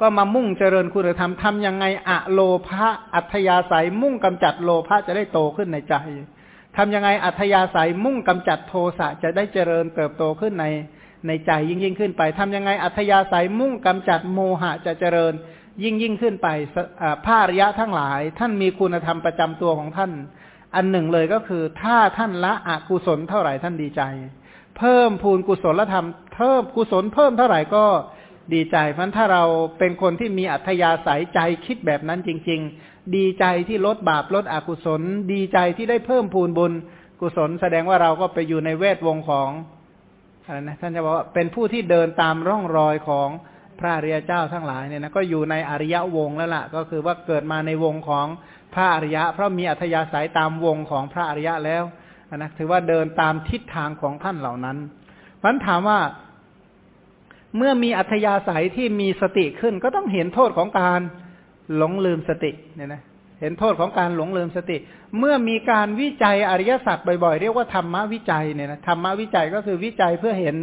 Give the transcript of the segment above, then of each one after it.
ก็มามุ่งเจริญคุณธรรมทำยังไงอะโลภะอัธยาศัย มุ่งกำจัดโลภะจะได้โตขึ้นในใจทำยังไงอัธยาศัยมุ่งกำจัดโทสะจะได้เจริญเติบโตขึ้นในในใจยิ่งยิ่งขึ้นไปทำยังไงอัธยาศัยมุ่งกำจัดโมหะจะเจริญ ยิ่งยิ่งขึ้นไปผ้าริยะทั้งหลาย ท่านมีคุณธรรมประจำตัวของท่าน อันหนึ่งเลยก็คือ ถ้าท่านละอกุศลเท่าไหร่ท่านดีใจ เพิ่มพูนกุศลธรรมเพิ่มกุศลเพิ่มเท่าไหร่ก็ ดีใจเพราะถ้าเราเป็นคนที่มีอัธยาศัยใจคิดแบบนั้นจริง ๆ ดีใจที่ลดบาปลดอกุศล ดีใจที่ได้เพิ่มพูนบุญกุศล แสดงว่าเราก็ไปอยู่ในเวทวงของอะไรนะท่านจะบอกว่าเป็นผู้ที่เดินตามร่องรอยของพระอริยเจ้าทั้งหลายเนี่ยนะก็อยู่ในอริยวงแล้วล่ะ ก็คือว่าเกิดมาในวงของพระอริยะ เพราะมีอัธยาศัยตามวงของพระอริยะแล้วนะถือว่าเดินตามทิศทางของท่านเหล่านั้นมันถามว่า เมื่อมีอัธยาศัยที่มีสติขึ้น ก็ต้องเห็นโทษของการหลงลืมสติเนี่ยนะเห็นโทษของการหลงลืมสติ เมื่อมีการวิจัยอริยสัจบ่อยๆ เรียกว่าธรรมวิจัยเนี่ยนะธรรมวิจัยก็คือวิจัยเพื่อเห็น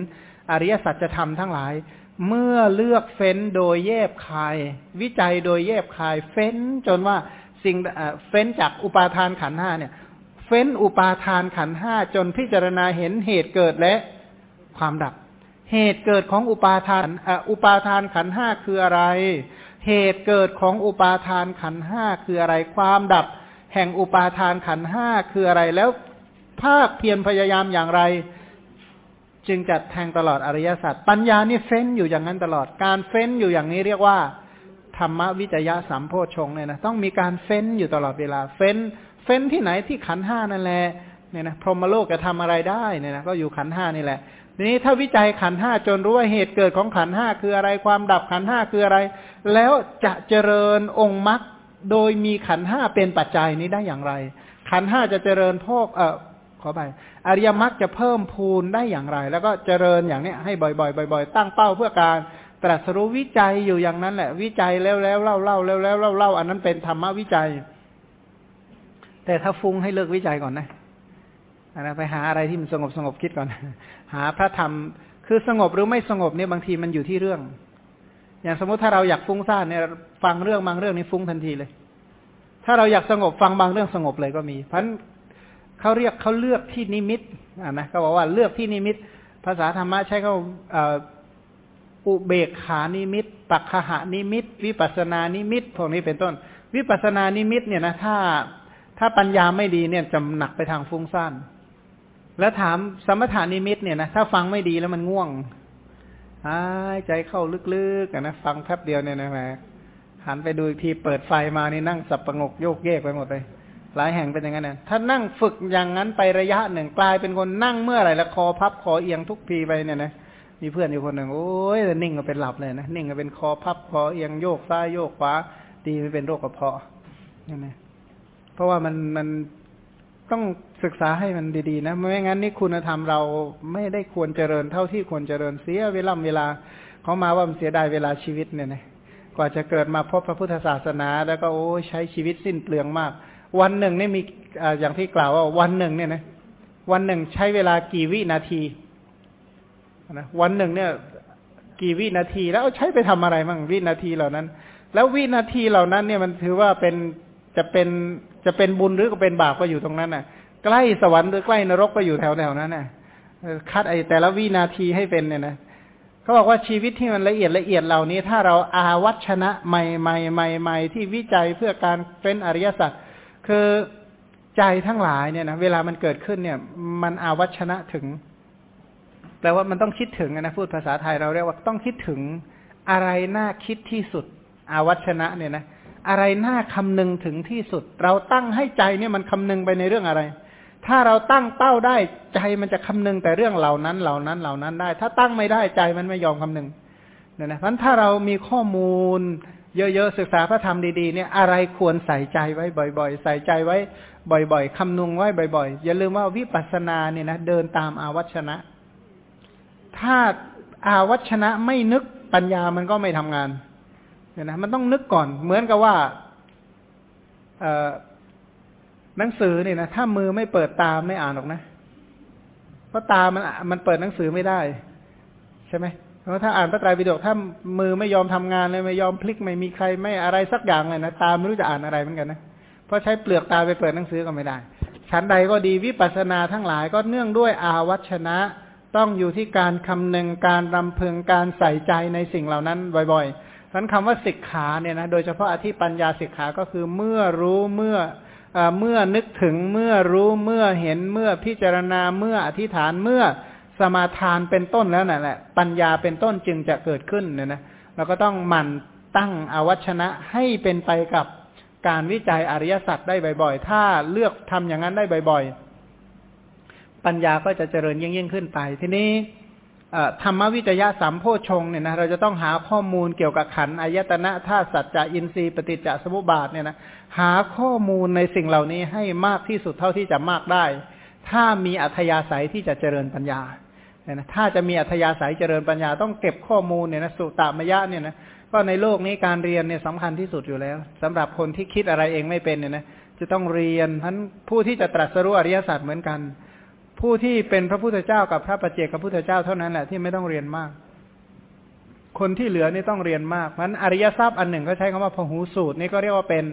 อริยสัจธรรมทั้งหลาย เมื่อเลือกเฟ้นโดยแยบคาย วิจัยโดยแยบคายเฟ้นจนว่าสิ่งเฟ้นจากอุปาทานขันห้าเนี่ย เฟ้นอุปาทานขันห้าจนพิจารณาเห็นเหตุเกิดและความดับ เหตุเกิดของอุปาทานอุปาทานขันห้าคืออะไร เหตุเกิดของอุปาทานขันห้าคืออะไร ความดับ แห่งอุปาทานขันห้าคืออะไร แล้วภาคเพียรพยายามอย่างไร จึงจัดแทงตลอดอริยสัจ ปัญญานี่เฟ้นอยู่อย่างนั้นตลอด การเฟ้นอยู่อย่างนี้เรียกว่า ธรรมวิจยะสัมโพชงเนี่ยนะ ต้องมีการเฟ้นอยู่ตลอดเวลา เฟ้น เฟ้นที่ไหนที่ขันห้านั่นแหละ เนี่ยนะ พรหมโลกจะทำอะไรได้ เนี่ยนะ ก็อยู่ขันห้านี่แหละ นี้ถ้าวิจัยขันห้าจนรู้ว่าเหตุเกิดของขันห้าคืออะไรความดับขันห้าคืออะไร แล้วจะเจริญองค์มรรคโดยมีขันห้าเป็นปัจจัยนี้ได้อย่างไร ขันห้าจะเจริญพอกเอ่อขอไปอริยมรรคจะเพิ่มพูนได้อย่างไร แล้วก็เจริญอย่างเนี้ยให้บ่อยๆบ่อย ๆ ตั้งเป้าเพื่อการตรัสรู้วิจัยอยู่อย่างนั้นแหละ วิจัยแล้วแล้วเล่าเล่าแล้วแล้วเล่าเล่าอันนั้นเป็นธรรมวิจัย แต่ถ้าฟุ้งให้เลิกวิจัยก่อนนะนะไปหาอะไรที่มันสงบสงบคิดก่อน หาพระธรรม คือสงบหรือไม่สงบเนี่ยบางทีมันอยู่ที่เรื่อง อย่างสมมติถ้าเราอยากฟุ้งซ่านเนี่ยฟังเรื่องบางเรื่องนี้ฟุ้งทันทีเลย ถ้าเราอยากสงบฟังบางเรื่องสงบเลยก็มีเพราะเขาเรียกเขาเลือกที่นิมิตอ่านะเขาบอกว่าเลือกที่นิมิต ภาษาธรรมะใช้เขาอุเบกขานิมิต ปักขหานิมิต วิปัสนานิมิตพวกนี้เป็นต้น วิปัสนานิมิตเนี่ยนะถ้าถ้าปัญญาไม่ดีเนี่ยจะหนักไปทางฟุ้งซ่าน แล้วถามสมถานิมิตเนี่ยนะถ้าฟังไม่ดีแล้วมันง่วงหายใจเข้าลึกๆนะฟังแป๊บเดียวเนี่ยนะแหมหันไปดูทีเปิดไฟมานี่นั่งสับประงกโยกเยกไปหมดเลยหลายแห่งเป็นอย่างนั้นนะถ้านั่งฝึกอย่างนั้นไประยะหนึ่งกลายเป็นคนนั่งเมื่อไหร่แล้วคอพับคอเอียงทุกทีไปเนี่ยนะมีเพื่อนอยู่คนหนึ่งโอ้ยนิ่งก็เป็นหลับเลยนะนิ่งก็เป็นคอพับคอเอียงโยกซ้ายโยกขวาดีไม่เป็นโรคกระเพาะเนี่ยนะเพราะว่ามันมัน ต้องศึกษาให้มันดีๆนะไม่งั้นนี่คุณธรรมเราไม่ได้ควรเจริญเท่าที่ควรเจริญเสียเวลาเวลาเขามาว่ามันเสียดายเวลาชีวิตเนี่ยนะกว่าจะเกิดมาพบพระพุทธศาสนา แล้วก็โอ้ใช้ชีวิตสิ้นเปลืองมาก วันหนึ่งนี่มีอย่างที่กล่าวว่าวันหนึ่งเนี่ยนะวันหนึ่งใช้เวลากี่วินาทีนะวันหนึ่งเนี่ย กี่วินาทีแล้วใช้ไปทำอะไรบ้างวินาทีเหล่านั้น แล้ววินาทีเหล่านั้นเนี่ยมันถือว่าเป็นจะเป็น จะเป็นบุญหรือก็เป็นบาปก็อยู่ตรงนั้นน่ะ ใกล้สวรรค์หรือใกล้นรกก็อยู่แถวแถวนั้นน่ะคัดไอแต่ละวินาทีให้เป็นเนี่ยนะเขาบอกว่าชีวิตที่มันละเอียดละเอียดเหล่านี้ ถ้าเราอาวัชนะใหม่ใหม่ใหม่ใหม่ที่วิจัยเพื่อการเป็นอริยสัจคือใจทั้งหลายเนี่ยนะเวลามันเกิดขึ้นเนี่ย มันอาวัชนะถึงแปลว่ามันต้องคิดถึงนะพูดภาษาไทยเราเรียกว่าต้องคิดถึงอะไรน่าคิดที่สุดอาวัชนะเนี่ยนะ อะไรน่าคำนึงถึงที่สุด เราตั้งให้ใจเนี่ยมันคำนึงไปในเรื่องอะไร ถ้าเราตั้งเป้าได้ใจมันจะคำนึงแต่เรื่องเหล่านั้นเหล่านั้นเหล่านั้นได้ ถ้าตั้งไม่ได้ใจมันไม่ยอมคำนึงเนี่ยนะเพราะถ้าเรามีข้อมูล เยอะๆศึกษาพระธรรมดีๆเนี่ยอะไรควรใส่ใจไว้บ่อย ๆ ใส่ใจไว้บ่อยๆคำนึงไว้บ่อย ๆ อย่าลืมว่าวิปัสสนาเนี่ยนะเดินตามอาวัชนะ ถ้าอาวัชนะไม่นึกปัญญามันก็ไม่ทำงาน เนี่ยนะมันต้องนึกก่อน เหมือนกับว่าเอหนังสือเนี่ยนะถ้ามือไม่เปิดตาไม่อ่านหรอกนะเพราะตามันมันเปิดหนังสือไม่ได้ ใช่ไหมเพราะถ้าอ่านพระไตรปิฎกถ้ามือไม่ยอมทำงานเลยไม่ยอมพลิกไม่มีใครไม่อะไรสักอย่างเลยนะตาไม่รู้จะอ่านอะไรเหมือนกันนะเพราะใช้เปลือกตาไปเปิดหนังสือก็ไม่ได้ชั้นใดก็ดีวิปัสสนาทั้งหลายก็เนื่องด้วยอาวัชนะต้องอยู่ที่การคำนึงการรำพึงการใส่ใจในสิ่งเหล่านั้นบ่อยๆ นั้นคำว่าสิกขาเนี่ยนะโดยเฉพาะอธิปัญญาสิกขาก็คือเมื่อรู้เมื่อเมื่อนึกถึงเมื่อรู้เมื่อเห็นเมื่อพิจารณาเมื่ออธิษฐานเมื่อสมาทานเป็นต้นแล้วนั่นแหละปัญญาเป็นต้นจึงจะเกิดขึ้นเนี่ยนะเราก็ต้องหมั่นตั้งอวัชนะให้เป็นไปกับการวิจัยอริยสัจได้บ่อยๆ ถ้าเลือกทำอย่างนั้นได้บ่อยๆ ปัญญาก็จะเจริญยิ่งยิ่งขึ้นไปทีนี้ ธรรมวิจยะสามโพชงเนี่ยนะเราจะต้องหาข้อมูลเกี่ยวกับขันอายตนะธาตุสัจจะอินทรีย์ปฏิจจสมุปบาทเนี่ยนะหาข้อมูลในสิ่งเหล่านี้ให้มากที่สุดเท่าที่จะมากได้ ถ้ามีอัธยาศัยที่จะเจริญปัญญาเนี่ยนะถ้าจะมีอัธยาศัยเจริญปัญญาต้องเก็บข้อมูลเนี่ยนะสุตตามยะเนี่ยนะก็ในโลกนี้การเรียนเนี่ยสำคัญที่สุดอยู่แล้วสำหรับคนที่คิดอะไรเองไม่เป็นเนี่ยนะจะต้องเรียนท่านผู้ที่จะตรัสรู้อริยสัจเหมือนกัน ผู้ที่เป็นพระพุทธเจ้ากับพระปัจเจกพระพุทธเจ้าเท่านั้นแหละที่ไม่ต้องเรียนมาก คนที่เหลือนี่ต้องเรียนมากเพราะนั้นอริยทรัพย์อันหนึ่งก็ใช้คำว่าพหูสูตรนี่ก็เรียกว่าเป็น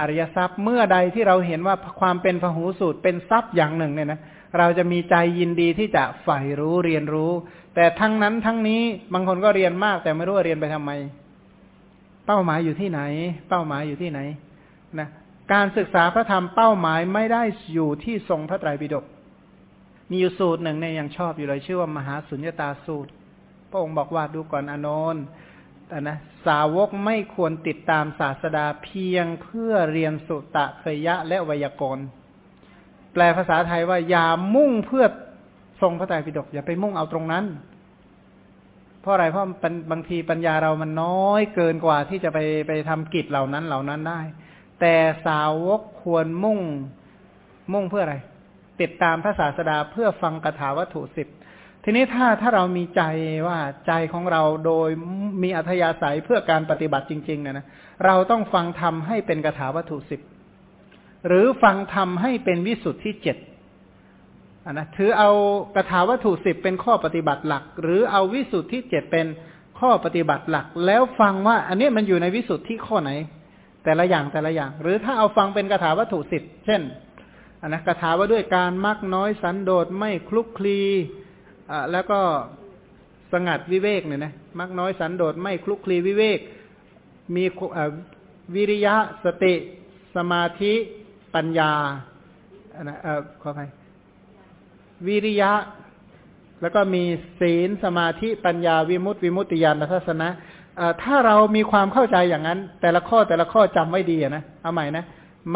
อริยทรัพย์เมื่อใดที่เราเห็นว่าความเป็นพหูสูตรเป็นทรัพย์อย่างหนึ่งเนี่ยนะเราจะมีใจยินดีที่จะใฝ่รู้เรียนรู้ แต่ทั้งนั้นทั้งนี้บางคนก็เรียนมาก แต่ไม่รู้ว่าเรียนไปทำไม เป้าหมายอยู่ที่ไหน เป้าหมายอยู่ที่ไหนนะการศึกษาพระธรรมเป้าหมายไม่ได้อยู่ที่ทรงพระไตรปิฎก มีอยู่สูตรหนึ่งเนี่ยยังชอบอยู่เลยชื่อว่ามหาสุญญตาสูตร พระองค์บอกว่าดูก่อนอนนท์แต่นะสาวกไม่ควรติดตามศาสดาเพียงเพื่อเรียนสุตตะเคยะและวยากรณ์แปลภาษาไทยว่าอย่ามุ่งเพื่อทรงพระไตรปิฎกอย่าไปมุ่งเอาตรงนั้น เพราะอะไรเพราะบางทีปัญญาเรามันน้อยเกินกว่าที่จะไปไปทำกิจเหล่านั้นเหล่านั้นได้ แต่สาวกควรมุ่งมุ่งเพื่ออะไร ติดตามพระศาสดาเพื่อฟังคาถาวัตถุสิบทีนี้ถ้าถ้าเรามีใจว่าใจของเราโดยมีอัธยาศัยเพื่อการปฏิบัติจริงๆนี่ยนะเราต้องฟังธรรมให้เป็นคาถาวัตถุสิบหรือฟังธรรมให้เป็นวิสุทธิเจ็ดนะถือเอากถาวัตถุสิบเป็นข้อปฏิบัติหลัก หรือเอาวิสุทธิเจ็ดเป็นข้อปฏิบัติหลัก แล้วฟังว่า อันนี้มันอยู่ในวิสุทธิข้อไหน แต่ละอย่างแต่ละอย่าง หรือถ้าเอาฟังเป็นกถาวัตถุสิบเช่น อันนะกถาว่าด้วยการมักน้อยสันโดษไม่คลุกคลีอ่าแล้วก็สงัดวิเวกเนี่ยนะมักน้อยสันโดษไม่คลุกคลีวิเวก มีวิริยะสติสมาธิปัญญาอันนะเออขออภัยวิริยะ แล้วก็มีศีลสมาธิปัญญาวิมุตติวิมุตติญาณทัศนะถ้าเรามีความเข้าใจอย่างนั้น แต่ละข้อแต่ละข้อจำไว้ดีนะเอาใหม่นะ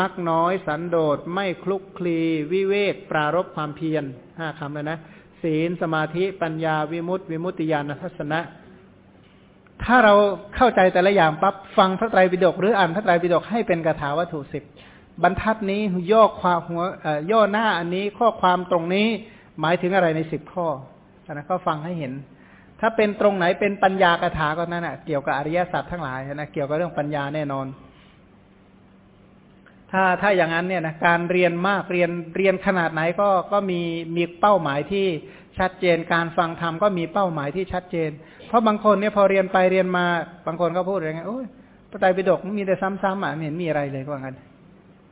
มักน้อยสันโดษไม่คลุกคลี วิเวก ปรารบความเพียรห้าคำเลยนะ ศีลสมาธิปัญญาวิมุตติ วิมุตติญาณทัศนะ ถ้าเราเข้าใจแต่ละอย่างปั๊บฟังพระไตรปิฎกหรืออ่านพระไตรปิฎกให้เป็นคาถาวัตถุสิบบรรทัดนี้ย่อความหัวย่อหน้าอันนี้ข้อความตรงนี้หมายถึงอะไรในสิบข้อนะก็ฟังให้เห็น ถ้าเป็นตรงไหนเป็นปัญญากถาก็นั่นแหะเกี่ยวกับอริยสัจทั้งหลายนะเกี่ยวกับเรื่องปัญญาแน่นอน ถ้าถ้าอย่างนั้นเนี่ยนะการเรียนมากเรียนเรียนขนาดไหนก็ก็มีมีเป้าหมายที่ชัดเจน การฟังธรรมก็มีเป้าหมายที่ชัดเจน เพราะบางคนเนี่ยพอเรียนไปเรียนมาบางคนก็พูดอย่างไงโอ้ยพระไตรปิฎกมีแต่ซ้ำๆอะไม่เห็นมีอะไรเลยว่างั้น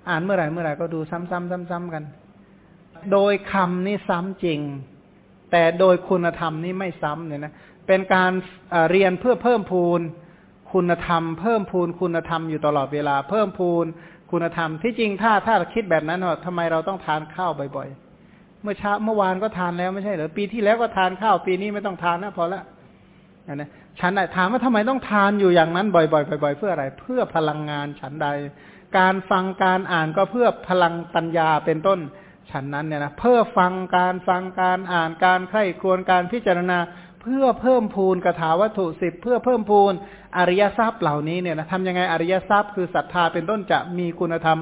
อ่านเมื่อไหร่เมื่อไหร่ก็ดูซ้ำๆซ้ำๆกัน โดยคำนี่ซ้ำจริง แต่โดยคุณธรรมนี่ไม่ซ้ำเนี่ยนะเป็นการเรียนเพื่อเพิ่มพูนคุณธรรม เพิ่มพูนคุณธรรมอยู่ตลอดเวลา เพิ่มพูน คุณธรรมที่จริงถ้าถ้าคิดแบบนั้นว่าทำไมเราต้องทานข้าวบ่อย ๆ เมื่อเช้าเมื่อวานก็ทานแล้วไม่ใช่เหรอปีที่แล้วก็ทานข้าวปีนี้ไม่ต้องทานนะพอละนะฉันถามว่าทำไมต้องทานอยู่อย่างนั้นบ่อยๆบ่อยๆเพื่ออะไร เพื่อพลังงานฉันใด การฟังการอ่านก็เพื่อพลังปัญญาเป็นต้นฉันนั้นเนี่ยนะเพื่อฟังการฟังการอ่านการใคร่ครวญการพิจารณา เพื่อเพิ่มพูนกถาวัตถุสิบเพื่อเพิ่มพูน อริยทรัพย์เหล่านี้เนี่ยนะทำยังไงอริยทรัพย์คือศรัทธาเป็นต้นจะมีคุณธรรม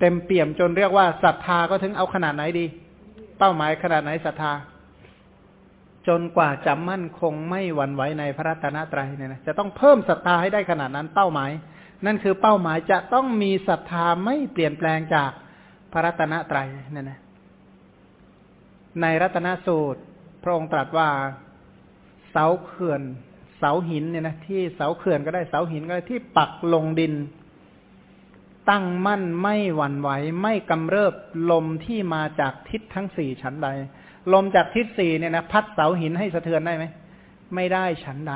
เต็มเปี่ยมจนเรียกว่าศรัทธาก็ถึงเอาขนาดไหนดี เป้าหมายขนาดไหนศรัทธา จนกว่าจะมั่นคงไม่หวั่นไหวในพระรัตนตรัยเนี่ยนะจะต้องเพิ่มศรัทธาให้ได้ขนาดนั้นเป้าหมาย นั่นคือเป้าหมายจะต้องมีศรัทธาไม่เปลี่ยนแปลงจากพระรัตนตรัยเนั่นนะในรัตนสูตร พระองค์ตรัสว่าเสาเขื่อน เสาหินเนี่ยนะที่เสาเขื่อนก็ได้เสาหินก็ได้ที่ปักลงดิน ตั้งมั่นไม่หวั่นไหว ไม่กำเริบลมที่มาจากทิศทั้งสี่ชั้นใด ลมจากทิศสี่เนี่ยนะพัดเสาหินให้สะเทือนได้ไหมไม่ได้ชั้นใด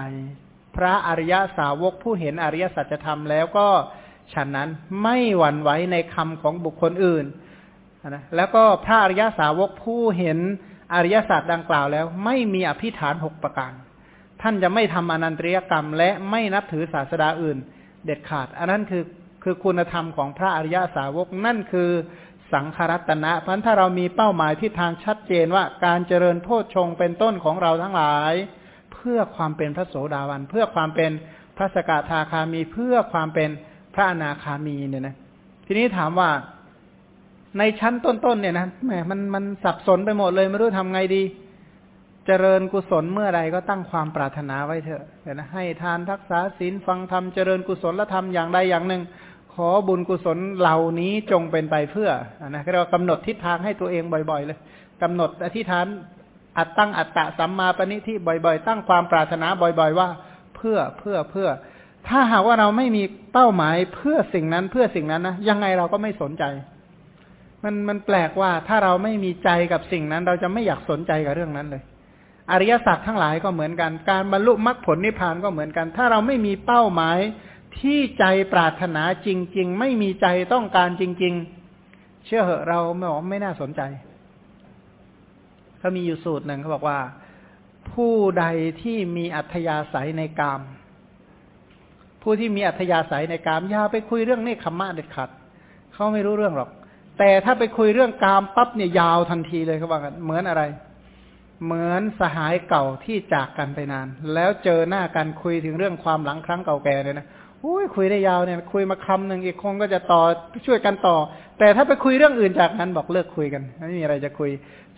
พระอริยสาวกผู้เห็นอริยสัจธรรมแล้วก็ฉันนั้นไม่หวั่นไหวในคำของบุคคลอื่นนะแล้วก็พระอริยสาวกผู้เห็นอริยสัจดังกล่าวแล้ว ไม่มีอภิฐานหกประการ ท่านจะไม่ทำอนันตริยกรรม และไม่นับถือศาสดาอื่น เด็ดขาด อันนั้นคือคือคุณธรรมของพระอริยสาวกนั่นคือสังขรัตนะเพราะถ้าเรามีเป้าหมายที่ทางชัดเจนว่าการเจริญโพชฌงเป็นต้นของเราทั้งหลาย เพื่อความเป็นพระโสดาบัน เพื่อความเป็นพระสกทาคามีเพื่อความเป็นพระอนาคามีเนี่ยนะทีนี้ถามว่าในชั้นต้นๆเนี่ยนะแหมมันมันสับสนไปหมดเลยไม่รู้ทำไงดี เจริญกุศลเมื่อไรก็ตั้งความปรารถนาไว้เถอะเนะให้ทานทักษาศีลฟังธรรมเจริญกุศลและธรรมอย่างใดอย่างหนึ่ง ขอบุญกุศลเหล่านี้จงเป็นไปเพื่อนะเรียกว่ากำหนดทิศทางให้ตัวเองบ่อยๆ เลยกำหนดอธิษฐานอัดตั้งอัตตะสัมมาปณิที่บ่อยๆ ตั้งความปรารถนาบ่อยๆ ว่าเพื่อเพื่อเพื่อ ถ้าหากว่าเราไม่มีเป้าหมายเพื่อสิ่งนั้นเพื่อสิ่งนั้นนะยังไงเราก็ไม่สนใจ มันมันแปลกว่าถ้าเราไม่มีใจกับสิ่งนั้น เราจะไม่อยากสนใจกับเรื่องนั้นเลย อริยสัจทั้งหลายก็เหมือนกัน การบรรลุมรรคผลนิพพานก็เหมือนกัน ถ้าเราไม่มีเป้าหมายที่ใจปรารถนาจริง ๆ ไม่มีใจต้องการจริง ๆ เชื่อเหอะเราไม่บอกไม่น่าสนใจเขามีอยู่สูตรหนึ่งเขาบอกว่า ผู้ใดที่มีอัธยาศัยในกาม ผู้ที่มีอัธยาศัยในกามอย่าไปคุยเรื่องเนคขมะเด็ดขาดเขาไม่รู้เรื่องหรอก แต่ถ้าไปคุยเรื่องกามปั๊บเนี่ยยาวทันทีเลยเขาบอกกันเหมือนอะไรเเหมือนสหายเก่าที่จากกันไปนาน แล้วเจอหน้ากันคุยถึงเรื่องความหลังครั้งเก่าแก่เนี่ยนะอุ้ยคุยได้ยาวเนี่ยคุยมาคำหนึ่งอีกคงก็จะต่อช่วยกันต่อ แต่ถ้าไปคุยเรื่องอื่นจากนั้นบอกเลิกคุยกันไม่มีอะไรจะคุย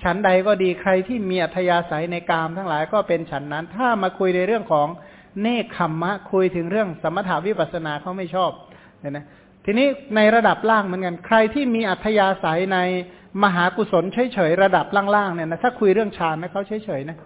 ฉันใดก็ดีใครที่มีอัธยาศัยในกามทั้งหลายก็เป็นฉันนั้น ถ้ามาคุยในเรื่องของเนคขมมะคุยถึงเรื่องสมถาวิปัสนาเขาไม่ชอบเนี่ยนะทีนี้ในระดับล่างเหมือนกัน ใครที่มีอัธยาศัยใน มหากุศลเฉยๆระดับล่างๆเนี่ยนะถ้าคุยเรื่องฌานนะเขาเฉยๆนะ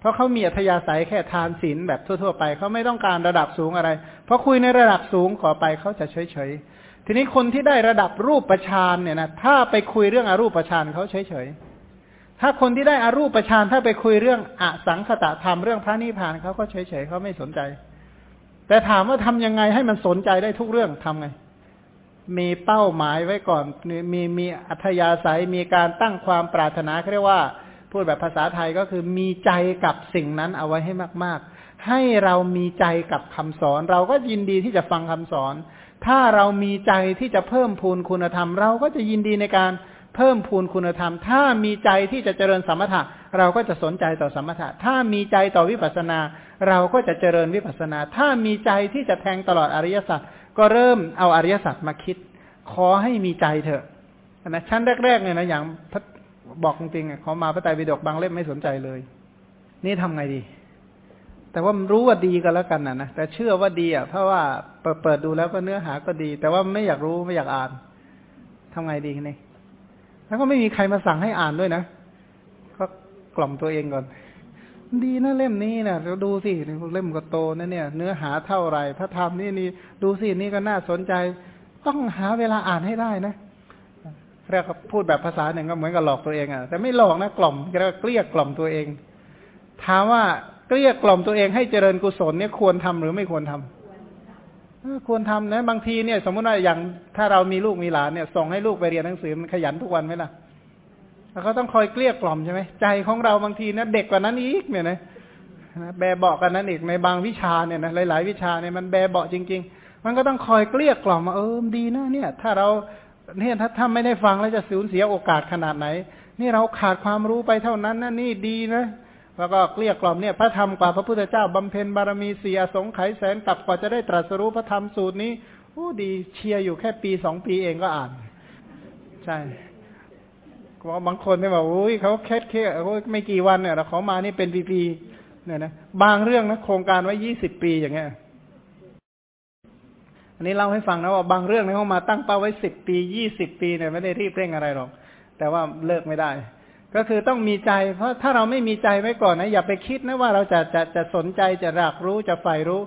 เพราะเขามีอัธยาศัยแค่ทานศีลแบบทั่วๆไปเขาไม่ต้องการระดับสูงอะไร เพราะคุยในระดับสูงขอไปเขาจะเฉยๆทีนี้คนที่ได้ระดับรูปประชานเนี่ยนะถ้าไปคุยเรื่องอรูปประชานเขาเฉยๆถ้าคนที่ได้อรูปประชานถ้าไปคุยเรื่องอสังคตะธรรมเรื่องพระนิพพานเขาก็เฉยๆเขาไม่สนใจ แต่ถามว่าทำยังไงให้มันสนใจได้ทุกเรื่องทำไง มีเป้าหมายไว้ก่อน มีมีอัธยาศัยมีการตั้งความปรารถนาเรียกว่า พูดแบบภาษาไทยก็คือมีใจกับสิ่งนั้นเอาไว้ให้มาก ๆ ให้เรามีใจกับคำสอน เราก็ยินดีที่จะฟังคำสอน ถ้าเรามีใจที่จะเพิ่มพูนคุณธรรม เราก็จะยินดีในการเพิ่มพูนคุณธรรม ถ้ามีใจที่จะเจริญสมถะ เราก็จะสนใจต่อสมถะ ถ้ามีใจต่อวิปัสสนา เราก็จะเจริญวิปัสสนา ถ้ามีใจที่จะแทงตลอดอริยสัจ ก็เริ่มเอาอริยสัจมาคิด ขอให้มีใจเถอะนะชั้นแรกๆเนี่ยนะอย่างบอกจริงๆขอมาพระไตรปิฎกบางเล่มไม่สนใจเลย นี่ทำไงดี แต่ว่ารู้ว่าดีก็แล้วกันนะนะแต่เชื่อว่าดีอะเพราะว่าเปิดเปิดดูแล้วก็เนื้อหาก็ดี แต่ว่าไม่อยากรู้ไม่อยากอ่านทำไงดีนี่แล้วก็ไม่มีใครมาสั่งให้อ่านด้วยนะก็กล่อมตัวเองก่อน ดีนะเล่มนี้นะเราดูสิเล่มก็โตนะเนี่ย เนื้อหาเท่าไรพระธรรมนี่นี่ดูสินี่ก็น่าสนใจ ต้องหาเวลาอ่านให้ได้นะเรียกพูดแบบภาษาหนึ่งก็เหมือนกับหลอกตัวเองอะแต่ไม่หลอกนะกล่อมเรียกเกลี้ยกล่อมตัวเอง ถามว่าเกลี้ยกล่อมตัวเองให้เจริญกุศลเนี่ยควรทำหรือไม่ควรทำควรทำนะบางทีเนี่ย สมมติว่าอย่างถ้าเรามีลูกมีหลานเนี่ยส่งให้ลูกไปเรียนหนังสือมันขยันทุกวันไหมล่ะ แล้วเขาต้องคอยเกลี้ยกล่อมใช่ไหมใจของเราบางทีนะเด็กกว่านั้นอีกเนี่ยนะแบเบากันนั้นอีกในบางวิชาเนี่ยนะหลาย ๆ วิชาเนี่ยมันแบเบาจริง ๆ มันก็ต้องคอยเกลี้ยกล่อมมาเออดีนะเนี่ย ถ้าเราเนี่ยถ้าถ้าไม่ได้ฟังแล้วจะสูญเสียโอกาสขนาดไหน นี่เราขาดความรู้ไปเท่านั้นนะนี่ดีนะแล้วก็เกลี้ยกล่อมเนี่ยพระธรรมกว่าพระพุทธเจ้าบำเพ็ญบารมีเสียสงไขแสนกับกว่าจะได้ตรัสรู้พระธรรมสูตรนี้โอ้ดีเชียร์อยู่แค่ปีสองปีเองก็อ่าน ใช่ บางคนเนี่ยบอกอุ้ยเขาแค่แค่ไม่กี่วันเนี่ยเขามานี่เป็นปีๆเนี่ยนะบางเรื่องนะโครงการไว้ยี่สิบปีอย่างเงี้ยอันนี้เล่าให้ฟังนะว่าบางเรื่องเนี่ยเขามาตั้งเป้าไว้สิบปียี่สิบปีเนี่ยไม่ได้รีบเร่งอะไรหรอก แต่ว่าเลิกไม่ได้ ก็คือต้องมีใจ เพราะถ้าเราไม่มีใจไว้ก่อนนะอย่าไปคิดนะว่าเราจะจะจะสนใจจะรักรู้จะใฝ่รู้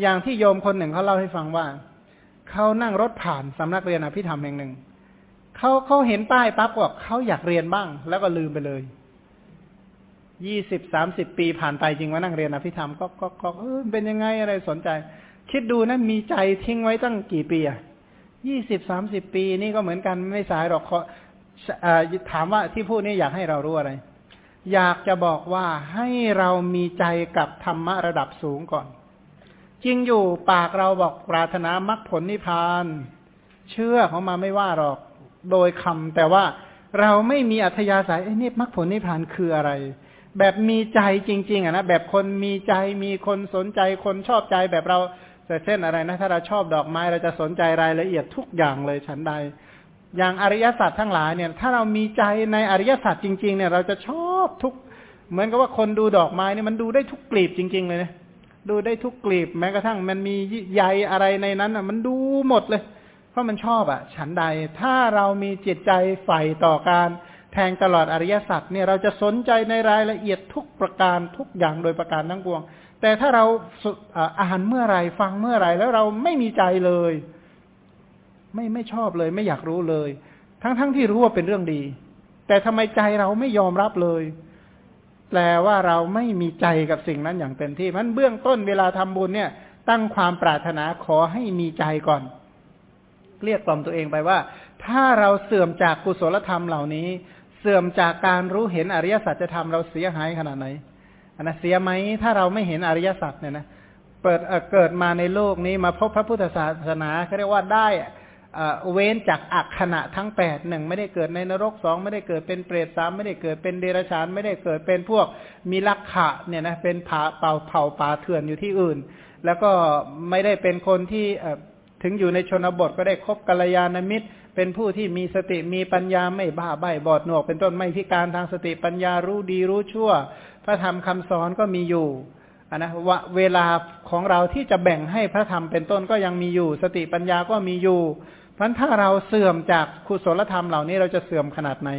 อย่างที่โยมคนหนึ่งเขาเล่าให้ฟังว่าเขานั่งรถผ่านสำนักเรียนอภิธรรมแห่งหนึ่ง เขาเขาเห็นป้ายปั๊บบอกเขาอยากเรียนบ้าง แล้วก็ลืมไปเลยยี่สิบสามสิบปีผ่านไปจริงว่านั่งเรียนอภิธรรมก็ก็ก็เออเป็นยังไงอะไรสนใจ คิดดูนะมีใจทิ้งไว้ตั้งกี่ปีอะยี่สิบสามสิบปีนี่ก็เหมือนกันไม่สายหรอกถามว่าที่พูดนี้อยากให้เรารู้อะไร อยากจะบอกว่าให้เรามีใจกับธรรมะระดับสูงก่อน จริงอยู่ปากเราบอกปรารถนามรรคผลนิพพาน เชื่อเขามาไม่ว่าหรอก โดยคำแต่ว่าเราไม่มีอัธยาศัยไอ้นี่มรรคผลนิพพานคืออะไร แบบมีใจจริง ๆอะนะแบบคนมีใจมีคนสนใจคนชอบใจแบบเราแต่เช่นอะไรนะถ้าเราชอบดอกไม้เราจะสนใจรายละเอียดทุกอย่างเลยฉันใด อย่างอริยสัจทั้งหลายเนี่ย ถ้าเรามีใจในอริยสัจจริง ๆ เนี่ย เราจะชอบทุก เหมือนกับว่าคนดูดอกไม้เนี่ยมันดูได้ทุกกลีบจริง ๆ เลยนะดูได้ทุกกลีบแม้กระทั่งมันมีใยอะไรในนั้นอะ มันดูหมดเลย ราะมันชอบอะฉันใด ถ้าเรามีจิตใจใฝ่ต่อการแทงตลอดอริยสัจเนี่ยเราจะสนใจในรายละเอียดทุกประการทุกอย่างโดยประการทั้งปวง แต่ถ้าเราอ่านเมื่อไรฟังเมื่อไรแล้วเราไม่มีใจเลย ไม่ไม่ชอบเลย ไม่อยากรู้เลย ทั้งทั้งที่รู้ว่าเป็นเรื่องดี แต่ทำไมใจเราไม่ยอมรับเลย แปลว่าเราไม่มีใจกับสิ่งนั้นอย่างเต็มที่มันเบื้องต้นเวลาทำบุญเนี่ย ตั้งความปรารถนาขอให้มีใจก่อน เรียกล่อมตัวเองไปว่า ถ้าเราเสื่อมจากกุศลธรรมเหล่านี้ เสื่อมจากการรู้เห็นอริยสัจธรรมเราเสียหายขนาดไหนนะเสียไหมถ้าเราไม่เห็นอริยสัจเนี่ยนะเปิดเกิดมาในโลกนี้มาพบพระพุทธศาสนาเขาเรียกว่าได้เว้นจากอักขณะทั้งแปดหนึ่งไม่ได้เกิดในนรกสองไม่ได้เกิดเป็นเปรตสามไม่ได้เกิดเป็นเดรัจฉานไม่ได้เกิดเป็นพวกมีลักขะเนี่ยนะเป็นผาเป่าเผาป่าเถื่อนอยู่ที่อื่น แล้วก็ไม่ได้เป็นคนที่ ถึงอยู่ในชนบทก็ได้คบกัลยาณมิตร เป็นผู้ที่มีสติมีปัญญาไม่บ้าใบบอดหนวก เป็นต้นไม่พิการทางสติปัญญารู้ดีรู้ชั่ว พระธรรมคำสอนก็มีอยู่นนะว่าเวลาของเราที่จะแบ่งให้พระธรรมเป็นต้นก็ยังมีอยู่ สติปัญญาก็มีอยู่เพราะถ้าเราเสื่อมจากคุศลธรรมเหล่านี้เราจะเสื่อมขนาดไหน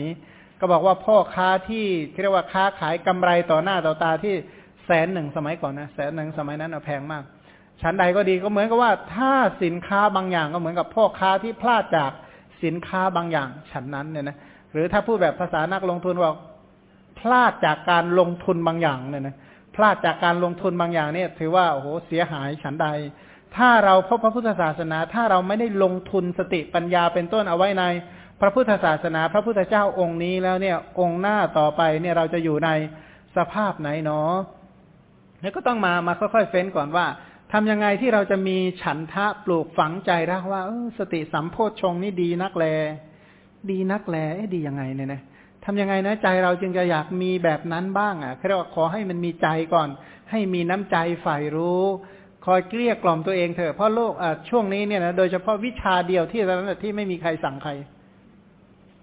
ก็บอกว่าพ่อค้าที่เรียกว่าค้าขายกำไรต่อหน้าต่อตาที่แสนหนึ่งสมัยก่อนนะแสนหนึ่งสมัยนั้นแพงมาก ชั้นใดก็ดีก็เหมือนกับว่าถ้าสินค้าบางอย่างก็เหมือนกับพ่อค้าที่พลาดจากสินค้าบางอย่างฉันนั้นเนี่ยนะหรือถ้าพูดแบบภาษานักลงทุนว่าพลาดจากการลงทุนบางอย่างเนี่ยนะพลาดจากการลงทุนบางอย่างเนี่ย ถือว่าโอ้โหเสียหายฉันใด ถ้าเราพบพระพุทธศาสนา ถ้าเราไม่ได้ลงทุนสติปัญญาเป็นต้นเอาไว้ใน พระพุทธศาสนา พระพุทธเจ้าองค์นี้แล้วเนี่ย องค์หน้าต่อไปเนี่ยเราจะอยู่ในสภาพไหนเนาะนี่ก็ต้องมามาค่อยๆเฟ้นก่อนว่า ทำยังไงที่เราจะมีฉันทะปลูกฝังใจรักว่าเออสติสัมโพชฌงนี่ดีนักแล ดีนักแลดียังไงเนี่ยนะทำยังไงนะใจเราจึงจะอยากมีแบบนั้นบ้างอะเรียกว่าขอให้มันมีใจก่อน ให้มีน้ำใจฝ่ายรู้ คอยเกลี้ยกล่อมตัวเองเถอะเพราะโลกอะช่วงนี้เนี่ยนะโดยเฉพาะวิชาเดียวที่ตอนนั้นที่ไม่มีใครสั่งใคร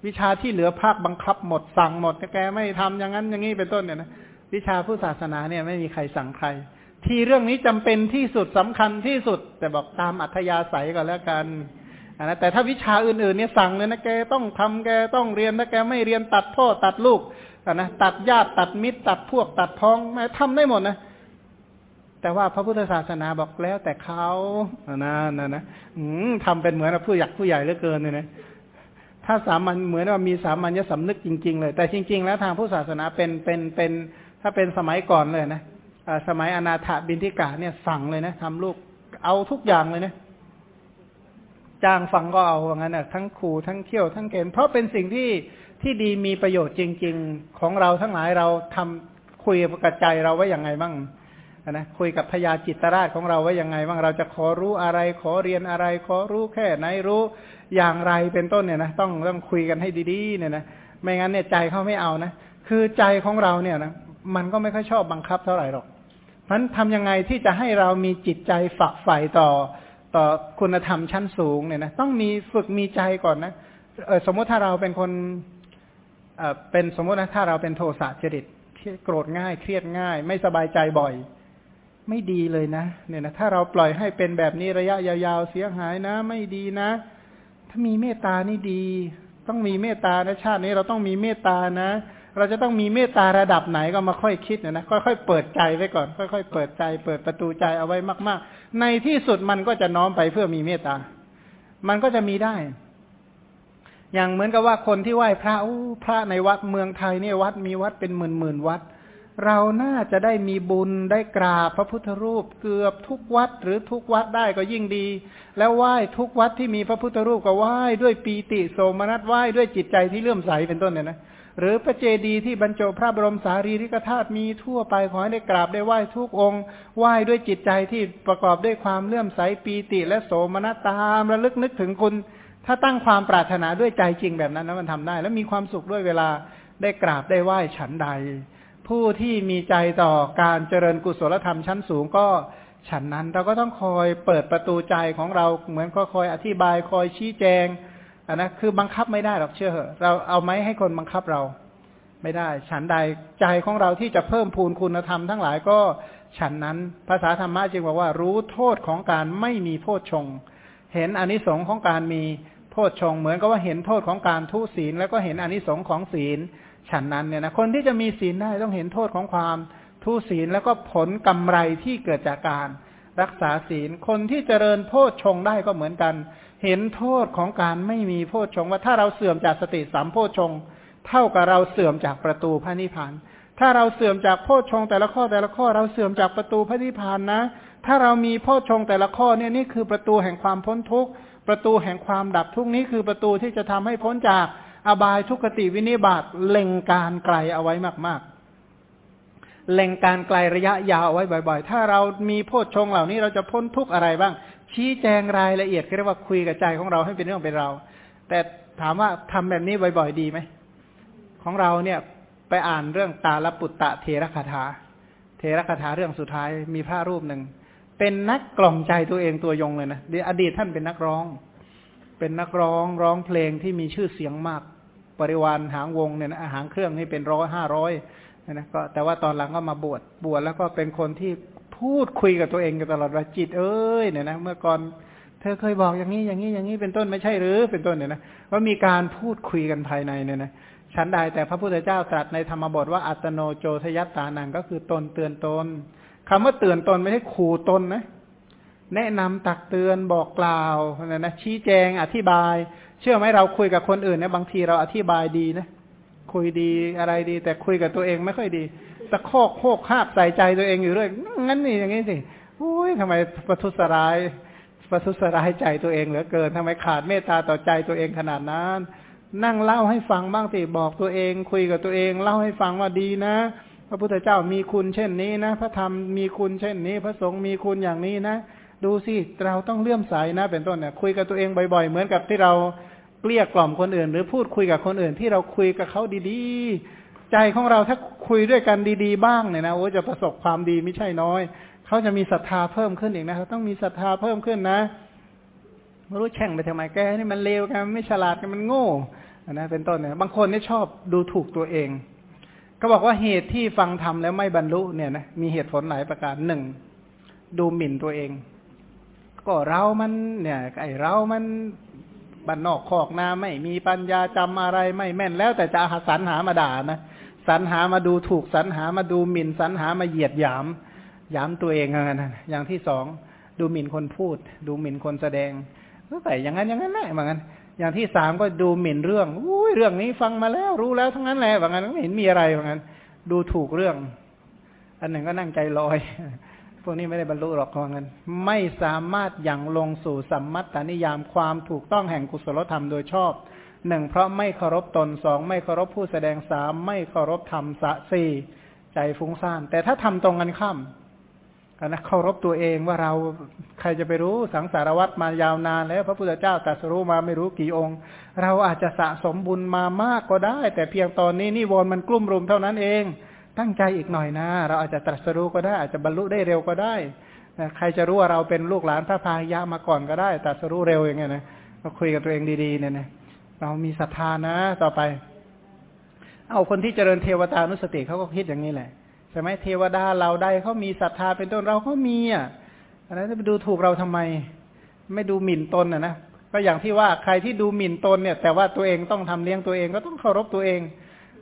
วิชาที่เหลือภาคบังคับหมดสั่งหมดแกไม่ทำอย่างนั้นอย่างนี้เป็นต้นเนี่ยนะวิชาผู้ศาสนาเนี่ยไม่มีใครสั่งใคร ที่เรื่องนี้จำเป็นที่สุดสำคัญที่สุด แต่บอกตามอัธยาศัยก็แล้วกันนะแต่ถ้าวิชาอื่นๆเนี่ยสั่งเลยนะแกต้องทำแกต้องเรียนถ้าแกไม่เรียนตัดพ่อตัดลูกนะตัดญาติตัดมิตร ตัดพวกตัดพ้องไม่ทำได้หมดนะแต่ว่าพระพุทธศาสนาบอกแล้วแต่เขานะนะนะทำเป็นเหมือนผู้อยากผู้ใหญ่เหลือเกินเลยนะถ้าสามัญเหมือนว่ามีสามัญญสำนึกจริง ๆ เลย แต่จริง ๆ แล้วทางพุทธศาสนาเป็นเป็นเป็นถ้าเป็นสมัยก่อนเลยนะ สมัยอนาถบินทิกาเนี่ยสั่งเลยนะทำลูกเอาทุกอย่างเลยนะจ้างฟังก็เอาว่างั้นนะทั้งครูทั้งเที่ยวทั้งเกณฑ์เพราะเป็นสิ่งที่ที่ดีมีประโยชน์จริง ๆ ของเราทั้งหลายเราทำคุยกับใจเราไว้อย่างไงบ้างนะคุยกับพญาจิตราชของเราไว้ยังไงบ้างเราจะขอรู้อะไร ขอเรียนอะไร ขอรู้แค่ไหนรู้อย่างไรเป็นต้นเนี่ยนะต้องต้องคุยกันให้ดีๆเนี่ยนะไม่งั้นเนี่ยใจเขาไม่เอานะคือใจของเราเนี่ยนะมันก็ไม่ค่อยชอบบังคับเท่าไหร่หรอก เพราะนั้นทำยังไงที่จะให้เรามีจิตใจฝักใฝ่ต่อ ต่อคุณธรรมชั้นสูงเนี่ยนะต้องมีฝึกมีใจก่อนนะเออสมมติถ้าเราเป็นคนเออเป็นสมมตินะถ้าเราเป็นโทสะจริตโกรธง่าย เครียดง่าย ไม่สบายใจบ่อย ไม่ดีเลยนะเนี่ยนะถ้าเราปล่อยให้เป็นแบบนี้ระยะยาวๆเสียหายนะ ไม่ดีนะ ถ้ามีเมตตานี่ดี ต้องมีเมตตานะชาตินี้เราต้องมีเมตตานะ เราจะต้องมีเมตตาระดับไหนก็มาค่อยคิดนะนะค่อยๆเปิดใจไว้ก่อน ค่อยๆเปิดใจ เปิดประตูใจเอาไว้มาก ๆ ในที่สุดมันก็จะน้อมไปเพื่อมีเมตตา มันก็จะมีได้ อย่างเหมือนกับว่าคนที่ไหว้พระพระในวัดเมืองไทยเนี่ยวัดมีวัดเป็นหมื่นหมื่นวัด เราน่าจะได้มีบุญได้กราบพระพุทธรูปเกือบทุกวัด หรือทุกวัดได้ก็ยิ่งดี แล้วไหว้ทุกวัดที่มีพระพุทธรูปก็ไหว้ด้วยปีติโสมนัสไหว้ด้วยจิตใจที่เลื่อมใสเป็นต้นเนี่ยนะ หรือพระเจดีย์ที่บรรจุพระบรมสารีริกธาตุมีทั่วไปขอให้ได้กราบได้ไหว้ทุกองค์ไหว้ด้วยจิตใจที่ประกอบด้วยความเลื่อมใสปีติ และโสมนัสตามระลึกนึกถึงคุณ ถ้าตั้งความปรารถนาด้วยใจจริงแบบนั้นนะมันทำได้ แล้วมีความสุขด้วยเวลาได้กราบได้ไหว้ฉันใด ผู้ที่มีใจต่อการเจริญกุศลธรรมชั้นสูงก็ฉันนั้นเราก็ต้องคอยเปิดประตูใจของเราเหมือนก็คอยอธิบายคอยชี้แจง อันนะคือบังคับไม่ได้หรอกเชื่อเหอะเราเอาไหมให้คนบังคับเรา ไม่ได้ ฉันใดใจของเราที่จะเพิ่มพูนคุณธรรมทั้งหลายก็ฉันนั้นภาษาธรรมะจึงบอกว่า รู้โทษของการไม่มีโพชฌงเห็นอนิสงค์ของการมีโพชฌงเหมือนกับว่าเห็นโทษของการทุศีล แล้วก็เห็นอนิสงค์ของศีล ฉันนั้นเนี่ยนะคนที่จะมีศีลได้ต้องเห็นโทษของความทุศีลแล้วก็ผลกำไรที่เกิดจากการ รักษาศีลคนที่เจริญโพชฌงได้ก็เหมือนกัน เห็นโทษของการไม่มีโพชฌงว่าถ้าเราเสื่อมจากสติสามโพชฌงเท่ากับเราเสื่อมจากประตูพระนิพพาน ถ้าเราเสื่อมจากโพชฌงแต่ละข้อแต่ละข้อเราเสื่อมจากประตูพระนิพพานนะ ถ้าเรามีโพชฌงแต่ละข้อเนี่ยนี่คือประตูแห่งความพ้นทุกข์ประตูแห่งความดับทุกนี้คือประตูที่จะทำให้พ้นจากอบายทุกขติวินิบาตเล็งการไกลเอาไว้มาก ๆ เล็งการไกลระยะยาวเอาไว้บ่อย ๆ ถ้าเรามีโพชฌงเหล่านี้เราจะพ้นทุกข์อะไรบ้าง ชี้แจงรายละเอียดก็เรียกว่าคุยกับใจของเราให้เป็นเรื่องเป็นเราแต่ถามว่าทำแบบนี้บ่อย ๆ ดีไหมของเราเนี่ยไปอ่านเรื่องตาลปุตตะเทระคาถา เทระคาถาเรื่องสุดท้ายมีพระรูปหนึ่ง เป็นนักกล่อมใจตัวเองตัวยงเลยนะดีอดีตท่านเป็นนักร้อง เป็นนักร้องร้องเพลงที่มีชื่อเสียงมากปริวารหางวงเนี่ยนะหางเครื่องนี่เป็นร้อยห้าร้อยนะก็แต่ว่าตอนหลังก็มาบวชบวชแล้วก็เป็นคนที่ พูดคุยกับตัวเองกันตลอดว่าจิตเอ้ยเนี่ยนะเมื่อก่อนเธอเคยบอกอย่างนี้อย่างนี้อย่างนี้เป็นต้นไม่ใช่หรือเป็นต้นเนี่ยนะว่ามีการพูดคุยกันภายในเนี่ยนะฉันใดแต่พระพุทธเจ้าตรัสในธรรมบทว่าอัตโนโจทยัตตานังก็คือตนเตือนตนคำว่าเตือนตนไม่ใช่ขู่ตนนะแนะนำตักเตือนบอกกล่าวนะนะชี้แจงอธิบาย เชื่อไหมเราคุยกับคนอื่นเนี่ยบางทีเราอธิบายดีนะคุยดีอะไรดี แต่คุยกับตัวเองไม่ค่อยดี ตะคอกโคกคาบใส่ใจตัวเองอยู่เรื่อยงั้นนี่อย่างนี้สิอุ้ยทำไมประทุษร้ายประทุษร้ายใจตัวเองเหลือเกินทำไมขาดเมตตาต่อใจตัวเองขนาดนั้น นั่งเล่าให้ฟังบ้างสิบอกตัวเอง คุยกับตัวเองเล่าให้ฟังว่าดีนะ พระพุทธเจ้ามีคุณเช่นนี้นะ พระธรรมมีคุณเช่นนี้ พระสงฆ์มีคุณอย่างนี้นะ ดูสิเราต้องเลื่อมใสนะ เป็นต้นเนี่ยคุยกับตัวเองบ่อยๆ เหมือนกับที่เราเกลี้ยกล่อมคนอื่น หรือพูดคุยกับคนอื่นที่เราคุยกับเขาดีๆ ใจของเราถ้าคุยด้วยกันดี ๆ บ้างเนี่ยนะโอ้จะประสบความดีไม่ใช่น้อย เขาจะมีศรัทธาเพิ่มขึ้นอีกนะเขาต้องมีศรัทธาเพิ่มขึ้นนะไม่รู้แข่งไปทำไมแกนี่มันเลวกันไม่ฉลาดกันมันโง่นะเป็นต้นเนี่ยบางคนนี่ชอบดูถูกตัวเอง ก็บอกว่าเหตุที่ฟังธรรมแล้วไม่บรรลุเนี่ยนะมีเหตุผลหลายประการหนึ่งดูหมิ่นตัวเอง ก็เรามันเนี่ย ไอเรามันบันนอกคอกนาไม่มีปัญญาจำอะไรไม่แม่นแล้วแต่จะหาสรรหามาด่านะ สรรหามาดูถูกสรรหามาดูหมิ่นสรรหามาเหยียดหยามหยามตัวเองอะไรนะอย่างที่สองดูหมิ่นคนพูด ดูหมิ่นคนแสดงก็แต่อย่างนั้นอย่างนั้นแหละเหมือนกันอย่างที่สามก็ดูหมิ่นเรื่องอุ้ยเรื่องนี้ฟังมาแล้วรู้แล้วทั้งนั้นแหละเหมือนกันไม่เห็นมีอะไรเหมือนกันดูถูกเรื่อง อันหนึ่งก็นั่งใจลอยพวกนี้ไม่ได้บรรลุหรอกเหมือนกันไม่สามารถยังลงสู่สัมมัตตานิยามความถูกต้องแห่งกุศลธรรมโดยชอบ หนึ่งเพราะไม่เคารพตนสองไม่เคารพผู้แสดงสามไม่เคารพธรรมสะสี่ใจฟุ้งซ่าน แต่ถ้าทำตรงกันข้ามนะเคารพตัวเองว่าเราใครจะไปรู้สังสารวัตรมายาวนานแล้ว พระพุทธเจ้าตรัสรู้มาไม่รู้กี่องค์ เราอาจจะสะสมบุญมามากก็ได้ แต่เพียงตอนนี้นิวรณ์มันกลุ่มรุมเท่านั้นเอง ตั้งใจอีกหน่อยนะ เราอาจจะตรัสรู้ก็ได้ อาจจะบรรลุได้เร็วก็ได้ใครจะรู้ว่าเราเป็นลูกหลานพระพายะมาก่อนก็ได้ตรัสรู้เร็วอย่างเงี้ยนะก็คุยกับตัวเองดีๆเนี่ยนะ เรามีศรัทธานะ ต่อไป เอาคนที่เจริญเทวตานุสติเขาก็คิดอย่างนี้แหละใช่ไหมเทวดาเราได้เขามีศรัทธาเป็นต้นเราก็มีอะอันนั้นจะไปดูถูกเราทำไม ไม่ดูหมิ่นตนอะนะก็อย่างที่ว่าใครที่ดูหมิ่นตนเนี่ย แต่ว่าตัวเองต้องทำเลี้ยงตัวเองก็ต้องเคารพตัวเอง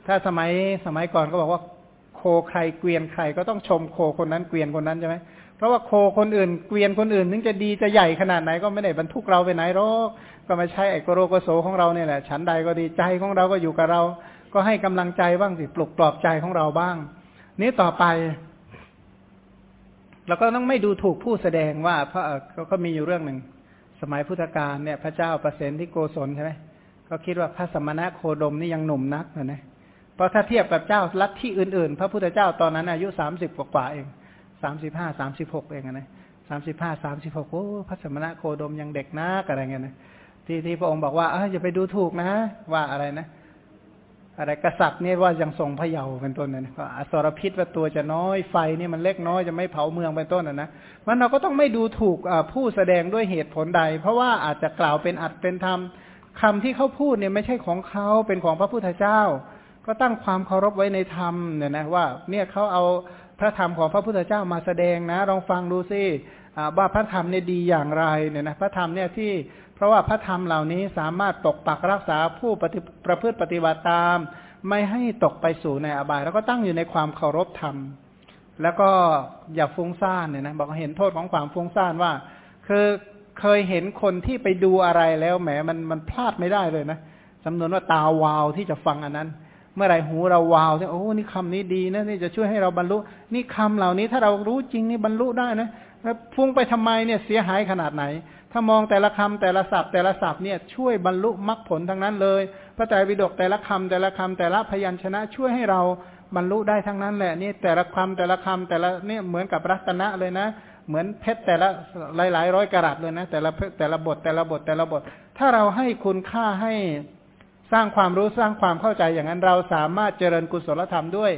ถ้าสมัยสมัยก่อนก็บอกว่า โคใครเกวียนใครก็ต้องชมโคคนนั้นเกวียนคนนั้นใช่ไหมเพราะว่าโคคนอื่นเกวียนคนอื่น ถึงจะดีจะใหญ่ขนาดไหนก็ไม่ได้บรรทุกเราไปไหนหรอก ก็ไม่ใช่ไอ้โกโรโกโสของเราเนี่ยแหละ ฉันใดก็ดีใจของเราก็อยู่กับเรา ก็ให้กำลังใจบ้างสิปลุกปลอบใจของเราบ้าง นี้ต่อไปเราก็ต้องไม่ดูถูกผู้แสดงว่าพระเขาก็มีอยู่เรื่องหนึ่ง สมัยพุทธกาลเนี่ย พระเจ้าประเสนที่โกศลใช่ไหมเขาคิดว่าพระสมณะโคดมนี่ยังหนุ่มนักนะเพราะถ้าเทียบกับเจ้าลัทธิอื่นๆ พระพุทธเจ้าตอนนั้นอายุสามสิบกว่าเองสามสิบห้าสามสิบหกเองนะสามสิบห้าสามสิบหกโอ้พระสมณะโคดมยังเด็กนักอะไรเงี้ยนะ ที่ที่พระองค์บอกว่าเอออย่าไปดูถูกนะ ว่าอะไรนะ อะไรกษัตริย์นี่ว่ายังทรงพระเยาว์เป็นต้นนะก็อสรพิษว่าตัวจะน้อยไฟนี่มันเล็กน้อยจะไม่เผาเมืองเป็นต้นนะนะมันเราก็ต้องไม่ดูถูกผู้แสดงด้วยเหตุผลใด เพราะว่าอาจจะกล่าวเป็นอัดเป็นธรรมคำที่เขาพูดเนี่ยไม่ใช่ของเขาเป็นของพระพุทธเจ้า ก็ตั้งความเคารพไว้ในธรรมเนี่ยนะว่าเนี่ยเขาเอาพระธรรมของพระพุทธเจ้ามาแสดงนะลองฟังดูสิว่าพระธรรมเนี่ยดีอย่างไรเนี่ยนะพระธรรมเนี่ยที่ เพราะว่าพระธรรมเหล่านี้สามารถปกปักรักษาผู้ปฏิประพฤติปฏิบัติตาม ไม่ให้ตกไปสู่ในอบาย แล้วก็ตั้งอยู่ในความเคารพธรรม แล้วก็อย่าฟุ้งซ่านเนี่ยนะบอกเห็นโทษของความฟุ้งซ่านว่า คือเคยเห็นคนที่ไปดูอะไรแล้วแหมมันมันพลาดไม่ได้เลยนะจำนวนว่าตาวาวที่จะฟังอันนั้น เมื่อไรหูเราวาวที่โอ้นี่คำนี้ดีนะนี่จะช่วยให้เราบรรลุ นี่คำเหล่านี้ถ้าเรารู้จริงนี่บรรลุได้นะฟุ้งไปทำไมเนี่ยเสียหายขนาดไหน ถ้ามองแต่ละคำแต่ละศัพท์แต่ละศัพท์เนี่ยช่วยบรรลุมรรคผลทั้งนั้นเลย พระไตรปิฎกแต่ละคำแต่ละคำแต่ละพยัญชนะช่วยให้เราบรรลุได้ทั้งนั้นแหละนี่แต่ละคำแต่ละคำแต่ละเนี่ยเหมือนกับรัตนะเลยนะ เหมือนเพชรแต่ละหลายหลายร้อยกรัตเลยนะ แต่ละแต่ละบทแต่ละบทแต่ละบท ถ้าเราให้คุณค่าให้สร้างความรู้สร้างความเข้าใจอย่างนั้นเราสามารถเจริญกุศลธรรมด้วย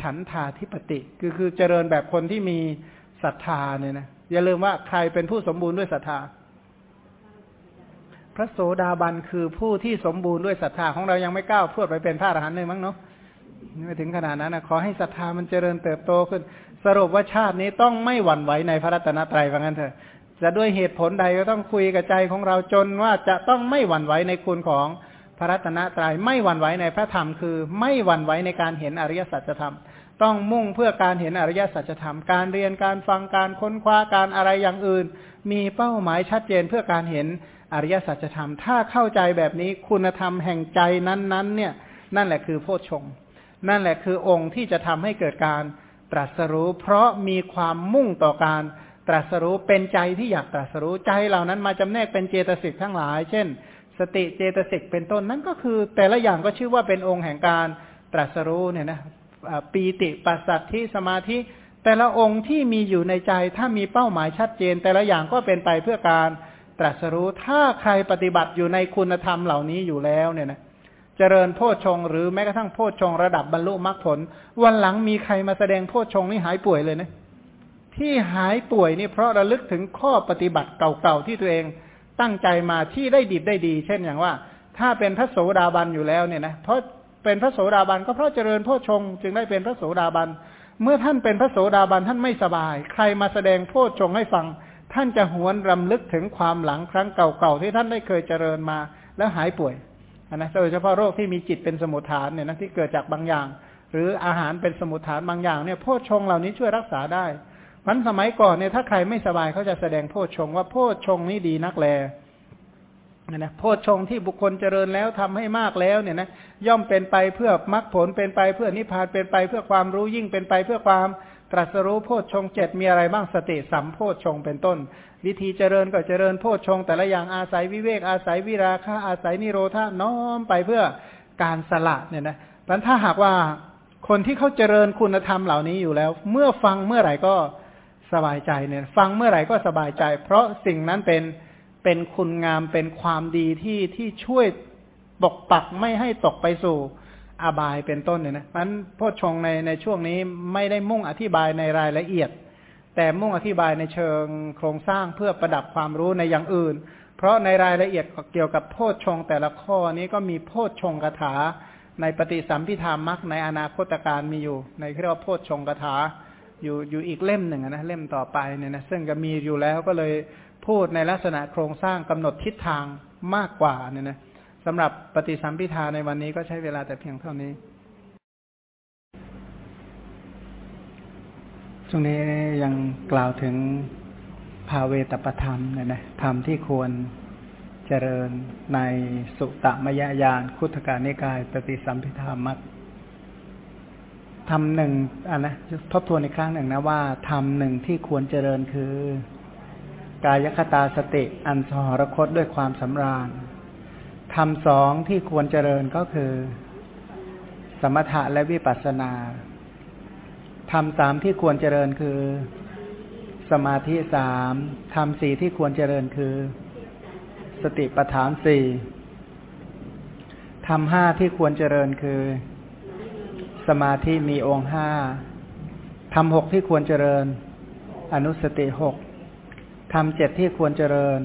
ฉันทาธิปติคือคือเจริญแบบคนที่มีศรัทธาเนี่ยนะอย่าลืมว่าใครเป็นผู้สมบูรณ์ด้วยศรัทธา ระโสดาบันคือผู้ที่สมบูรณ์ด้วยศรัทธาของเรายังไม่ก้าวพูดไปเป็นพระอรหันต์เลยมั้งเนาะไม่ถึงขนาดนั้นนะขอให้ศรัทธามันเจริญเติบโตขึ้น สรุปว่าชาตินี้ต้องไม่หวั่นไหวในพระรัตนตรัยว่างั้นเถอะ จะด้วยเหตุผลใดก็ต้องคุยกับใจของเราจนว่าจะต้องไม่หวั่นไหวในคุณของพระรัตนตรยัยไม่หวั่นไหวในพระธรรมคือ ไม่หวั่นไหวในการเห็นอริยสัจธรรม ต้องมุ่งเพื่อการเห็นอริยสัจธรรม การเรียนการฟังการค้นคว้าการอะไรอย่างอื่น มีเป้าหมายชัดเจนเพื่อการเห็น อริยสัจธรรม ถ้าเข้าใจแบบนี้คุณธรรมแห่งใจนั้นๆ เนี่ย นั่นแหละคือโพชฌงนั่นแหละคือองค์ที่จะทำให้เกิดการตรัสรู้ เพราะมีความมุ่งต่อการตรัสรู้เป็นใจที่อยากตรัสรู้ใจเหล่านั้นมาจำแนกเป็นเจตสิกทั้งหลาย เช่น สติเจตสิกเป็นต้นนั่นก็คือ แต่ละอย่างก็ชื่อว่าเป็นองค์แห่งการตรัสรู้เนี่ยนะปีติปัสสัตที่สมาธิแต่ละองค์ที่มีอยู่ในใจถ้ามีเป้าหมายชัดเจน แต่ละอย่างก็เป็นไปเพื่อการ ตรัสรู้ถ้าใครปฏิบัติอยู่ในคุณธรรมเหล่านี้อยู่แล้วเนี่ยนะเจริญโพชฌงหรือแม้กระทั่งโพชฌงระดับบรรลุมรรคผล วันหลังมีใครมาแสดงโพชฌงนี่หายป่วยเลยนะที่หายป่วยนี่เพราะระลึกถึงข้อปฏิบัติเก่าๆที่ตัวเองตั้งใจมาที่ได้ดีได้ดี เช่นอย่างว่า ถ้าเป็นพระโสดาบันอยู่แล้วเนี่ยนะเพราะเป็นพระโสดาบันก็เพราะเจริญโพชงจึงได้เป็นพระโสดาบันเมื่อท่านเป็นพระโสดาบันท่านไม่สบาย ใครมาแสดงโพชงให้ฟัง ท่านจะหวนรำลึกถึงความหลังครั้งเก่าๆที่ท่านได้เคยเจริญมา แล้วหายป่วยนะโดยเฉพาะโรคที่มีจิตเป็นสมุทฐานเนี่ยนะที่เกิดจากบางอย่าง หรืออาหารเป็นสมุทฐานบางอย่างเนี่ยโพชงเหล่านี้ช่วยรักษาได้มันสมัยก่อนเนี่ยถ้าใครไม่สบายเขาจะแสดงโพชงว่าโพชงนี้ดีนักแลนะโพชงที่บุคคลเจริญแล้วทำให้มากแล้วเนี่ยนะย่อมเป็นไปเพื่อมรรคผลเป็นไปเพื่อนิพพานเป็นไปเพื่อความรู้ยิ่งเป็นไปเพื่อความ ตรัสรู้โพชฌงเจ็ดมีอะไรบ้างสติสัมโพชฌงเป็นต้น วิธีเจริญก็เจริญโพชฌงแต่ละอย่างอาศัยวิเวกอาศัยวิราคะอาศัยนิโรธาน้อมไปเพื่อการสละเนี่ยนะเพราะถ้าหากว่าคนที่เขาเจริญคุณธรรมเหล่านี้อยู่แล้ว เมื่อฟังเมื่อไหร่ก็สบายใจเนี่ย ฟังเมื่อไหร่ก็สบายใจ เพราะสิ่งนั้นเป็นเป็นคุณงามเป็นความดีที่ที่ช่วยปกปักไม่ให้ตกไปสู่ อบายเป็นต้นเนี่ยนะมันพ่อชงในในช่วงนี้ไม่ได้มุ่งอธิบายในรายละเอียด แต่มุ่งอธิบายในเชิงโครงสร้างเพื่อประดับความรู้ในอย่างอื่น เพราะในรายละเอียดเกี่ยวกับโพชฌงแต่ละข้อนี้ก็มีโพชฌงคาถา ในปฏิสัมพิธามักในอนาคตการมีอยู่ ในเรียกว่าโพชฌงคาถาอยู่อยู่อีกเล่มหนึ่งนะเล่มต่อไปเนี่ยนะซึ่งก็มีอยู่แล้วก็เลยพูดในลักษณะโครงสร้างกำหนดทิศทางมากกว่าเนี่ยนะ สำหรับปฏิสัมพิธาในวันนี้ก็ใช้เวลาแต่เพียงเท่านี้ช่วงนี้ยังกล่าวถึงภาเวตประธรรมนะนะธรรมที่ควรเจริญในสุตมยญาณคุถการนิกาย ปฏิสัมพิธามัตธรรมหนึ่งอะนะทบทวนในกครั้งหนึ่งนะว่าธรรมหนึ่งที่ควรเจริญคือ กายคตาสติอันสหรคตด้วยความสำราญ ธรรมสองที่ควรเจริญก็คือ สมถะและวิปัสสนาธรรมสามที่ควรเจริญคือ สมาธิสามธรรมสี่ที่ควรเจริญคือ สติปัฏฐานสี่ธรรมห้าที่ควรเจริญคือ สมาธิมีองค์ห้าธรรมหกที่ควรเจริญ อนุสติหกธรรมเจ็ดที่ควรเจริญ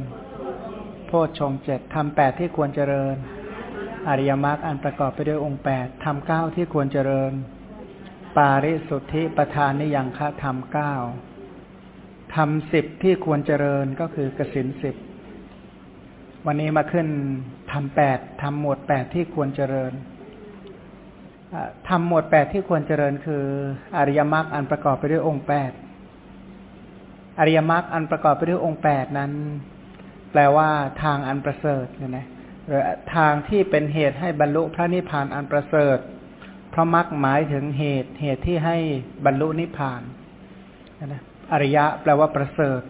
พชฌงเจ็ดธรรมแปดที่ควรเจริญ อริยมรรคอันประกอบไปด้วยองค์แปดธรรมเก้าที่ควรเจริญ ปาริสุทธิประธานนิยังคะธรรมเก้าธรรมสิบที่ควรเจริญก็คือกสินสิบวันนี้มาขึ้นธรรมแปดธรรมหมวดแปดที่ควรเจริญธรรมหมวดแปดที่ควรเจริญคือ อริยมรรคอันประกอบไปด้วยองค์แปดอริยมรรคอันประกอบไปด้วยองค์แปดนั้น แปลว่าทางอันประเสริฐเนี่ยนะหรือทางที่เป็นเหตุให้บรรลุพระนิพพานอันประเสริฐ เพราะมรรคหมายถึงเหตุเหตุที่ให้บรรลุนิพพานนะอริยะแปลว่าประเสริฐ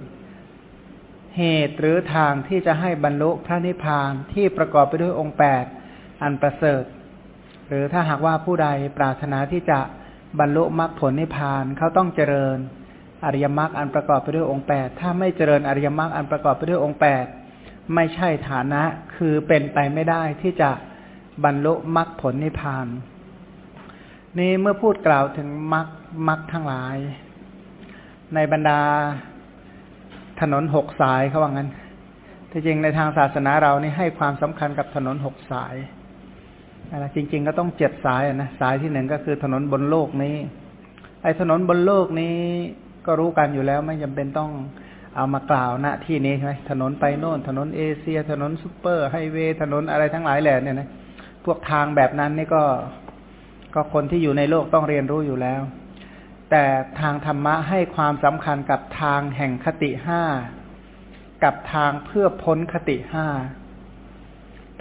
เหตุหรือทางที่จะให้บรรลุพระนิพพานที่ประกอบไปด้วยองค์แปดอันประเสริฐ หรือถ้าหากว่าผู้ใดปรารถนาที่จะบรรลุมรรคผลนิพพานเขาต้องเจริญ อริยมรรคอันประกอบไปด้วยองค์แปดถ้าไม่เจริญอริยมรรคอันประกอบไปด้วยองค์แปดไม่ใช่ฐานะคือเป็นไปไม่ได้ที่จะบรรลุมรรคผลนิพพาน นี่เมื่อพูดกล่าวถึงมรรคมรรคทั้งหลาย ในบรรดาถนนหกสายเขาว่างั้นที่จริงในทางศาสนาเรานี่ให้ความสำคัญกับถนนหกสายนะจริง ๆ ก็ต้องเจ็ดสายนะสายที่หนึ่งก็คือถนนบนโลกนี้ ไอ้ถนนบนโลกนี้ ก็รู้กันอยู่แล้วไม่จำเป็นต้องเอามากล่าวณที่นี้ใช่ไหมถนนไปโน่น ถนนเอเชีย ถนนซูเปอร์ไฮเวย์ถนนอะไรทั้งหลายแหล่เนี่ยนะพวกทางแบบนั้นนี่ก็ก็คนที่อยู่ในโลกต้องเรียนรู้อยู่แล้ว แต่ทางธรรมะให้ความสำคัญกับทางแห่งคติห้ากับทางเพื่อพ้นคติห้า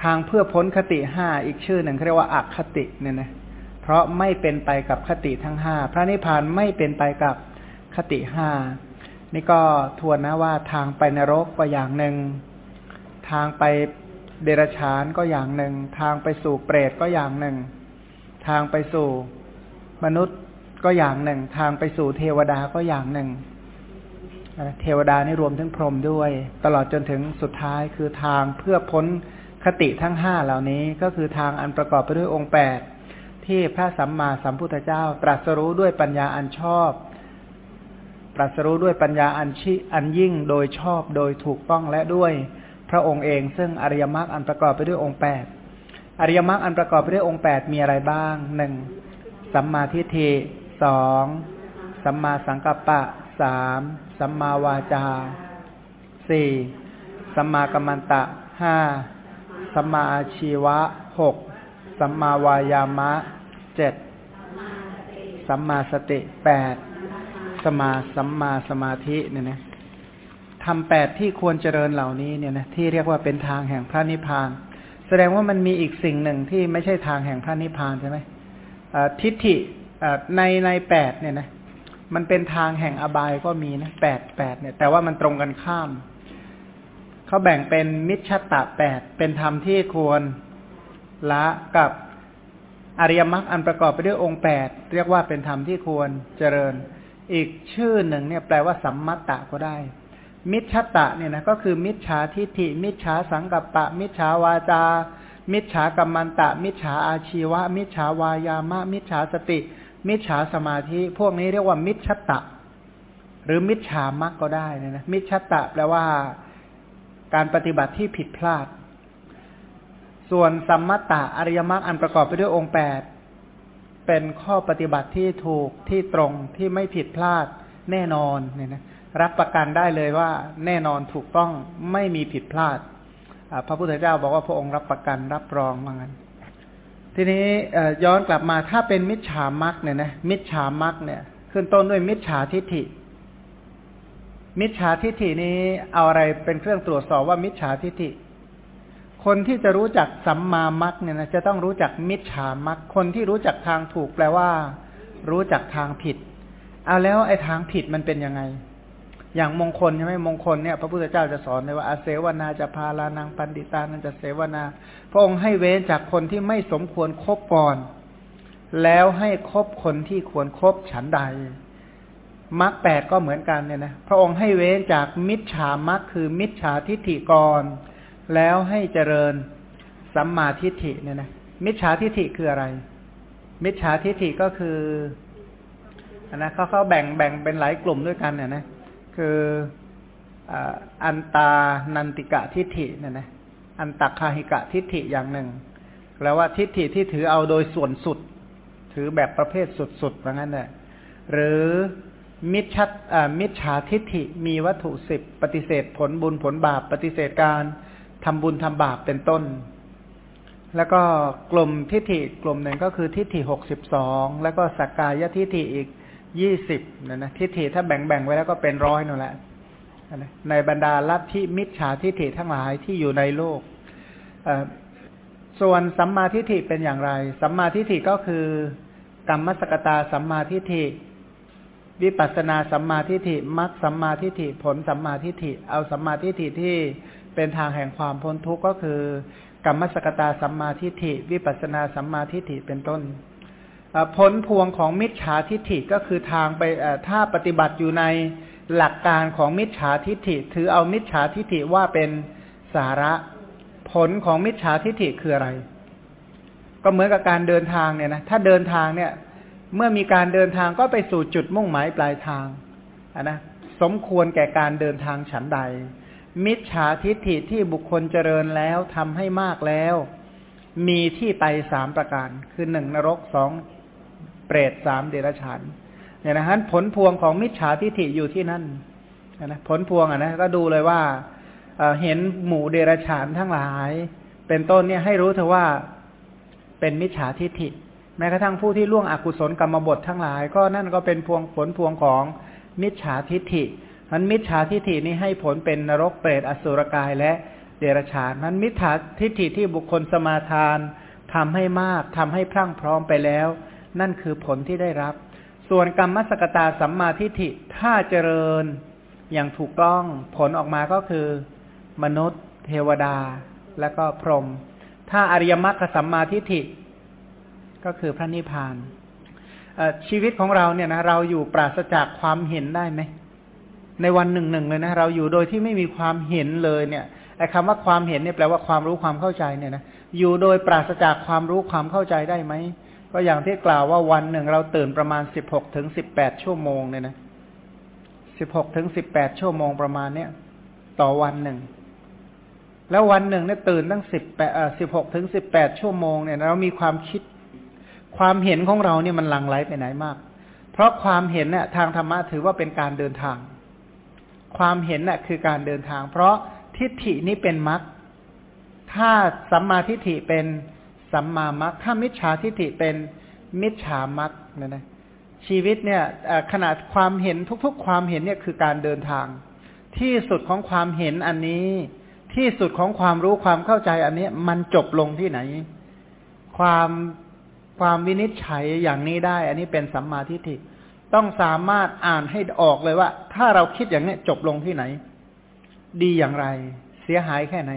ทางเพื่อพ้นคติห้าอีกชื่อหนึ่งเรียกว่าอักคติเนี่ยนะเพราะไม่เป็นไปกับคติทั้งห้าพระนิพพานไม่เป็นไปกับ คติห้านี่ก็ทวนนะว่าทางไปนรกก็อย่างหนึ่ง ทางไปเดรัจฉานก็อย่างหนึ่ง ทางไปสู่เปรตก็อย่างหนึ่ง ทางไปสู่มนุษย์ก็อย่างหนึ่ง ทางไปสู่เทวดาก็อย่างหนึ่งเทวดานี่รวมทั้งพรหมด้วย ตลอดจนถึงสุดท้ายคือทางเพื่อพ้นคติทั้งห้าเหล่านี้ก็คือทางอันประกอบไปด้วยองค์แปดที่พระสัมมาสัมพุทธเจ้าตรัสรู้ด้วยปัญญาอันชอบ ตรัสรู้ด้วยปัญญาอันชิอันยิ่งโดยชอบโดยถูกต้องและด้วยพระองค์เองซึ่งอริยมรรคอันประกอบไปด้วยองค์แปดอริยมรรคอันประกอบไปด้วยองค์แปดมีอะไรบ้างหนึ่งสัมมาทิฏฐิสองสัมมาสังกัปปะสามสัมมาวาจาสี่สัมมากัมมันตะห้าสัมมาอาชีวะหกสัมมาวายามะเจ็ดสัมมาสติแปด สมาสัมมาสมาธิเนี่ยนะทำแปดที่ควรเจริญเหล่านี้เนี่ยนะที่เรียกว่าเป็นทางแห่งพระนิพพาน แสดงว่ามันมีอีกสิ่งหนึ่งที่ไม่ใช่ทางแห่งพระนิพพานใช่ไหมทิฏฐิในในแปดเนี่ยนะมันเป็นทางแห่งอบายก็มีนะแปดแปดเนี่ยแต่ว่ามันตรงกันข้าม เขาแบ่งเป็นมิจฉตะแปดเป็นธรรมที่ควรละกับอริยมรรคอันประกอบไปด้วยองค์แปดเรียกว่าเป็นธรรมที่ควรเจริญ อีกชื่อหนึ่งเนี่ยแปลว่าสัมมัตตะก็ได้ มิจฉตะเนี่ยนะก็คือ มิจฉาทิฏฐิ มิจฉาสังกัปปะ มิจฉาวาจา มิจฉากรรมันตะ มิจฉาอาชีวะ มิจฉาวายามะ มิจฉาสติ มิจฉาสมาธิ พวกนี้เรียกว่า มิจฉตะ หรือมิจฉามักก็ได้นะนะมิจฉตะแปลว่าการปฏิบัติที่ผิดพลาด ส่วนสัมมัตตะอริยมรรคอันประกอบไปด้วยองค์แปด เป็นข้อปฏิบัติที่ถูกที่ตรงที่ไม่ผิดพลาดแน่นอนเนี่ยนะรับประกันได้เลยว่าแน่นอนถูกต้องไม่มีผิดพลาดพระพุทธเจ้าบอกว่าพระองค์รับประกันรับรองว่างั้น ทีนี้ย้อนกลับมาถ้าเป็นมิจฉามักเนี่ยนะมิจฉามักเนี่ย ขึ้นต้นด้วยมิจฉาทิฏฐิ มิจฉาทิฏฐินี้เอาอะไรเป็นเครื่องตรวจสอบว่ามิจฉาทิฏฐิ คนที่จะรู้จักสัมมามัคเนี่ยนะจะต้องรู้จักมิจฉามัคคนที่รู้จักทางถูกแปลว่า รู้จักทางผิด เอาแล้วไอ้ทางผิดมันเป็นยังไง อย่างมงคลใช่ไหมมงคลเนี่ยพระพุทธเจ้าจะสอนเลยว่าอาเสวนาจะพาลานังปันติตานันจะเสวนา พระองค์ให้เว้นจากคนที่ไม่สมควรครบก่อน แล้วให้คบคนที่ควรครบฉันใดมรรคแปดก็เหมือนกันเนี่ยนะพระองค์ให้เว้นจากมิจฉามรรคคือมิจฉาทิฏฐิกร แล้วให้เจริญสัมมาทิฏฐิเนี่ยนะมิจฉาทิฏฐิคืออะไร มิจฉาทิฏฐิก็คืออันนะเขาเขาแบ่งแบ่งเป็นหลายกลุ่มด้วยกันเนี่ยนะคืออันตานันติกะทิฏฐิเนี่ยนะอันตักคาหิกะทิฏฐิอย่างหนึ่งแล้วว่าทิฏฐิที่ถือเอาโดยส่วนสุด ถือแบบประเภทสุดๆว่างั้นแหละหรือมิจชัดมิจฉาทิฏฐิมีวัตถุสิบปฏิเสธผลบุญผลบาปปฏิเสธการ ทำบุญทำบาปเป็นต้น แล้วก็กลุ่มทิฏฐิกลุ่มหนึ่งก็คือทิฏฐิหกสิบสองแล้วก็สักกายทิฏฐิอีกยี่สิบนะนะทิฏฐิถ้าแบ่งๆไว้แล้วก็เป็นร้อยนั่นแหละในบรรดาลัทธิมิจฉาทิฏฐิทั้งหลายที่อยู่ในโลกส่วนสัมมาทิฏฐิเป็นอย่างไร สัมมาทิฏฐิก็คือกรรมสกตาสัมมาทิฏฐิ วิปัสนาสัมมาทิฏฐิมรรคสัมมาทิฏฐิผลสัมมาทิฏฐิ เอาสัมมาทิฏฐิที่ เป็นทางแห่งความพ้นทุกข์ก็คือกรรมสกตาสัมมาทิฏฐิ วิปัสนาสัมมาทิฏฐิเป็นต้นผลพวงของมิจฉาทิฏฐิก็คือทางไปถ้าปฏิบัติอยู่ในหลักการของมิจฉาทิฏฐิ ถือเอามิจฉาทิฏฐิว่าเป็นสาระ ผลของมิจฉาทิฏฐิคืออะไร ก็เหมือนกับการเดินทางเนี่ยนะถ้าเดินทางเนี่ย เมื่อมีการเดินทางก็ไปสู่จุดมุ่งหมายปลายทางนนะสมควรแก่การเดินทางฉันใด มิจฉาทิฏฐิที่บุคคลเจริญแล้วทำให้มากแล้ว มีที่ไปสามประการ คือหนึ่งนรกสองเปรตสามเดรัจฉานเนี่ยนะฮะผลพวงของมิจฉาทิฏฐิอยู่ที่นั่นนะผลพวงอะนะก็ดูเลยว่าเห็นหมู่เดรัจฉานทั้งหลาย เป็นต้นเนี่ยให้รู้เถอะว่าเป็นมิจฉาทิฏฐิ แม้กระทั่งผู้ที่ล่วงอกุศลกรรมบททั้งหลาย ก็นั่นก็เป็นพวงผลพวงของมิจฉาทิฏฐิ มันมิจฉาทิฏฐินี้ให้ผลเป็นนรกเปรตอสุรกายและเดรัจฉานนั้นมิจฉาทิฏฐิที่บุคคลสมาทานทำให้มากทำให้พรั่งพร้อมไปแล้ว นั่นคือผลที่ได้รับ ส่วนกรรมสกตาสัมมาทิฏฐิถ้าเจริญอย่างถูกต้องผลออกมาก็คือ มนุษย์ เทวดา และก็พรหมถ้าอริยมรรคสัมมาทิฏฐิ ก็คือพระนิพพานชีวิตของเราเนี่ยนะเราอยู่ปราศจากความเห็นได้ไหม ในวันหนึ่งหนึ่งเลยนะเราอยู่โดยที่ไม่มีความเห็นเลยเนี่ยไอ้คำว่าความเห็นเนี่ยแปลว่าความรู้ความเข้าใจเนี่ยนะอยู่โดยปราศจากความรู้ความเข้าใจได้ไหมก็อย่างที่กล่าวว่าวันหนึ่งเราตื่นประมาณสิบหกถึงสิบแปดชั่วโมงเนี่ยนะสิบหกถึงสิบแปดชั่วโมงประมาณเนี้ยต่อวันหนึ่ง แล้ววันหนึ่งเนี่ยตื่นตั้งสิบแปดสิบหกถึงสิบแปดชั่วโมงเนี่ยเรามีความคิด ความเห็นของเราเนี่ยมันหลั่งไหลไปไหนมาก เพราะความเห็นเนี่ยทางธรรมะถือว่าเป็นการเดินทาง ความเห็นน่ะคือการเดินทาง เพราะทิฏฐินี้เป็นมรรคถ้าสัมมาทิฏฐิเป็นสัมมามรรคถ้ามิจฉาทิฏฐิเป็นมิจฉามรรคนะนะชีวิตเนี่ยขนาดความเห็นทุก ๆ ความเห็นเนี่ยคือการเดินทาง ที่สุดของความเห็นอันนี้ ที่สุดของความรู้ความเข้าใจอันนี้มันจบลงที่ไหน ความความวินิจฉัยอย่างนี้ได้ อันนี้เป็นสัมมาทิฏฐิ ต้องสามารถอ่านให้ออกเลยว่า ถ้าเราคิดอย่างนี้จบลงที่ไหน ดีอย่างไร เสียหายแค่ไหน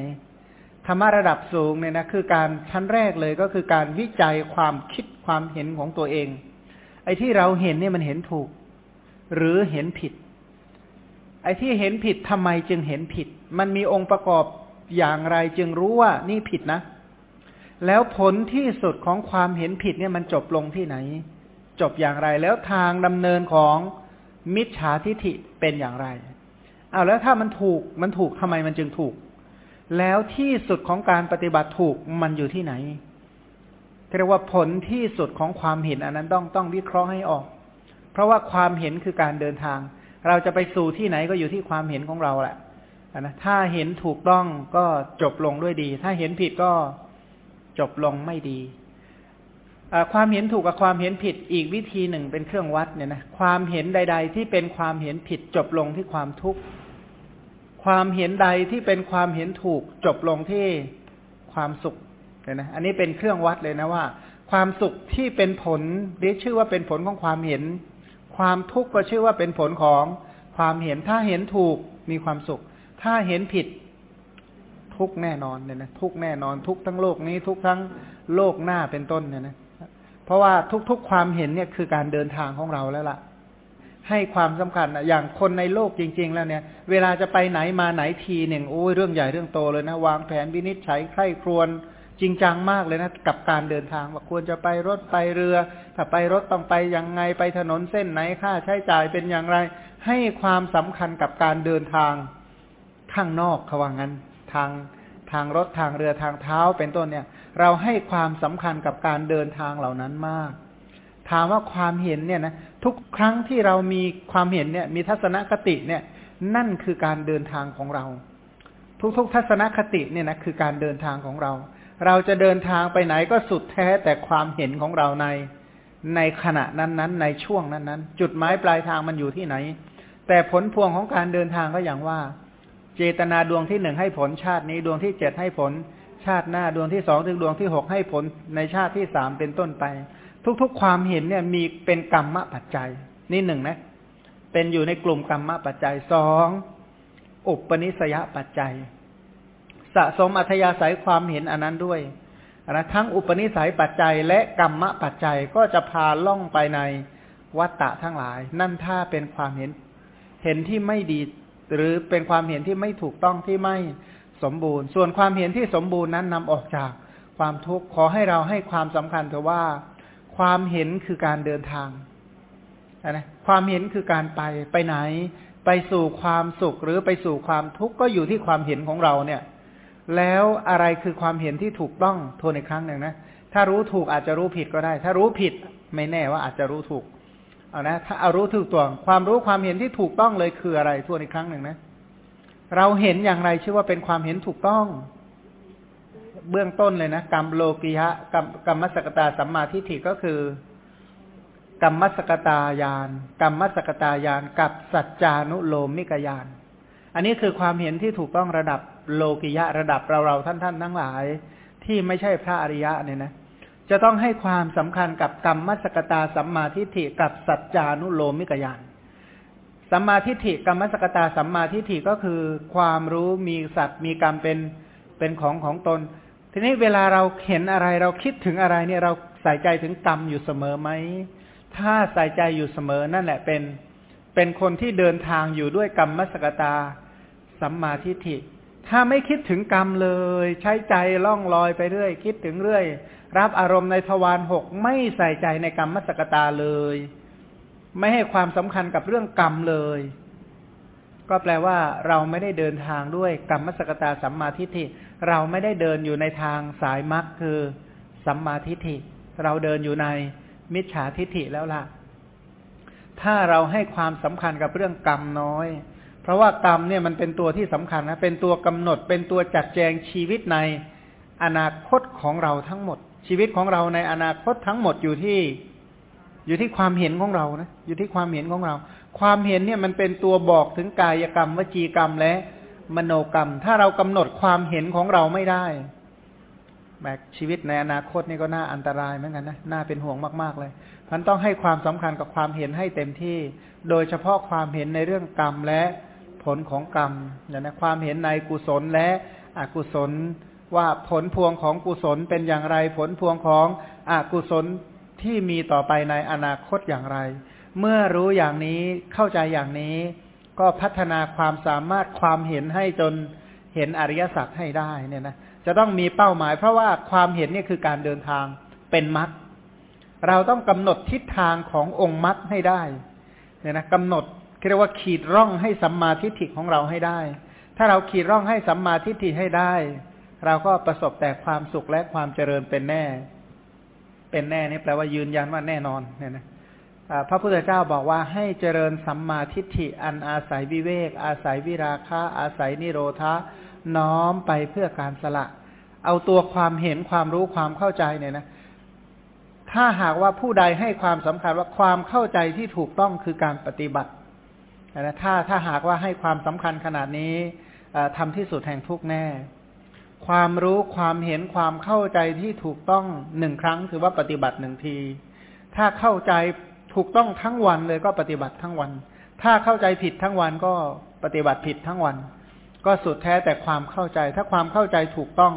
ธรรมะระดับสูงเนี่ยนะคือการชั้นแรกเลยก็คือการวิจัยความคิดความเห็นของตัวเอง ไอ้ที่เราเห็นเนี่ยมันเห็นถูก หรือเห็นผิด ไอ้ที่เห็นผิดทำไมจึงเห็นผิด มันมีองค์ประกอบอย่างไรจึงรู้ว่านี่ผิดนะ แล้วผลที่สุดของความเห็นผิดเนี่ยมันจบลงที่ไหน จบอย่างไร แล้วทางดำเนินของมิจฉาทิฐิเป็นอย่างไรเอาแล้วถ้ามันถูกมันถูกทำไมมันจึงถูก แล้วที่สุดของการปฏิบัติถูกมันอยู่ที่ไหนเรียกว่าผลที่สุดของความเห็นอันนั้นต้องต้องวิเคราะห์ให้ออก เพราะว่าความเห็นคือการเดินทาง เราจะไปสู่ที่ไหนก็อยู่ที่ความเห็นของเราแหละนะถ้าเห็นถูกต้องก็จบลงด้วยดี ถ้าเห็นผิดก็จบลงไม่ดี ความเห็นถูกกับความเห็นผิดอีกวิธีหนึ่งเป็นเครื่องวัดเนี่ยนะความเห็นใด ๆ ที่เป็นความเห็นผิดจบลงที่ความทุกข์ความเห็นใดที่เป็นความเห็นถูกจบลงที่ความสุขเนี่ยนะอันนี้เป็นเครื่องวัดเลยนะว่า ความสุขที่เป็นผลเรียกชื่อว่าเป็นผลของความเห็น ความทุกข์ก็ชื่อว่าเป็นผลของความเห็นถ้าเห็นถูกมีความสุข ถ้าเห็นผิดทุกแน่นอนเนี่ยนะทุกแน่นอนทุกทั้งโลกนี้ทุกทั้งโลกหน้าเป็นต้นเนี่ยนะ เพราะว่าทุกๆความเห็นเนี่ยคือการเดินทางของเราแล้วล่ะ ให้ความสำคัญอย่างคนในโลกจริง ๆ แล้วเนี่ย เวลาจะไปไหนมาไหนทีหนึ่งโอ้ยเรื่องใหญ่เรื่องโตเลยนะ วางแผนวินิจฉัยใคร่ครวญจริงจังมากเลยนะกับการเดินทางว่าควรจะไปรถไปเรือ ถ้าไปรถต้องไปยังไงไปถนนเส้นไหนค่าใช้จ่ายเป็นอย่างไร ให้ความสำคัญกับการเดินทางข้างนอกเขาว่างั้น ทางทางรถทางเรือทางเท้าเป็นต้นเนี่ย เราให้ความสำคัญกับการเดินทางเหล่านั้นมาก ถามว่าความเห็นเนี่ยนะทุกครั้งที่เรามีความเห็นเนี่ย มีทัศนคติเนี่ย นั่นคือการเดินทางของเรา ทุกๆ ทัศนคติเนี่ยนะคือการเดินทางของเรา เราจะเดินทางไปไหนก็สุดแท้แต่ความเห็นของเราในในขณะนั้นๆ ในช่วงนั้นๆ จุดหมายปลายทางมันอยู่ที่ไหน แต่ผลพวงของการเดินทางก็อย่างว่า เจตนาดวงที่หนึ่งให้ผลชาตินี้ดวงที่เจ็ดให้ผล ชาติหน้าดวงที่สองถึงดวงที่หกให้ผลในชาติที่สามเป็นต้นไป ทุกๆ ความเห็นเนี่ยมีเป็นกรรมปัจจัย นี่หนึ่งนะ เป็นอยู่ในกลุ่มกรรมปัจจัยสองอุปนิสยปัจจัย สะสมอัธยาศัยความเห็นอันนั้นด้วยนะทั้งอุปนิสัยปัจจัยและกรรมปัจจัยก็จะพาล่องไปในวัตตะทั้งหลาย นั่นถ้าเป็นความเห็น เห็นที่ไม่ดี หรือเป็นความเห็นที่ไม่ถูกต้องที่ไม่ สมบูรณ์ ส่วนความเห็นที่สมบูรณ์นั้นนำออกจากความทุกข์ขอให้เราให้ความสำคัญเถอะว่าความเห็นคือการเดินทางนะความเห็นคือการไปไปไหน ไปสู่ความสุขหรือไปสู่ความทุกข์ก็อยู่ที่ความเห็นของเราเนี่ย แล้วอะไรคือความเห็นที่ถูกต้องโทษในครั้งหนึ่งนะถ้ารู้ถูกอาจจะรู้ผิดก็ได้ ถ้ารู้ผิดไม่แน่ว่าอาจจะรู้ถูกเอานะถ้าเอารู้ถูกตัวความรู้ความเห็นที่ถูกต้องเลยคืออะไรทวนอีกครั้งหนึ่งนะ เราเห็นอย่างไรชื่อว่าเป็นความเห็นถูกต้อง เบื้องต้นเลยนะกรรมโลกิยะกรรมกรรมสกตาสัมมาทิฏฐิก็คือกรรมสกตายานกรรมสกตายานกับสัจจานุโลมิกยาน อันนี้คือความเห็นที่ถูกต้องระดับโลกิยะระดับเราเราท่านท่านทั้งหลาย ที่ไม่ใช่พระอริยะเนี่ยนะ จะต้องให้ความสำคัญกับกรรมมัสกตาสัมมาทิฏฐิกับสัจจานุโลมิกยาน สัมมาทิฏฐิกรรมมัสกตาสัมมาทิฏฐิก็คือความรู้มีสัตว์มีกรรมเป็นเป็นของของตน ทีนี้เวลาเราเห็นอะไรเราคิดถึงอะไรเนี่ยเราใส่ใจถึงกรรมอยู่เสมอไหมถ้าใส่ใจอยู่เสมอนั่นแหละเป็นเป็นคนที่เดินทางอยู่ด้วยกรรมมัสกตาสัมมาทิฏฐิ ถ้าไม่คิดถึงกรรมเลย ใช้ใจล่องลอยไปเรื่อย คิดถึงเรื่อย รับอารมณ์ในทวารหกไม่ใส่ใจในกรรมมัสกตาเลย ไม่ให้ความสำคัญกับเรื่องกรรมเลย ก็แปลว่า เราไม่ได้เดินทางด้วยกรรมมัสกตาสัมมาทิฏฐิ เราไม่ได้เดินอยู่ในทางสายมรรคคือสัมมาทิฏฐิ เราเดินอยู่ในมิจฉาทิฏฐิแล้วล่ะ ถ้าเราให้ความสำคัญกับเรื่องกรรมน้อย เพราะว่ากรรมเนี่ยมันเป็นตัวที่สำคัญนะ เป็นตัวกำหนด เป็นตัวจัดแจงชีวิตในอนาคตของเราทั้งหมด ชีวิตของเราในอนาคตทั้งหมดอยู่ที่ อยู่ที่ความเห็นของเรานะ อยู่ที่ความเห็นของเรา ความเห็นเนี่ยมันเป็นตัวบอกถึงกายกรรม วจีกรรมและมโนกรรม ถ้าเรากำหนดความเห็นของเราไม่ได้แบกชีวิตในอนาคตนี่ก็น่าอันตรายเหมือนกันนะน่าเป็นห่วงมากๆเลยมันต้องให้ความสำคัญกับความเห็นให้เต็มที่ โดยเฉพาะความเห็นในเรื่องกรรมและผลของกรรมอย่างนะความเห็นในกุศลและอกุศลว่าผลพวงของกุศลเป็นอย่างไร ผลพวงของอกุศล ที่มีต่อไปในอนาคตอย่างไร เมื่อรู้อย่างนี้เข้าใจอย่างนี้ ก็พัฒนาความสามารถความเห็นให้จนเห็นอริยสัจให้ได้เนี่ยนะจะต้องมีเป้าหมาย เพราะว่าความเห็นนี่คือการเดินทางเป็นมรรคเราต้องกำหนดทิศทางขององค์มรรคให้ได้เนี่ยนะกำหนดเรียกว่าขีดร่องให้สัมมาทิฏฐิของเราให้ได้ ถ้าเราขีดร่องให้สัมมาทิฏฐิให้ได้ เราก็ประสบแต่ความสุขและความเจริญเป็นแน่ เป็นแน่นี่แปลว่ายืนยันว่าแน่นอนเนี่ยนะพระพุทธเจ้าบอกว่าให้เจริญสัมมาทิฏฐิอันอาศัยวิเวก อาศัยวิราคะอาศัยนิโรธะน้อมไปเพื่อการสละ เอาตัวความเห็นความรู้ความเข้าใจเนี่ยนะ ถ้าหากว่าผู้ใดให้ความสำคัญว่าความเข้าใจที่ถูกต้องคือการปฏิบัตินะถ้าถ้าหากว่าให้ความสำคัญขนาดนี้ทำที่สุดแห่งทุกแน่ ความรู้ความเห็นความเข้าใจที่ถูกต้องหนึ่งครั้งถือว่าปฏิบัติหนึ่งที ถ้าเข้าใจถูกต้องทั้งวันเลยก็ปฏิบัติทั้งวัน ถ้าเข้าใจผิดทั้งวันก็ปฏิบัติผิดทั้งวัน ก็สุดแท้แต่ความเข้าใจ ถ้าความเข้าใจถูกต้อง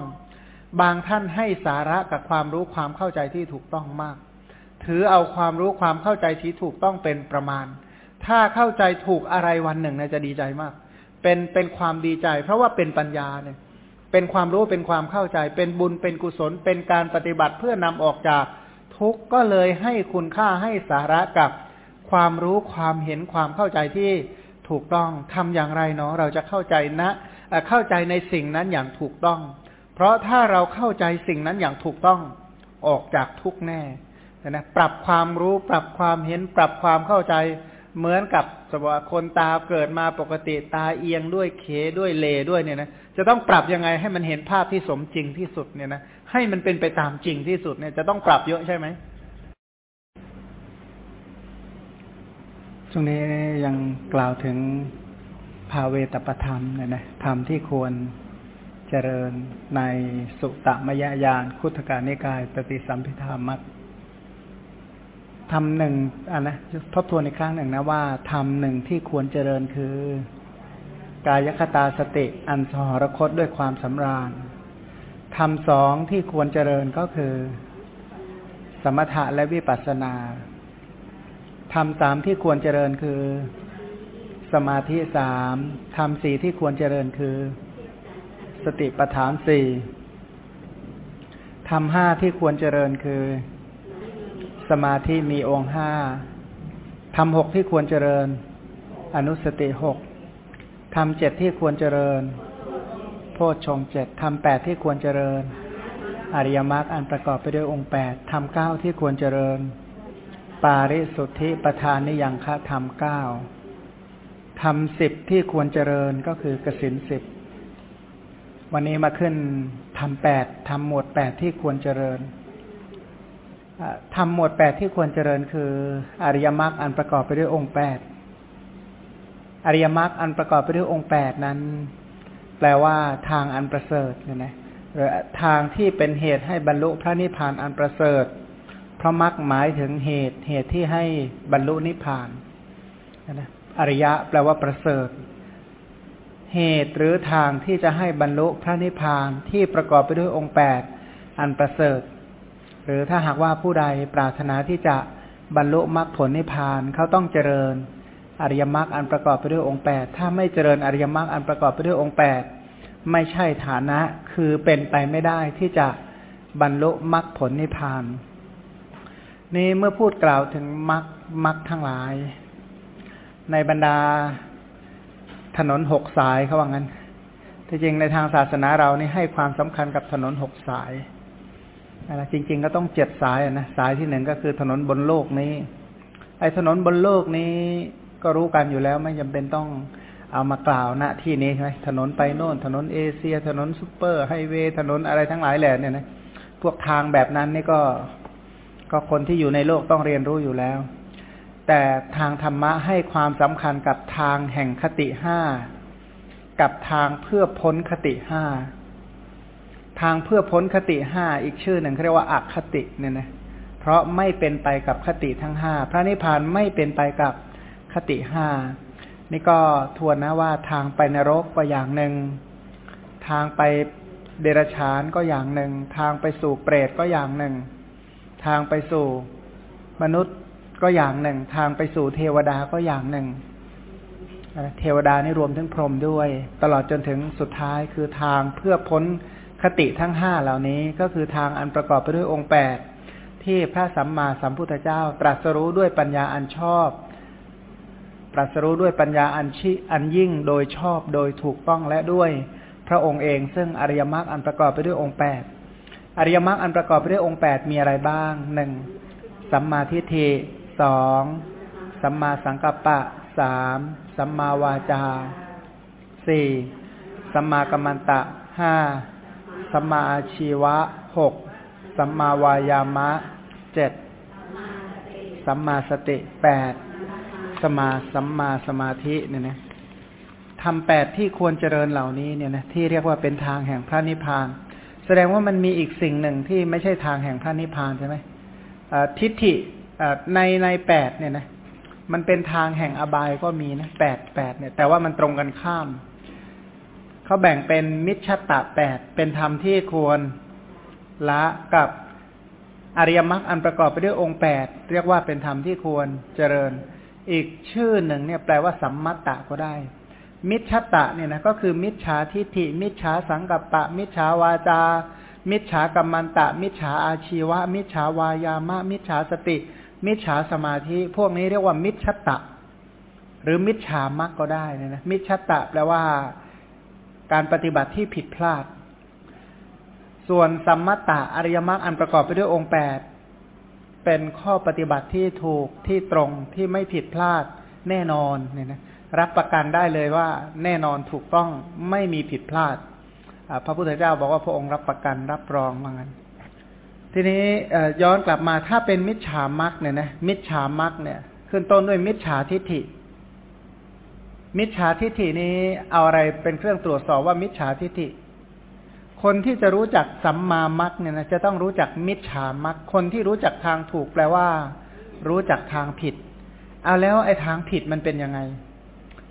บางท่านให้สาระกับความรู้ความเข้าใจที่ถูกต้องมาก ถือเอาความรู้ความเข้าใจที่ถูกต้องเป็นประมาณ ถ้าเข้าใจถูกอะไรวันหนึ่งนะจะดีใจมาก เป็นเป็นความดีใจ เพราะว่าเป็นปัญญาเนี่ย เป็นความรู้เป็นความเข้าใจ เป็นบุญเป็นกุศล เป็นการปฏิบัติเพื่อนำออกจากทุกข์ก็เลยให้คุณค่าให้สาระกับความรู้ความเห็นความเข้าใจที่ถูกต้องทำอย่างไรเนาะเราจะเข้าใจนะเข้าใจในสิ่งนั้นอย่างถูกต้อง เพราะถ้าเราเข้าใจสิ่งนั้นอย่างถูกต้องออกจากทุกแน่นะปรับความรู้ปรับความเห็นปรับความเข้าใจ เหมือนกับสมมติคนตาเกิดมาปกติตาเอียงด้วยเขด้วยเลด้วยเนี่ยนะจะต้องปรับยังไงให้มันเห็นภาพที่สมจริงที่สุดเนี่ยนะให้มันเป็นไปตามจริงที่สุดเนี่ยจะต้องปรับเยอะใช่ไหมช่วงนี้ยังกล่าวถึงภาเวตประธรรมเนี่ยนะธรรมที่ควรเจริญในสุตตมยญาณคุถการนิกายปฏิสัมพิธามัต ทำหนึ่งอะนะทบทวนอีกครั้งหนึ่งนะว่าทำหนึ่งที่ควรเจริญคือ กายคตาสติอันสหรคตด้วยความสำราญทำสองที่ควรเจริญก็คือ สมถะและวิปัสสนาทำสามที่ควรเจริญคือ สมาธิสามทำสี่ที่ควรเจริญคือ สติปัฏฐานสี่ทำห้าที่ควรเจริญคือ สมาธิมีองค์ห้าทำหกที่ควรเจริญ อนุสติหกทำเจ็ดที่ควรเจริญ โพชฌงเจ็ดทำแปดที่ควรเจริญ อริยมรรคอันประกอบไปด้วยองค์แปดทำเก้าที่ควรเจริญ ปาริสุทธิประธานนิยังคะธรรมเก้าทำสิบที่ควรเจริญก็คือกสินสิบวันนี้มาขึ้นทำแปดทำหมวดแปดที่ควรเจริญ ทำหมวดแปดที่ควรเจริญคือ อริยมรรคอันประกอบไปด้วยองค์แปดอริยมรรคอันประกอบไปด้วยองค์แปดนั้น แปลว่าทางอันประเสริฐเนี่ยนะหรือทางที่เป็นเหตุให้บรรลุพระนิพพานอันประเสริฐ เพราะมรรคหมายถึงเหตุเหตุที่ให้บรรลุนิพพานนะอริยะแปลว่าประเสริฐ เหตุหรือทางที่จะให้บรรลุพระนิพพานที่ประกอบไปด้วยองค์แปดอันประเสริฐ หรือถ้าหากว่าผู้ใดปรารถนาที่จะบรรลุมรรคผลนิพพานเขาต้องเจริญอริยมรรคอันประกอบไปด้วยองค์แปดถ้าไม่เจริญอริยมรรคอันประกอบไปด้วยองค์แปดไม่ใช่ฐานะคือเป็นไปไม่ได้ที่จะบรรลุมรรคผลนิพพาน นี่เมื่อพูดกล่าวถึงมรรคมรรคทั้งหลาย ในบรรดาถนนหกสายเขาว่างั้นที่จริงในทางศาสนาเรานี่ให้ความสำคัญกับถนนหกสาย นะจริง ๆ ก็ต้องเจ็ดสายนะสายที่หนึ่งก็คือถนนบนโลกนี้ ไอ้ถนนบนโลกนี้ก็รู้กันอยู่แล้วไม่จำเป็นต้องเอามากล่าวณที่นี้ใช่ไหมถนนไปโน่น ถนนเอเชีย ถนนซูเปอร์ไฮเวย์ถนนอะไรทั้งหลายแหล่เนี่ยนะพวกทางแบบนั้นนี่ก็ก็คนที่อยู่ในโลกต้องเรียนรู้อยู่แล้ว แต่ทางธรรมะให้ความสำคัญกับทางแห่งคติห้ากับทางเพื่อพ้นคติห้า ทางเพื่อพ้นคติห้าอีกชื่อหนึ่งเรียกว่าอักคติเนี่ยนะเพราะไม่เป็นไปกับคติทั้งห้าพระนิพพานไม่เป็นไปกับคติห้านี่ก็ทวนนะว่าทางไปนรกก็อย่างหนึ่ง ทางไปเดรัจฉานก็อย่างหนึ่ง ทางไปสู่เปรตก็อย่างหนึ่ง ทางไปสู่มนุษย์ก็อย่างหนึ่ง ทางไปสู่เทวดาก็อย่างหนึ่งเทวดานี่รวมถึงพรหมด้วย ตลอดจนถึงสุดท้ายคือทางเพื่อพ้น คติทั้งห้าเหล่านี้ก็คือทางอันประกอบไปด้วยองค์แปดที่พระสัมมาสัมพุทธเจ้า ตรัสรู้ด้วยปัญญาอันชอบ ตรัสรู้ด้วยปัญญาอันชิอันยิ่งโดยชอบโดยถูกต้องและด้วยพระองค์เองซึ่งอริยมรรคอันประกอบไปด้วยองค์แปดอริยมรรคอันประกอบไปด้วยองค์แปดมีอะไรบ้างหนึ่งสัมมาทิฏฐิสองสัมมาสังกัปปะสามสัมมาวาจาสี่สัมมากัมมันตะห้า สัมมาอาชีวะหกสัมมาวายามะเจ็ดสัมมาสติแปดสมาสัมมาสมาธิเนี่ยนะทำแปดที่ควรเจริญเหล่านี้เนี่ยนะที่เรียกว่าเป็นทางแห่งพระนิพพาน แสดงว่ามันมีอีกสิ่งหนึ่งที่ไม่ใช่ทางแห่งพระนิพพานใช่ไหมทิฏฐิในในแปดเนี่ยนะมันเป็นทางแห่งอบายก็มีนะแปดแปดเนี่ย แต่ว่ามันตรงกันข้าม เขาแบ่งเป็นมิชตะแปดเป็นธรรมที่ควรละกับอริยมรรคอันประกอบไปด้วยองค์แปดเรียกว่าเป็นธรรมที่ควรเจริญ อีกชื่อหนึ่งเนี่ยแปลว่าสัมมัตตะก็ได้ มิชตะเนี่ยนะก็คือมิจฉาทิฏฐิ มิจฉาสังกัปปะ มิจฉาวาจา มิจฉากรรมันตะ มิจฉาอาชีวะ มิจฉาวายามะ มิจฉาสติ มิจฉาสมาธิ พวกนี้เรียกว่ามิชตะ หรือมิจฉามรรคก็ได้นะนะมิชตะแปลว่า การปฏิบัติที่ผิดพลาด ส่วนสัมมัตตะอริยมรรคอันประกอบไปด้วยองค์แปดเป็นข้อปฏิบัติที่ถูกที่ตรงที่ไม่ผิดพลาดแน่นอนเนี่ยนะรับประกันได้เลยว่าแน่นอนถูกต้องไม่มีผิดพลาดพระพุทธเจ้าบอกว่าพระองค์รับประกันรับรองว่างั้น ทีนี้ย้อนกลับมาถ้าเป็นมิจฉามักเนี่ยนะมิจฉามักเนี่ย ขึ้นต้นด้วยมิจฉาทิฏฐิ มิจฉาทิฏฐินี้เอาอะไรเป็นเครื่องตรวจสอบว่ามิจฉาทิฏฐิ คนที่จะรู้จักสัมมามัคเนี่ยนะจะต้องรู้จักมิจฉามัคคนที่รู้จักทางถูกแปลว่า รู้จักทางผิด เอาแล้วไอ้ทางผิดมันเป็นยังไง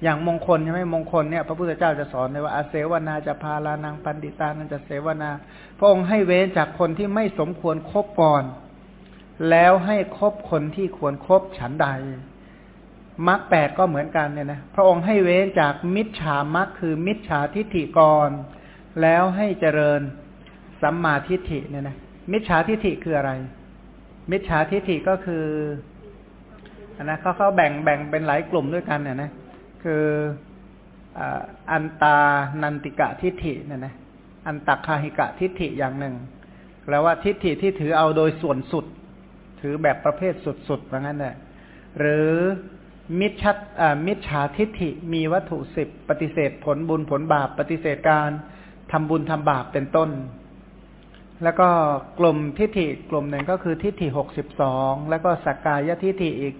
อย่างมงคลใช่ไหมมงคลเนี่ยพระพุทธเจ้าจะสอนเลยว่าอาเสวนาจะพาลานังปันติตานันจะเสวนา พระองค์ให้เว้นจากคนที่ไม่สมควรครบก่อน แล้วให้คบคนที่ควรครบฉันใด มรรคแปดก็เหมือนกันเนี่ยนะพระองค์ให้เว้นจากมิจฉามรรคคือมิจฉาทิฏฐิก่อนแล้วให้เจริญสัมมาทิฏฐิเนี่ยนะมิจฉาทิฏฐิคืออะไร มิจฉาทิฏฐิก็คืออันนะเขาเขาแบ่งแบ่งเป็นหลายกลุ่มด้วยกันเนี่ยนะคืออันตานันติกะทิฏฐิเนี่ยนะอันตักคาหิกะทิฏฐิอย่างหนึ่งแปลว่าทิฏฐิที่ถือเอาโดยส่วนสุด ถือแบบประเภทสุดๆอย่างนั้นแหละหรือ มิจฉามิจฉาทิฏฐิมีวัตถุสิบปฏิเสธผลบุญผลบาป ปฏิเสธการทำบุญทำบาปเป็นต้น แล้วก็กลุ่มทิฏฐิกลุ่มหนึ่งก็คือทิฏฐิหกสิบสองแล้วก็สักกายทิฏฐิอีก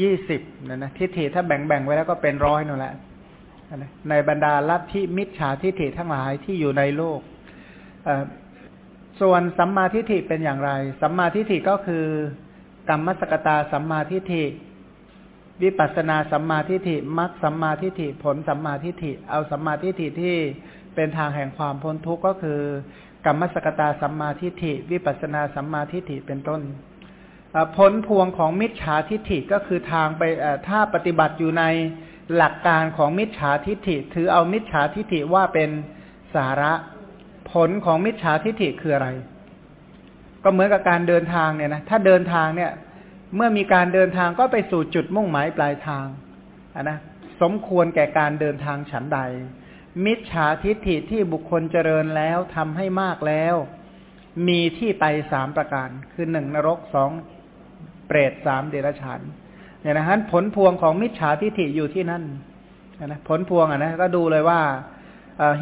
ยี่สิบนะนะทิฏฐิถ้าแบ่งแบ่งไว้แล้วก็เป็นร้อยนั่นแหละในบรรดาลัทธิมิจฉาทิฏฐิทั้งหลายที่อยู่ในโลกส่วนสัมมาทิฏฐิเป็นอย่างไร สัมมาทิฏฐิก็คือกรรมสกตาสัมมาทิฏฐิ วิปัสนาสัมมาทิฏฐิมรรคสัมมาทิฏฐิผลสัมมาทิฏฐิ เอาสัมมาทิฏฐิที่เป็นทางแห่งความพ้นทุกข์ก็คือกรรมสกตาสัมมาทิฏฐิ วิปัสนาสัมมาทิฏฐิเป็นต้นผลพวงของมิจฉาทิฏฐิก็คือทางไปถ้าปฏิบัติอยู่ในหลักการของมิจฉาทิฏฐิ ถือเอามิจฉาทิฏฐิว่าเป็นสาระ ผลของมิจฉาทิฏฐิคืออะไร ก็เหมือนกับการเดินทางเนี่ยนะถ้าเดินทางเนี่ย เมื่อมีการเดินทางก็ไปสู่จุดมุ่งหมายปลายทางนะสมควรแก่การเดินทางฉันใด มิจฉาทิฏฐิที่บุคคลเจริญแล้วทำให้มากแล้ว มีที่ไปสามประการ คือหนึ่งนรกสองเปรตสามเดรัจฉานเนี่ยนะฮะผลพวงของมิจฉาทิฏฐิอยู่ที่นั่นนะผลพวงอะนะก็ดูเลยว่า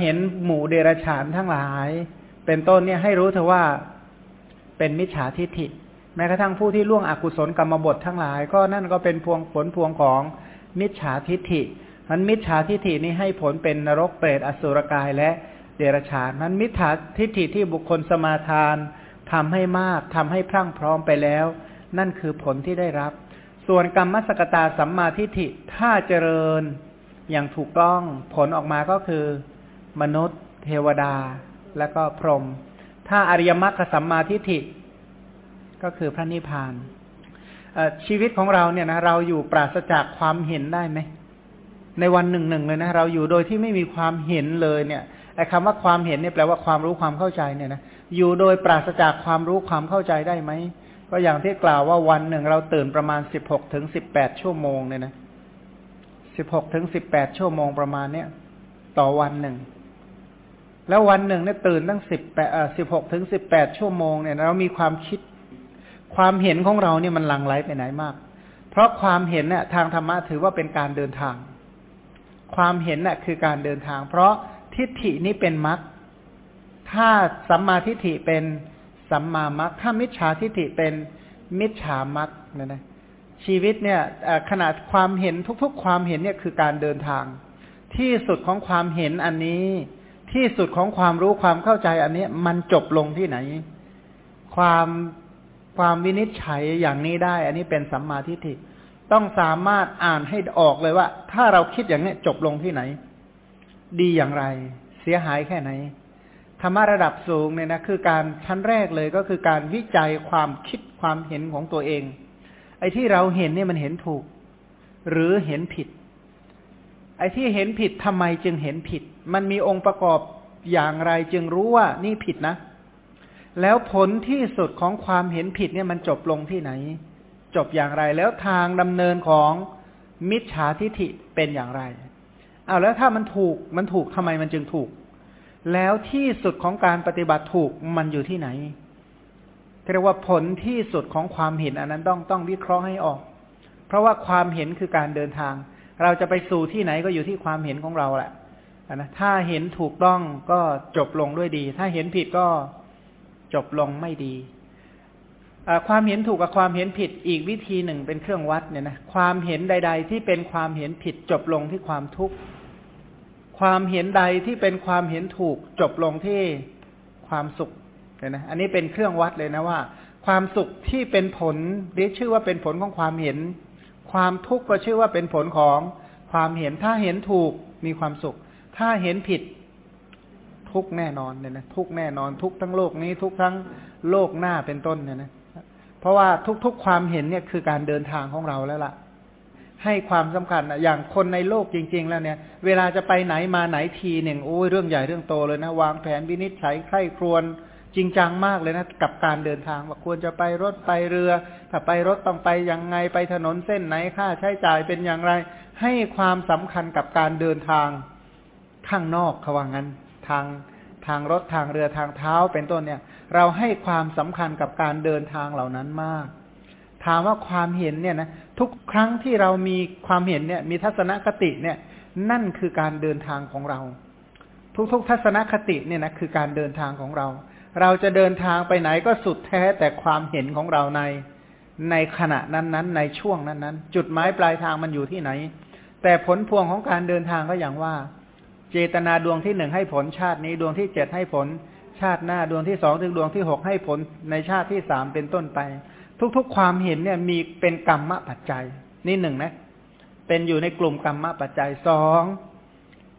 เห็นหมู่เดรัจฉานทั้งหลาย เป็นต้นเนี่ยให้รู้เถอะว่าเป็นมิจฉาทิฏฐิ แม้กระทั่งผู้ที่ล่วงอกุศลกรรมบททั้งหลาย ก็นั่นก็เป็นพวงผลพวงของมิจฉาทิฏฐิมันมิจฉาทิฏฐินี้ให้ผลเป็นนรกเปรตอสุรกายและเดรัจฉานมันมิจฉาทิฏฐิที่บุคคลสมาทานทำให้มากทำให้พรั่งพร้อมไปแล้ว นั่นคือผลที่ได้รับ ส่วนกรรมสกตาสัมมาทิฏฐิถ้าเจริญอย่างถูกต้องผลออกมาก็คือ มนุษย์ เทวดา และก็พรหมถ้าอริยมรรคสัมมาทิฏฐิ ก็คือพระนิพพานชีวิตของเราเนี่ยนะเราอยู่ปราศจากความเห็นได้ไหมในวันหนึ่งหนึ่งเลยนะเราอยู่โดยที่ไม่มีความเห็นเลยเนี่ยไอ้คำว่าความเห็นเนี่ยแปลว่าความรู้ความเข้าใจเนี่ยนะอยู่โดยปราศจากความรู้ความเข้าใจได้ไหมก็อย่างที่กล่าวว่าวันหนึ่งเราตื่นประมาณสิบหกถึงสิบแปดชั่วโมงเนี่ยนะสิบหกถึงสิบแปดชั่วโมงประมาณเนี้ยต่อวันหนึ่ง แล้ววันหนึ่งเนี่ยตื่นตั้งสิบแปดสิบหกถึงสิบแปดชั่วโมงเนี่ยเรามีความคิด ความเห็นของเราเนี่ยมันหลังไหลไปไหนมาก เพราะความเห็นเนี่ยทางธรรมะถือว่าเป็นการเดินทาง ความเห็นน่ะคือการเดินทาง เพราะทิฏฐินี้เป็นมรรคถ้าสัมมาทิฏฐิเป็นสัมมามรรคถ้ามิจฉาทิฏฐิเป็นมิจฉามรรคนะนะชีวิตเนี่ยขนาดความเห็นทุกๆ ความเห็นเนี่ยคือการเดินทาง ที่สุดของความเห็นอันนี้ ที่สุดของความรู้ความเข้าใจอันนี้มันจบลงที่ไหน ความ ความวินิจฉัยอย่างนี้ได้ อันนี้เป็นสัมมาทิฏฐิ ต้องสามารถอ่านให้ออกเลยว่า ถ้าเราคิดอย่างนี้จบลงที่ไหน ดีอย่างไร เสียหายแค่ไหน ธรรมะระดับสูงเนี่ยนะคือการชั้นแรกเลยก็คือการวิจัยความคิดความเห็นของตัวเอง ไอ้ที่เราเห็นเนี่ยมันเห็นถูก หรือเห็นผิด ไอ้ที่เห็นผิดทำไมจึงเห็นผิด มันมีองค์ประกอบอย่างไรจึงรู้ว่านี่ผิดนะ แล้วผลที่สุดของความเห็นผิดเนี่ยมันจบลงที่ไหน จบอย่างไร แล้วทางดำเนินของมิจฉาทิฐิเป็นอย่างไรเอาแล้วถ้ามันถูกมันถูกทำไมมันจึงถูก แล้วที่สุดของการปฏิบัติถูกมันอยู่ที่ไหนเรียกว่าผลที่สุดของความเห็นอันนั้นต้องต้องวิเคราะห์ให้ออก เพราะว่าความเห็นคือการเดินทาง เราจะไปสู่ที่ไหนก็อยู่ที่ความเห็นของเราแหละนะถ้าเห็นถูกต้องก็จบลงด้วยดี ถ้าเห็นผิดก็ จบลงไม่ดีความเห็นถูกกับความเห็นผิดอีกวิธีหนึ่งเป็นเครื่องวัดเนี่ยนะความเห็นใด ๆ ที่เป็นความเห็นผิดจบลงที่ความทุกข์ความเห็นใดที่เป็นความเห็นถูกจบลงที่ความสุขเนี่ยนะอันนี้เป็นเครื่องวัดเลยนะว่า ความสุขที่เป็นผลเรียกชื่อว่าเป็นผลของความเห็น ความทุกข์ก็ชื่อว่าเป็นผลของความเห็นถ้าเห็นถูกมีความสุข ถ้าเห็นผิด ทุกแน่นอนเนี่ยนะทุกแน่นอนทุกทั้งโลกนี้ ทุกทั้งโลกหน้าเป็นต้นเนี่ยนะเพราะว่าทุกๆความเห็นเนี่ยคือการเดินทางของเราแล้วล่ะ ให้ความสำคัญอย่างคนในโลกจริง ๆ แล้วเนี่ย เวลาจะไปไหนมาไหนทีหนึ่งโอ้ยเรื่องใหญ่เรื่องโตเลยนะวางแผนวินิจฉัยใคร่ครวญจริงจังมากเลยนะกับการเดินทางว่าควรจะไปรถไปเรือ ถ้าไปรถต้องไปยังไงไปถนนเส้นไหนค่าใช้จ่ายเป็นอย่างไร ให้ความสำคัญกับการเดินทางข้างนอกเขาว่างั้น ทางทางรถทางเรือทางเท้าเป็นต้นเนี่ย เราให้ความสำคัญกับการเดินทางเหล่านั้นมาก ถามว่าความเห็นเนี่ยนะทุกครั้งที่เรามีความเห็นเนี่ย มีทัศนคติเนี่ย นั่นคือการเดินทางของเรา ทุกๆ ทัศนคติเนี่ยนะคือการเดินทางของเรา เราจะเดินทางไปไหนก็สุดแท้แต่ความเห็นของเราในในขณะนั้นๆ ในช่วงนั้นๆ จุดหมายปลายทางมันอยู่ที่ไหน แต่ผลพวงของการเดินทางก็อย่างว่า เจตนาดวงที่หนึ่งให้ผลชาตินี้ดวงที่เจ็ดให้ผล ชาติหน้าดวงที่สองถึงดวงที่หกให้ผลในชาติที่สามเป็นต้นไป ทุกๆ ความเห็นเนี่ยมีเป็นกรรมปัจจัย นี่หนึ่งนะ เป็นอยู่ในกลุ่มกรรมปัจจัยสอง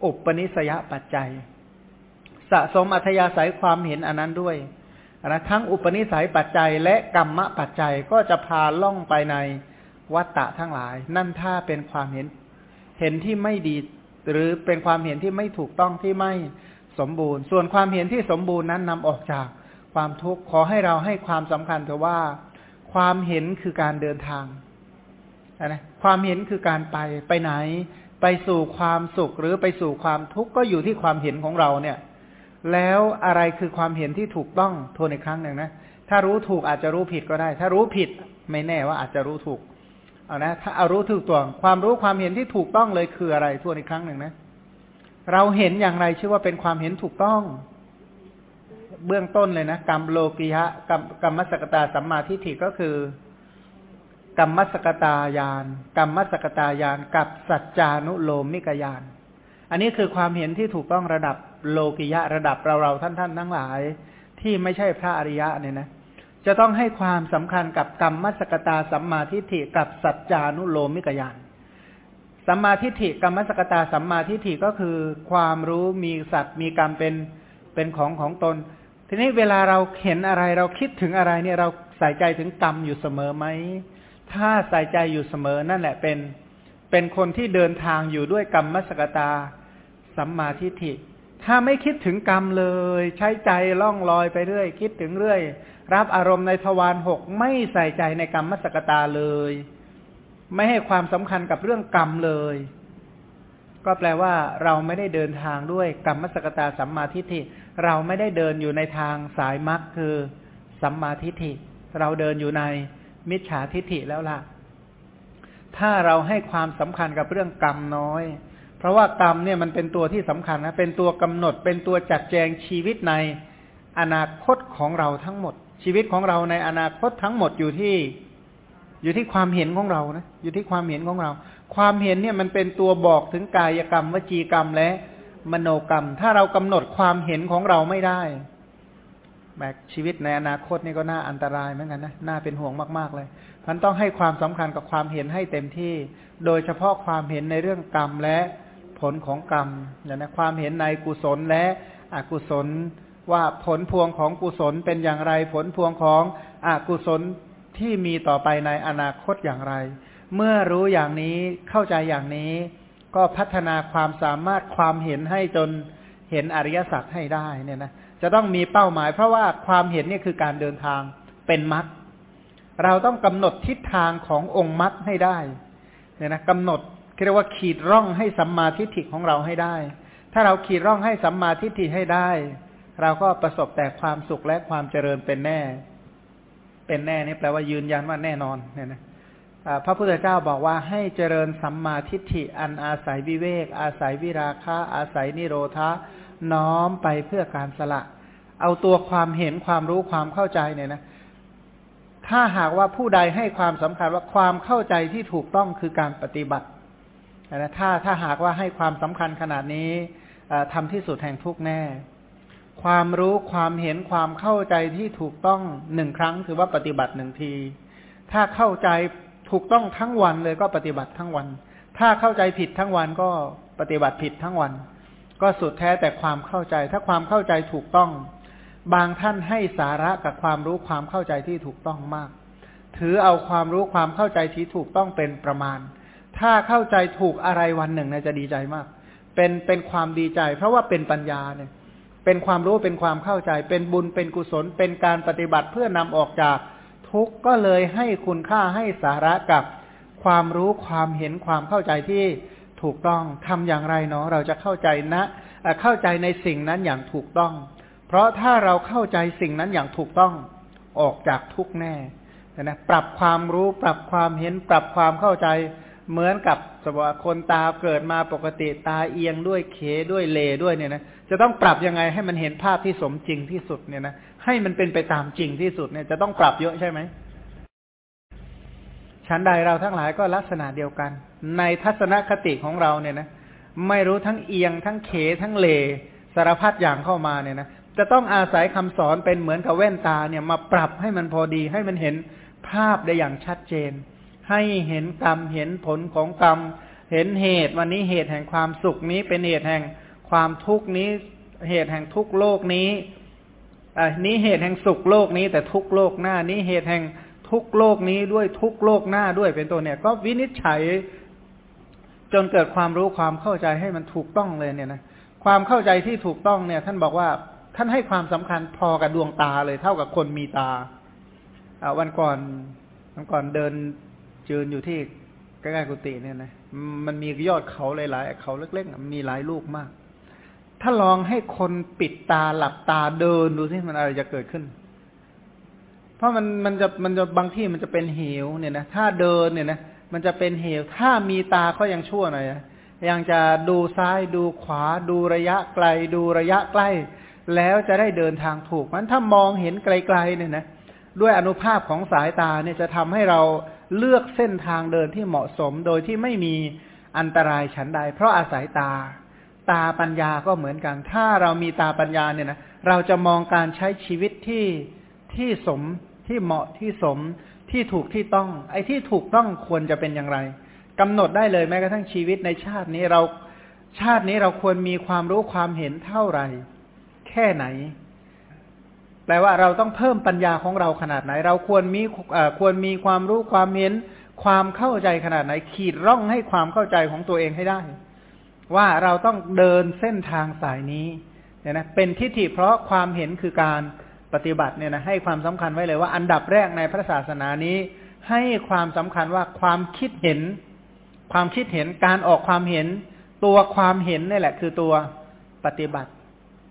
อุปนิสยปัจจัย สะสมอัธยาศัยความเห็นอันนั้นด้วยนะทั้งอุปนิสัยปัจจัยและกรรมปัจจัยก็จะพาล่องไปในวัตตะทั้งหลาย นั่นถ้าเป็นความเห็น เห็นที่ไม่ดี หรือเป็นความเห็นที่ไม่ถูกต้องที่ไม่สมบูรณ์ ส่วนความเห็นที่สมบูรณ์นั้นนำออกจากความทุกข์ขอให้เราให้ความสำคัญเถอะว่า ความเห็นคือการเดินทางนะความเห็นคือการไปไปไหน ไปสู่ความสุขหรือไปสู่ความทุกข์ก็อยู่ที่ความเห็นของเราเนี่ย แล้วอะไรคือความเห็นที่ถูกต้องทวนอีกครั้งหนึ่งนะถ้ารู้ถูกอาจจะรู้ผิดก็ได้ ถ้ารู้ผิดไม่แน่ว่าอาจจะรู้ถูก เอานะถ้าเอารู้ถูกตัวความรู้ความเห็นที่ถูกต้องเลยคืออะไรทวนอีกครั้งหนึ่งนะ เราเห็นอย่างไรชื่อว่าเป็นความเห็นถูกต้อง เบื้องต้นเลยนะกรรมโลกิยะกรรมกรรมสกตาสัมมาทิฏฐิก็คือกรรมสกตายานกรรมสกตายานกับสัจจานุโลมิกยาน อันนี้คือความเห็นที่ถูกต้องระดับโลกิยะระดับเราเราท่านท่านทั้งหลาย ที่ไม่ใช่พระอริยะเนี่ยนะ จะต้องให้ความสำคัญกับกรรมสกตาสัมมาทิฏฐิกับสัจจานุโลมิกยานสัมมาทิฏฐิกรรมสกตาสัมมาทิฏฐิก็คือความรู้มีสัตว์มีกรรมเป็นเป็นของของตน ทีนี้เวลาเราเห็นอะไรเราคิดถึงอะไรเนี่ยเราใส่ใจถึงกรรมอยู่เสมอไหมถ้าใส่ใจอยู่เสมอนั่นแหละเป็นเป็นคนที่เดินทางอยู่ด้วยกรรมมสกตาสัมมาทิฏฐิถ้าไม่คิดถึงกรรมเลย ใช้ใจล่องลอยไปเรื่อย คิดถึงเรื่อย รับอารมณ์ในทวารหกไม่ใส่ใจในกรรมมสกตาเลย ไม่ให้ความสำคัญกับเรื่องกรรมเลย ก็แปลว่าเราไม่ได้เดินทางด้วยกรรมสกตาสัมมาทิฏฐิ เราไม่ได้เดินอยู่ในทางสายมรรคคือสัมมาทิฏฐิ เราเดินอยู่ในมิจฉาทิฏฐิแล้วล่ะ ถ้าเราให้ความสำคัญกับเรื่องกรรมน้อย เพราะว่ากรรมเนี่ยมันเป็นตัวที่สำคัญนะ เป็นตัวกำหนด เป็นตัวจัดแจงชีวิตในอนาคตของเราทั้งหมด ชีวิตของเราในอนาคตทั้งหมดอยู่ที่ อยู่ที่ความเห็นของเรานะ อยู่ที่ความเห็นของเรา ความเห็นเนี่ยมันเป็นตัวบอกถึงกายกรรม วจีกรรมและมโนกรรม ถ้าเรากำหนดความเห็นของเราไม่ได้แบกชีวิตในอนาคตนี่ก็น่าอันตรายเหมือนกันนะน่าเป็นห่วงมากๆเลยมันต้องให้ความสำคัญกับความเห็นให้เต็มที่ โดยเฉพาะความเห็นในเรื่องกรรมและผลของกรรมอย่างนะความเห็นในกุศลและอกุศล ว่าผลพวงของกุศลเป็นอย่างไร ผลพวงของอกุศลที่มีต่อไปในอนาคตอย่างไร เมื่อรู้อย่างนี้เข้าใจอย่างนี้ ก็พัฒนาความสามารถความเห็นให้จนเห็นอริยสัจให้ได้เนี่ยนะจะต้องมีเป้าหมาย เพราะว่าความเห็นนี่คือการเดินทางเป็นมรรคเราต้องกำหนดทิศทางขององค์มรรคให้ได้เนี่ยนะกำหนดเรียกว่าขีดร่องให้สัมมาทิฏฐิของเราให้ได้ ถ้าเราขีดร่องให้สัมมาทิฏฐิให้ได้ เราก็ประสบแต่ความสุขและความเจริญเป็นแน่ เป็นแน่นี่แปลว่ายืนยันว่าแน่นอนเนี่ยนะพระพุทธเจ้าบอกว่าให้เจริญสัมมาทิฏฐิอันอาศัยวิเวก อาศัยวิราคะ อาศัยนิโรธะน้อมไปเพื่อการสละ เอาตัวความเห็นความรู้ความเข้าใจเนี่ยนะถ้าหากว่าผู้ใดให้ความสำคัญว่าความเข้าใจที่ถูกต้องคือการปฏิบัตินะถ้าถ้าหากว่าให้ความสำคัญขนาดนี้ทำที่สุดแห่งทุกแน่ ความรู้ความเห็นความเข้าใจที่ถูกต้องหนึ่งครั้ง ถือว่าปฏิบัติหนึ่งที ถ้าเข้าใจถูกต้องทั้งวันเลยก็ปฏิบัติทั้งวัน ถ้าเข้าใจผิดทั้งวันก็ปฏิบัติผิดทั้งวัน ก็สุดแท้แต่ความเข้าใจ ถ้าความเข้าใจถูกต้อง บางท่านให้สาระกับความรู้ความเข้าใจที่ถูกต้องมาก ถือเอาความรู้ความเข้าใจที่ถูกต้องเป็นประมาณ ถ้าเข้าใจถูกอะไรวันหนึ่งเนี่ยจะดีใจมาก เป็นเป็นความดีใจ เพราะว่าเป็นปัญญาเนี่ย เป็นความรู้เป็นความเข้าใจ เป็นบุญเป็นกุศล เป็นการปฏิบัติเพื่อนำออกจากทุกข์ก็เลยให้คุณค่าให้สาระกับความรู้ความเห็นความเข้าใจที่ถูกต้องทำอย่างไรเนาะเราจะเข้าใจนะเข้าใจในสิ่งนั้นอย่างถูกต้อง เพราะถ้าเราเข้าใจสิ่งนั้นอย่างถูกต้องออกจากทุกแน่นะปรับความรู้ปรับความเห็นปรับความเข้าใจ เหมือนกับสมมติคนตาเกิดมาปกติตาเอียงด้วยเขด้วยเลด้วยเนี่ยนะจะต้องปรับยังไงให้มันเห็นภาพที่สมจริงที่สุดเนี่ยนะให้มันเป็นไปตามจริงที่สุดเนี่ยจะต้องปรับเยอะใช่ไหมชั้นใดเราทั้งหลายก็ลักษณะเดียวกัน ในทัศนคติของเราเนี่ยนะไม่รู้ทั้งเอียงทั้งเขทั้งเลสารพัดอย่างเข้ามาเนี่ยนะจะต้องอาศัยคำสอนเป็นเหมือนกับแว่นตาเนี่ยมาปรับให้มันพอดีให้มันเห็นภาพได้อย่างชัดเจน ให้เห็นกรรมเห็นผลของกรรม เห็นเหตุวันนี้เหตุแห่งความสุขนี้เป็นเหตุแห่งความทุกข์นี้ เหตุแห่งทุกโลกนี้อ่านี้เหตุแห่งสุขโลกนี้ แต่ทุกโลกหน้า นี้เหตุแห่งทุกโลกนี้ด้วยทุกโลกหน้าด้วยเป็นตัวเนี่ย ก็วินิจฉัย จนเกิดความรู้ความเข้าใจให้มันถูกต้องเลยเนี่ยนะความเข้าใจที่ถูกต้องเนี่ย ท่านบอกว่าท่านให้ความสำคัญพอกับดวงตาเลยเท่ากับคนมีตาอาวันก่อนวันก่อนเดิน จืนอยู่ที่ใกล้ๆกุฏิเนี่ยนะมันมียอดเขาหลายๆเขาเล็กๆมีหลายลูกมาก ถ้าลองให้คนปิดตาหลับตาเดินดูสิมันอะไรจะเกิดขึ้น เพราะมันมันจะมันจะบางที่มันจะเป็นเหวเนี่ยนะถ้าเดินเนี่ยนะมันจะเป็นเหวถ้ามีตาก็ยังชั่วหน่อยยังจะดูซ้ายดูขวา ดูระยะไกล ดูระยะใกล้ แล้วจะได้เดินทางถูกมันถ้ามองเห็นไกลๆเนี่ยนะด้วยอนุภาพของสายตาเนี่ยจะทำให้เรา เลือกเส้นทางเดินที่เหมาะสมโดยที่ไม่มีอันตรายฉันใด เพราะอาศัยตา ตาปัญญาก็เหมือนกัน ถ้าเรามีตาปัญญาเนี่ยนะเราจะมองการใช้ชีวิตที่ที่สมที่เหมาะที่สมที่ถูกที่ต้อง ไอ้ที่ถูกต้องควรจะเป็นอย่างไรกำหนดได้เลยแม้กระทั่งชีวิตในชาตินี้เราชาตินี้เราควรมีความรู้ความเห็นเท่าไหร่ แค่ไหน แปลว่าเราต้องเพิ่มปัญญาของเราขนาดไหน เราควรมีควรมีความรู้ความเห็นความเข้าใจขนาดไหน ขีดร่องให้ความเข้าใจของตัวเองให้ได้ ว่าเราต้องเดินเส้นทางสายนี้เนี่ยนะเป็นทิฏฐิเพราะความเห็นคือการปฏิบัติเนี่ยนะให้ความสำคัญไว้เลยว่าอันดับแรกในพระศาสนานี้ ให้ความสำคัญว่าความคิดเห็น ความคิดเห็นการออกความเห็น ตัวความเห็นนี่แหละ คือตัวปฏิบัติ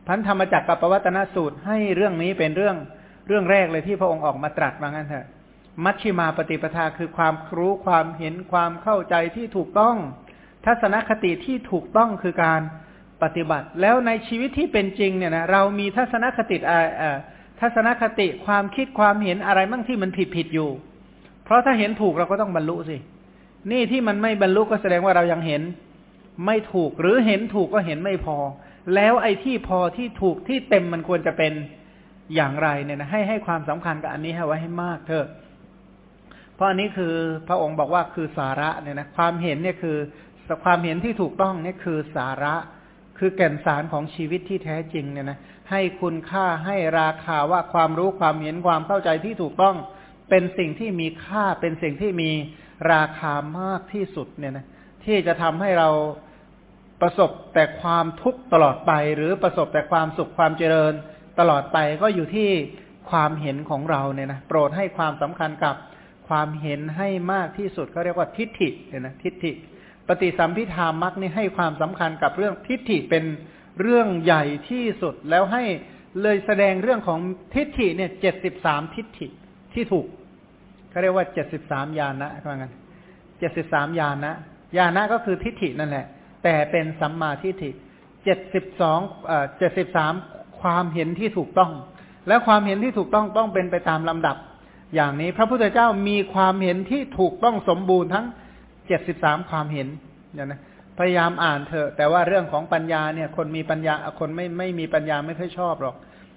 พันธรรมจักรกับปวัตนสูตรให้เรื่องนี้เป็นเรื่องเรื่องแรกเลยที่พระองค์ออกมาตรัสว่างั้นเถอะ มัชชิมาปฏิปทาคือความรู้ความเห็นความเข้าใจที่ถูกต้อง ทัศนคติที่ถูกต้องคือการปฏิบัติ แล้วในชีวิตที่เป็นจริงเนี่ยนะเรามีทัศนคติทัศนคติความคิดความเห็นอะไรบ้างที่มันผิดผิดอยู่ เพราะถ้าเห็นถูกเราก็ต้องบรรลุสิ นี่ที่มันไม่บรรลุก็แสดงว่าเรายังเห็น ไม่ถูกหรือเห็นถูกก็เห็นไม่พอ แล้วไอ้ที่พอที่ถูกที่เต็มมันควรจะเป็นอย่างไรเนี่ยนะให้ให้ความสำคัญกับอันนี้ให้ไว้ให้มากเถอะ เพราะอันนี้คือพระองค์บอกว่าคือสาระเนี่ยนะความเห็นเนี่ยคือความเห็นที่ถูกต้องเนี่ยคือสาระ คือแก่นสารของชีวิตที่แท้จริงเนี่ยนะให้คุณค่าให้ราคาว่าความรู้ความเห็นความเข้าใจที่ถูกต้อง เป็นสิ่งที่มีค่าเป็นสิ่งที่มีราคามากที่สุดเนี่ยนะที่จะทำให้เรา ประสบแต่ความทุกข์ตลอดไป หรือประสบแต่ความสุขความเจริญตลอดไปก็อยู่ที่ความเห็นของเราเนี่ยนะโปรดให้ความสำคัญกับความเห็นให้มากที่สุดเขาเรียกว่าทิฏฐิเนี่ยนะทิฏฐิ ปฏิสัมพิธามักนี่ให้ความสำคัญกับเรื่องทิฏฐิเป็นเรื่องใหญ่ที่สุดแล้วให้เลยแสดงเรื่องของทิฏฐิเนี่ยเจ็ดสิบสามทิฏฐิที่ถูกเขาเรียกว่าเจ็ดสิบสามญาณนะว่างั้นเจ็ดสิบสามญาณนะญาณนะก็คือทิฏฐินั่นแหละ แต่เป็นสัมมาทิฏฐิเจ็ดสิบสองเจ็ดสิบสามความเห็นที่ถูกต้อง และความเห็นที่ถูกต้องต้องเป็นไปตามลำดับ อย่างนี้พระพุทธเจ้ามีความเห็นที่ถูกต้องสมบูรณ์ทั้งเจ็ดสิบสามความเห็นอย่างนะพยายามอ่านเถอะแต่ว่าเรื่องของปัญญาเนี่ย คนมีปัญญาคนไม่ไม่มีปัญญาไม่ค่อยชอบหรอก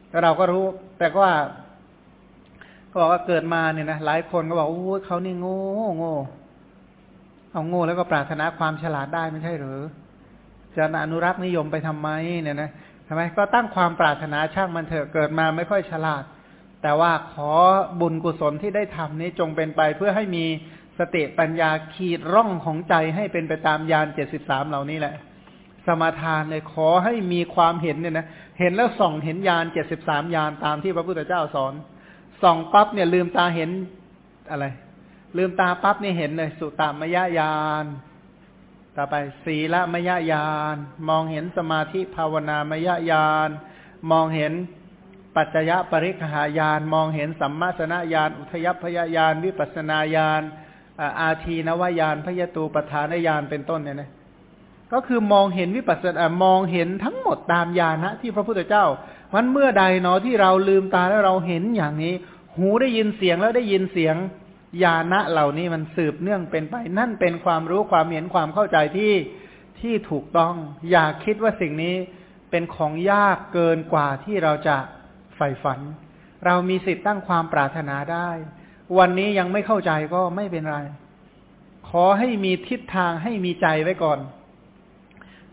แต่เราก็รู้ แต่ก็ว่าก็บอกว่าเกิดมาเนี่ยนะหลายคนก็บอกโอ้เขานี่โง่โง่ เอาโง่แล้วก็ปรารถนาความฉลาดได้ไม่ใช่หรือจะอนุรักษ์นิยมไปทำไมเนี่ยนะทำไมก็ตั้งความปรารถนาช่างมันเถอะเกิดมาไม่ค่อยฉลาด แต่ว่าขอบุญกุศลที่ได้ทำนี้จงเป็นไปเพื่อให้มีสติปัญญาขีดร่องของใจให้เป็นไปตามยานเจ็ดสิบสามเหล่านี้แหละ สมาทานเลยขอให้มีความเห็นเนี่ยนะเห็นแล้วส่องเห็นยานเจ็ดสิบสามยานตามที่พระพุทธเจ้าสอนส่องปั๊บเนี่ยลืมตาเห็นอะไร ลืมตาปั๊บนี่เห็นเลย สุตามยญาณต่อไปศีละมยญาณมองเห็นสมาธิภาวนามยญาณมองเห็นปัจจยปริคหายานมองเห็นสัมมาสนญาณอุทยพยญาณวิปัสนาญาณอาทีนวายานพยตูปทานญาณเป็นต้นเนี่ยนะก็คือมองเห็นวิปัสสนามองเห็นทั้งหมดตามญาณะที่พระพุทธเจ้ามันเมื่อใดเนาะที่เราลืมตาแล้วเราเห็นอย่างนี้ หูได้ยินเสียงแล้วได้ยินเสียง ญาณะเหล่านี้มันสืบเนื่องเป็นไป นั่นเป็นความรู้ความเห็นความเข้าใจที่ที่ถูกต้อง อย่าคิดว่าสิ่งนี้เป็นของยากเกินกว่าที่เราจะใฝ่ฝัน เรามีสิทธิ์ตั้งความปรารถนาได้ วันนี้ยังไม่เข้าใจก็ไม่เป็นไร ขอให้มีทิศทางให้มีใจไว้ก่อน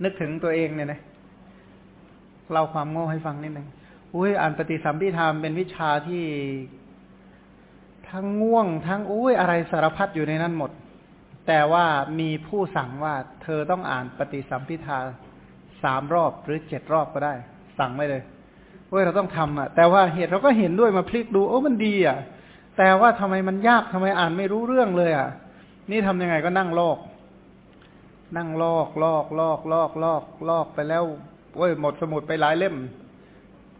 นึกถึงตัวเองเนี่ยนะเล่าความโง่ให้ฟังนิดหนึ่งอุ้ยอ่านปฏิสัมพิธามเป็นวิชาที่ ทั้งง่วง ทั้งอุ้ยอะไรสารพัดอยู่ในนั้นหมด แต่ว่ามีผู้สั่งว่า เธอต้องอ่านปฏิสัมพิธาสามรอบหรือเจ็ดรอบก็ได้ สั่งไม่เลยเว้ยเราต้องทำอะ แต่ว่าเหตุเราก็เห็นด้วยมาพลิกดูโอ้มันดีอะ แต่ว่าทำไมมันยากทำไมอ่านไม่รู้เรื่องเลยอะ นี่ทำยังไงก็นั่งลอก นั่งลอกลอกลอกลอกลอกลอกไปแล้วโอ้ยหมดสมุดไปหลายเล่ม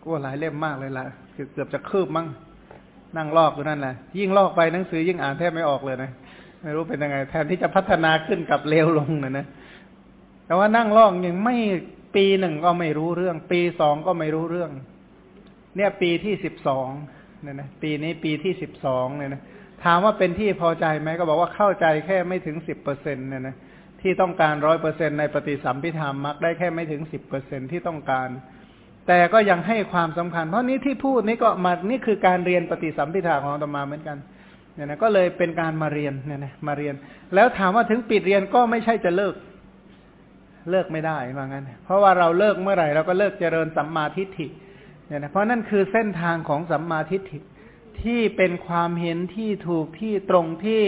ก็หลายเล่มมากเลยล่ะเกือบจะคืบมั้ง นั่งลอกอยู่นั่นแหละยิ่งลอกไปหนังสือยิ่งอ่านแทบไม่ออกเลยนะไม่รู้เป็นยังไง แทนที่จะพัฒนาขึ้นกับเร็วลงนะนะแต่ว่านั่งลอกยังไม่ปีหนึ่งก็ไม่รู้เรื่อง ปีสองก็ไม่รู้เรื่อง เนี่ยปีที่สิบสองเนี่ยนะปีนี้ปีที่สิบสองเนี่ยนะถามว่าเป็นที่พอใจไหมก็บอกว่าเข้าใจแค่ไม่ถึงสิบเปอร์เซ็นเนี่ยนะที่ต้องการร้อยเปอร์เซ็นในปฏิสัมพิธามมักได้แค่ไม่ถึงสิบเปอร์เซ็นที่ต้องการ แต่ก็ยังให้ความสำคัญ เพราะนี้ที่พูดนี้ก็มานี่คือการเรียนปฏิสัมพิธาของธรรมาเหมือนกันเนี่ยนะก็เลยเป็นการมาเรียนเนี่ยนะมาเรียน แล้วถามว่าถึงปิดเรียนก็ไม่ใช่จะเลิก เลิกไม่ได้ว่างั้น เพราะว่าเราเลิกเมื่อไหร่เราก็เลิกเจริญสัมมาทิฏฐิเนี่ยนะเพราะนั่นคือเส้นทางของสัมมาทิฏฐิที่เป็นความเห็นที่ถูกที่ตรงที่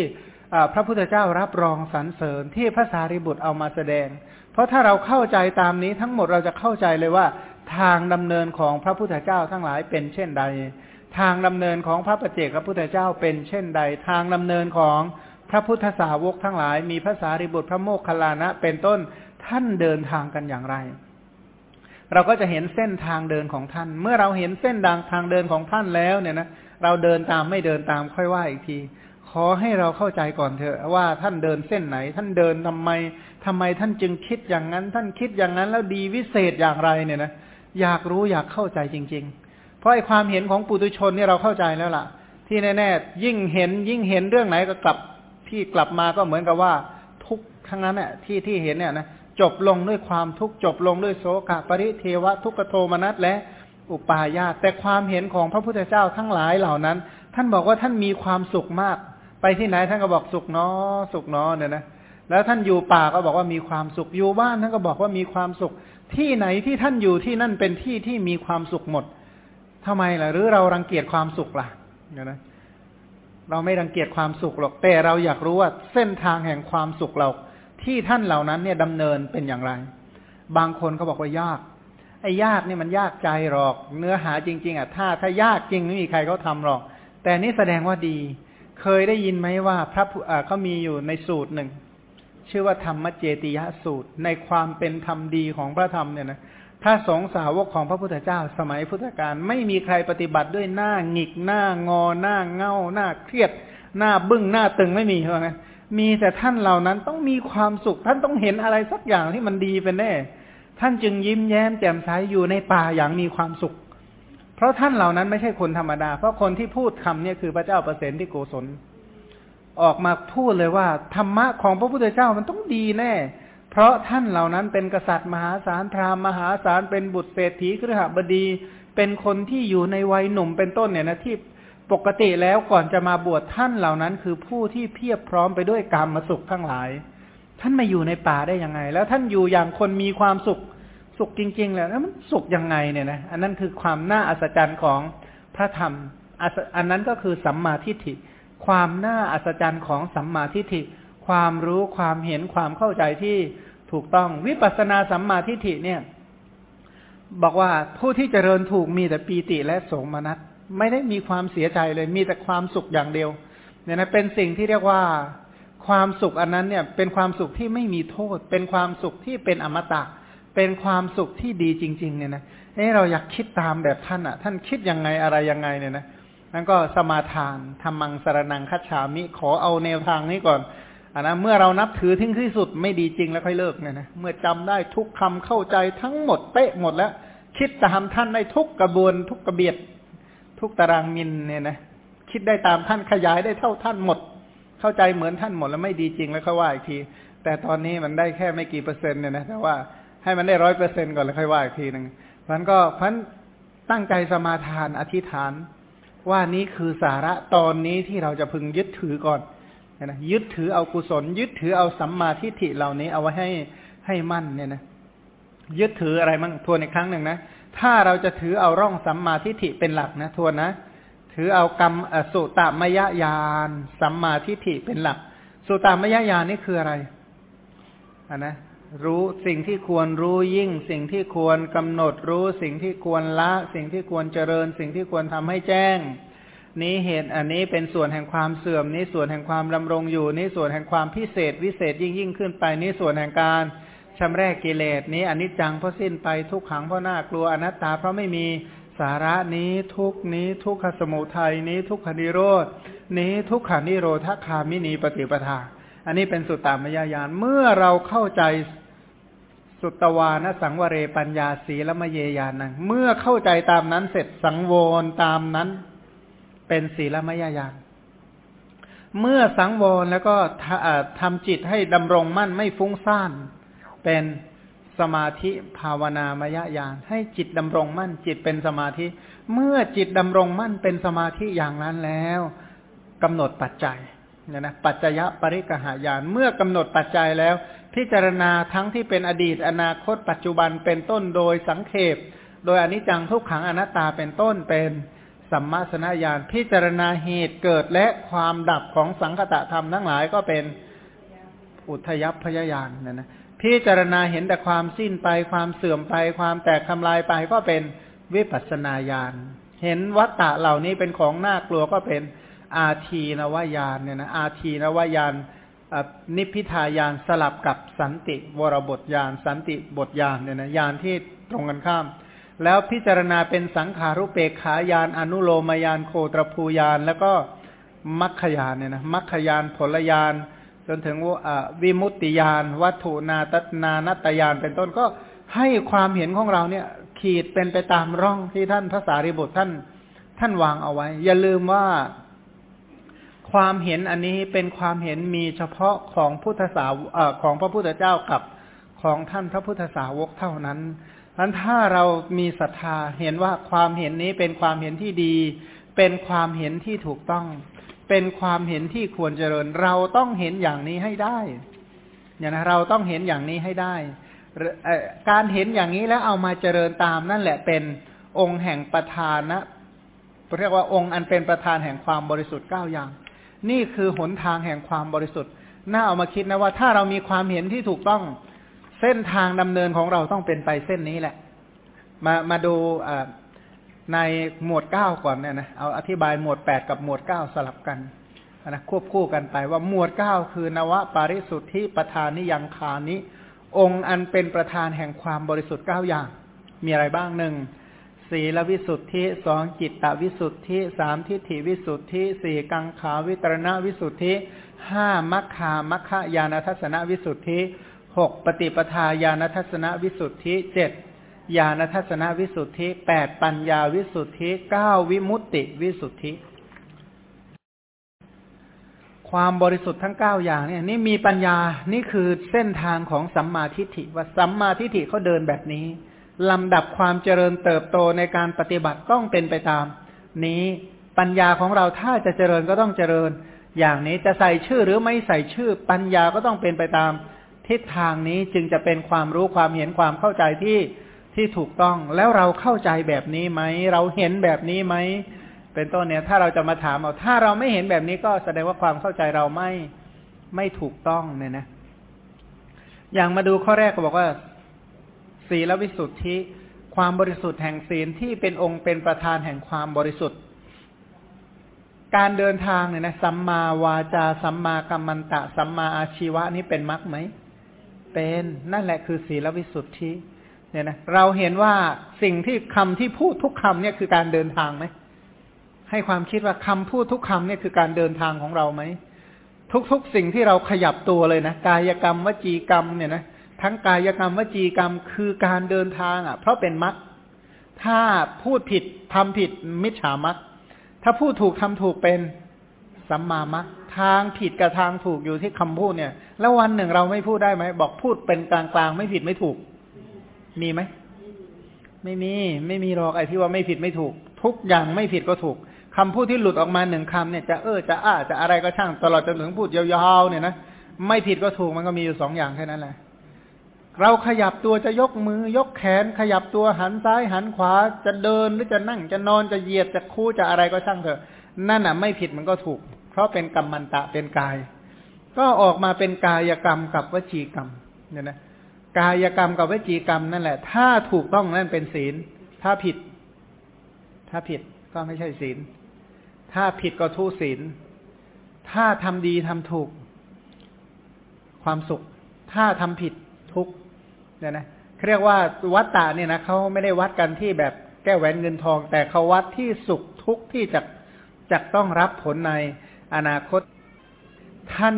พระพุทธเจ้ารับรองสรรเสริญที่พระสารีบุตรเอามาแสดง เพราะถ้าเราเข้าใจตามนี้ทั้งหมดเราจะเข้าใจเลยว่า ทางดำเนินของพระพุทธเจ้าทั้งหลายเป็นเช่นใด ทางดำเนินของพระปเจกพระพุทธเจ้าเป็นเช่นใด ทางดำเนินของพระพุทธสาวกทั้งหลาย มีพระสารีบุตรพระโมคคัลลานะ เป็นต้นท่านเดินทางกันอย่างไร เราก็จะเห็นเส้นทางเดินของท่าน เมื่อเราเห็นเส้นดังทางเดินของท่านแล้วเนี่ยนะเราเดินตามไม่เดินตามค่อยว่าอีกที ขอให้เราเข้าใจก่อนเถอะว่าท่านเดินเส้นไหน ท่านเดินทำไมทำไมท่านจึงคิดอย่างนั้น ท่านคิดอย่างนั้นแล้วดีวิเศษอย่างไรเนี่ยนะ อยากรู้อยากเข้าใจจริง ๆ เพราะไอ้ความเห็นของปุถุชนเนี่ยเราเข้าใจแล้วล่ะ ที่แน่ๆยิ่งเห็นยิ่งเห็นเรื่องไหนก็กลับที่กลับมาก็เหมือนกับว่า ทุกทั้งนั้นเนี่ยที่ที่เห็นเนี่ยนะจบลงด้วยความทุกข์จบลงด้วยโศกปริเทวะทุกขโทมนัสและอุปาญาตแต่ความเห็นของพระพุทธเจ้าทั้งหลายเหล่านั้น ท่านบอกว่าท่านมีความสุขมาก ไปที่ไหนท่านก็บอกสุขเนาะสุขเนาะเนี่ยนะแล้วท่านอยู่ป่าก็บอกว่ามีความสุขอยู่บ้านท่านก็บอกว่ามีความสุข ที่ไหนที่ท่านอยู่ที่นั่นเป็นที่ที่มีความสุขหมดทำไมล่ะ หรือเรารังเกียจความสุขล่ะเนี่ยนะเราไม่รังเกียจความสุขหรอกแต่เราอยากรู้ว่าเส้นทางแห่งความสุขเรา ที่ท่านเหล่านั้นเนี่ยดำเนินเป็นอย่างไร บางคนเขาบอกว่ายาก ไอ้ยากนี่มันยากใจหรอก เนื้อหาจริง ๆอะถ้าถ้ายากจริงไม่มีใครเขาทาหรอก แต่นี่แสดงว่าดี เคยได้ยินไหมว่าพระเขามีอยู่ในสูตรหนึ่ง ชื่อว่าธรรมเจติยสูตร ในความเป็นธรรมดีของพระธรรมเนี่ยนะพระสงฆ์สาวกของพระพุทธเจ้า สมัยพุทธกาลไม่มีใครปฏิบัติด้วยหน้าหงิกหน้างอหน้าเง่าหน้าเครียด หน้าบึ้งหน้าตึงไม่มีเท่านั้นมีแต่ท่านเหล่านั้นต้องมีความสุข ท่านต้องเห็นอะไรสักอย่างที่มันดีเป็นแน่ ท่านจึงยิ้มแย้มแจ่มใสอยู่ในป่าอย่างมีความสุข เพราะท่านเหล่านั้นไม่ใช่คนธรรมดา เพราะคนที่พูดคำเนี่ยคือพระเจ้าประเสนที่โกศล ออกมาพูดเลยว่า ธรรมะของพระพุทธเจ้ามันต้องดีแน่ เพราะท่านเหล่านั้นเป็นกษัตริย์มหาศาลพราหมณ์มหาศาลเป็นบุตรเศรษฐีครหบดี เป็นคนที่อยู่ในวัยหนุ่มเป็นต้นเนี่ยนะที่ปกติแล้วก่อนจะมาบวชท่านเหล่านั้น คือผู้ที่เพียบพร้อมไปด้วยกรรมสุขทั้งหลาย ท่านมาอยู่ในป่าได้ยังไง แล้วท่านอยู่อย่างคนมีความสุขสุขจริง ๆ แล้วแล้วมันสุขยังไงเนี่ยนะอันนั้นคือความน่าอัศจรรย์ของพระธรรมอันนั้นก็คือสัมมาทิฏฐิ ความน่าอัศจรรย์ของสัมมาทิฏฐิ ความรู้ความเห็นความเข้าใจที่ถูกต้องวิปัสสนาสัมมาทิฏฐิเนี่ย บอกว่าผู้ที่เจริญถูกมีแต่ปีติและโสมนัสไม่ได้มีความเสียใจเลย มีแต่ความสุขอย่างเดียวเนี่ยนะเป็นสิ่งที่เรียกว่าความสุขอันนั้นเนี่ย เป็นความสุขที่ไม่มีโทษ เป็นความสุขที่เป็นอมตะ เป็นความสุขที่ดีจริง ๆ เนี่ยนะเอ้เราอยากคิดตามแบบท่านอะ ท่านคิดยังไงอะไรยังไงเนี่ยนะ นั่นก็สมาทานธรรมังสารนังคัจฉามิ ขอเอาแนวทางนี้ก่อนอันนะเมื่อเรานับถือทิ้งที่สุดไม่ดีจริงแล้วค่อยเลิกเนี่ยนะเมื่อจำได้ทุกคำเข้าใจทั้งหมดเป๊ะหมดแล้ว คิดตามท่านในทุกกระบวน ทุกกระเบียด ทุกตารางมินเนี่ยนะคิดได้ตามท่านขยายได้เท่าท่านหมด เข้าใจเหมือนท่านหมดแล้วไม่ดีจริงแล้วค่อยว่าอีกที แต่ตอนนี้มันได้แค่ไม่กี่เปอร์เซ็นต์เนี่ยนะแต่ว่าให้มันได้ร้อยเปอร์เซ็นก่อนแล้วค่อยว่าอีกทีหนึ่งมันก็พันตั้งใจสมาทานอธิษฐาน ว่านี้คือสาระตอนนี้ที่เราจะพึงยึดถือก่อนนะยึดถือเอากุศล ยึดถือเอาสัมมาทิฏฐิเหล่านี้เอาไว้ให้ให้มั่นเนี่ยนะยึดถืออะไรมั่งทวนอีกครั้งหนึ่งนะถ้าเราจะถือเอาร่องสัมมาทิฏฐิเป็นหลักนะทวนนะ ถือเอากรรมสุตตมยญาณสัมมาทิฏฐิเป็นหลัก สุตตมยญาณนี่คืออะไรอ่านะ รู้สิ่งที่ควรรู้ยิ่ง สิ่งที่ควรกำหนดรู้ สิ่งที่ควรละ สิ่งที่ควรเจริญ สิ่งที่ควรทำให้แจ้ง นี้เหตุอันนี้เป็นส่วนแห่งความเสื่อม นี้ส่วนแห่งความดำรงอยู่ นี้ส่วนแห่งความพิเศษ วิเศษยิ่งยิ่งขึ้นไป นี้ส่วนแห่งการชำแรกกิเลสนี้อันิจจังเพราะสิ้นไปทุกขังเพราะน่ากลัวอนัตตา เพราะไม่มีสาระนี้ทุกนี้ทุกขสมุทัยนี้ทุกขนิโรดนี้ทุกขานิโรธคามินีปฏิปทา อันนี้เป็นสุตตามยญาณเมื่อเราเข้าใจ สุตวานสังวเรปัญญาสีละมเยยานัง เมื่อเข้าใจตามนั้นเสร็จสังวรตามนั้น เป็นศีละมยญาณเมื่อสังวรแล้วก็ทำจิตให้ดำรงมั่นไม่ฟุ้งซ่าน เป็นสมาธิภาวนามยญาณให้จิตดำรงมั่น จิตเป็นสมาธิ เมื่อจิตดำรงมั่นเป็นสมาธิอย่างนั้นแล้วกำหนดปัจจัยเนี่ยนะปัจจยปริกหายานเมื่อกำหนดปัจจัยแล้ว พิจารณาทั้งที่เป็นอดีตอนาคต ปัจจุบันเป็นต้นโดยสังเขปโดยอนิจจังทุกขังอนัตตาเป็นต้นเป็นสัมมาสนญาณพิจารณาเหตุเกิดและความดับของสังคตะธรรมทั้งหลายก็เป็นอุทยพยายานนะนะพิจารณาเห็นแต่ความสิ้นไปความเสื่อมไป ความแตกทำลายไปก็เป็นวิปัสนาญาณเห็นวัตตะเหล่านี้เป็นของน่ากลัวก็เป็นอาทีนวายานเนี่ยนะอาทีนวายาน นิพพิทายานสลับกับสันติวรบทยานสันติบทยานเนี่ยนะยานที่ตรงกันข้าม แล้วพิจารณาเป็นสังขารุเปกขายานอนุโลมยานโคตรภูยานแล้วก็มัคคยานเนี่ยนะมัคคยานผลยานจนถึงวิมุตติยานวัตถุนาตนานัตยานเป็นต้นก็ให้ความเห็นของเราเนี่ย ขีดเป็นไปตามร่องที่ท่านพระสารีบุตรท่านท่านวางเอาไว้ อย่าลืมว่า ความเห็นอันนี้เป็นความเห็นมีเฉพาะของพุทธสาวของพระพุทธเจ้ากับของท่านพระพุทธสาวกเท่านั้นอันถ้าเรามีศรัทธาเห็นว่าความเห็นนี้เป็นความเห็นที่ดี เป็นความเห็นที่ถูกต้อง เป็นความเห็นที่ควรเจริญ เราต้องเห็นอย่างนี้ให้ได้เนี่ยนะเราต้องเห็นอย่างนี้ให้ได้ การเห็นอย่างนี้แล้วเอามาเจริญตามนั่นแหละเป็นองค์แห่งประธานนะเรียกว่าองค์อันเป็นประธานแห่งความบริสุทธิ์เก้าอย่าง นี่คือหนทางแห่งความบริสุทธิ์น่าเอามาคิดนะว่าถ้าเรามีความเห็นที่ถูกต้องเส้นทางดำเนินของเราต้องเป็นไปเส้นนี้แหละ มามาดูในหมวดเก้าก่อนเนี่ยนะเอาอธิบายหมวดแปดกับหมวดเก้าสลับกันนะควบคู่กันไปว่าหมวดเก้าคือนวปาริสุทธิประธานนิยังคานิ องค์อันเป็นประธานแห่งความบริสุทธิ์เก้าอย่าง มีอะไรบ้างหนึ่ง ศีลวิสุทธิสองจิตตวิสุทธิสามทิฏฐิวิสุทธิสี่กังขาวิตรณวิสุทธิห้ามัคคามัคคายานทัศนวิสุทธิหกปฏิปทาญาณทัศนวิสุทธิเจ็ดญาณทัศนวิสุทธิแปดปัญญาวิสุทธิเก้าวิมุตติวิสุทธิ ความบริสุทธิ์ทั้งเก้าอย่างเนี่ยนี่มีปัญญานี่คือเส้นทางของสัมมาทิฏฐิว่าสัมมาทิฏฐิเขาเดินแบบนี้ ลำดับความเจริญเติบโตในการปฏิบัติต้องเป็นไปตาม นี้ปัญญาของเราถ้าจะเจริญก็ต้องเจริญ อย่างนี้จะใส่ชื่อหรือไม่ใส่ชื่อ ปัญญาก็ต้องเป็นไปตาม ทิศทางนี้จึงจะเป็นความรู้ความเห็นความเข้าใจที่ที่ถูกต้องแล้วเราเข้าใจแบบนี้ไหม เราเห็นแบบนี้ไหม เป็นต้นเนี่ยถ้าเราจะมาถามเอาถ้าเราไม่เห็นแบบนี้ก็แสดงว่าความเข้าใจเราไม่ไม่ถูกต้องเนี่ยนะ อย่างมาดูข้อแรกก็บอกว่า ศีลวิสุทธิ ความบริสุทธิ์แห่งศีลที่เป็นองค์เป็นประธานแห่งความบริสุทธิ์ การเดินทางเนี่ยนะสัมมาวาจาสัมมากัมมันตะ สัมมาอาชีวะนี่เป็นมรรคไหมเป็นนั่นแหละคือศีลวิสุทธิเนี่ยนะเราเห็นว่าสิ่งที่คำที่พูดทุกคำเนี่ยคือการเดินทางไหมให้ความคิดว่าคำพูดทุกคำเนี่ยคือการเดินทางของเราไหมทุกๆสิ่งที่เราขยับตัวเลยนะกายกรรมวจีกรรมเนี่ยนะ ทั้งกายกรรมวจีกรรมคือการเดินทางอะ เพราะเป็นมรรคถ้าพูดผิดทำผิดมิจฉามรรคถ้าพูดถูกทำถูกเป็นสัมมามรรคทางผิดกับทางถูกอยู่ที่คำพูดเนี่ย แล้ววันหนึ่งเราไม่พูดได้ไหมบอกพูดเป็นกลางๆไม่ผิดไม่ถูก มีไหมไม่มี ไม่มีหรอกไอ้ที่ว่าไม่ผิดไม่ถูก ทุกอย่างไม่ผิดก็ถูกคำพูดที่หลุดออกมาหนึ่งคำเนี่ยจะเออจะอ้าจะอะไรก็ช่างตลอดจนถึงพูดยาวๆเนี่ยนะไม่ผิดก็ถูกมันก็มีอยู่สองอย่างแค่นั้นแหละ เราขยับตัวจะยกมือยกแขน ขยับตัวหันซ้ายหันขวา จะเดินหรือจะนั่งจะนอนจะเหยียดจะคู่จะอะไรก็ช่างเถอะ นั่นอะไม่ผิดมันก็ถูก เพราะเป็นกรรมมันตะเป็นกาย ก็ออกมาเป็นกายกรรมกับวจีกรรมเนี่ยนะกายกรรมกับวจีกรรมนั่นแหละ ถ้าถูกต้องนั่นเป็นศีล ถ้าผิด ถ้าผิดก็ไม่ใช่ศีล ถ้าผิดก็ทุศีล ถ้าทำดีทำถูก ความสุข ถ้าทำผิดทุก เนี่ยนะเรียกว่าวัตตะเนี่ยนะเขาไม่ได้วัดกันที่แบบแก้แหวนเงินทอง แต่เขาวัดที่สุขทุกข์ที่จะจะต้องรับผลในอนาคต ท่าน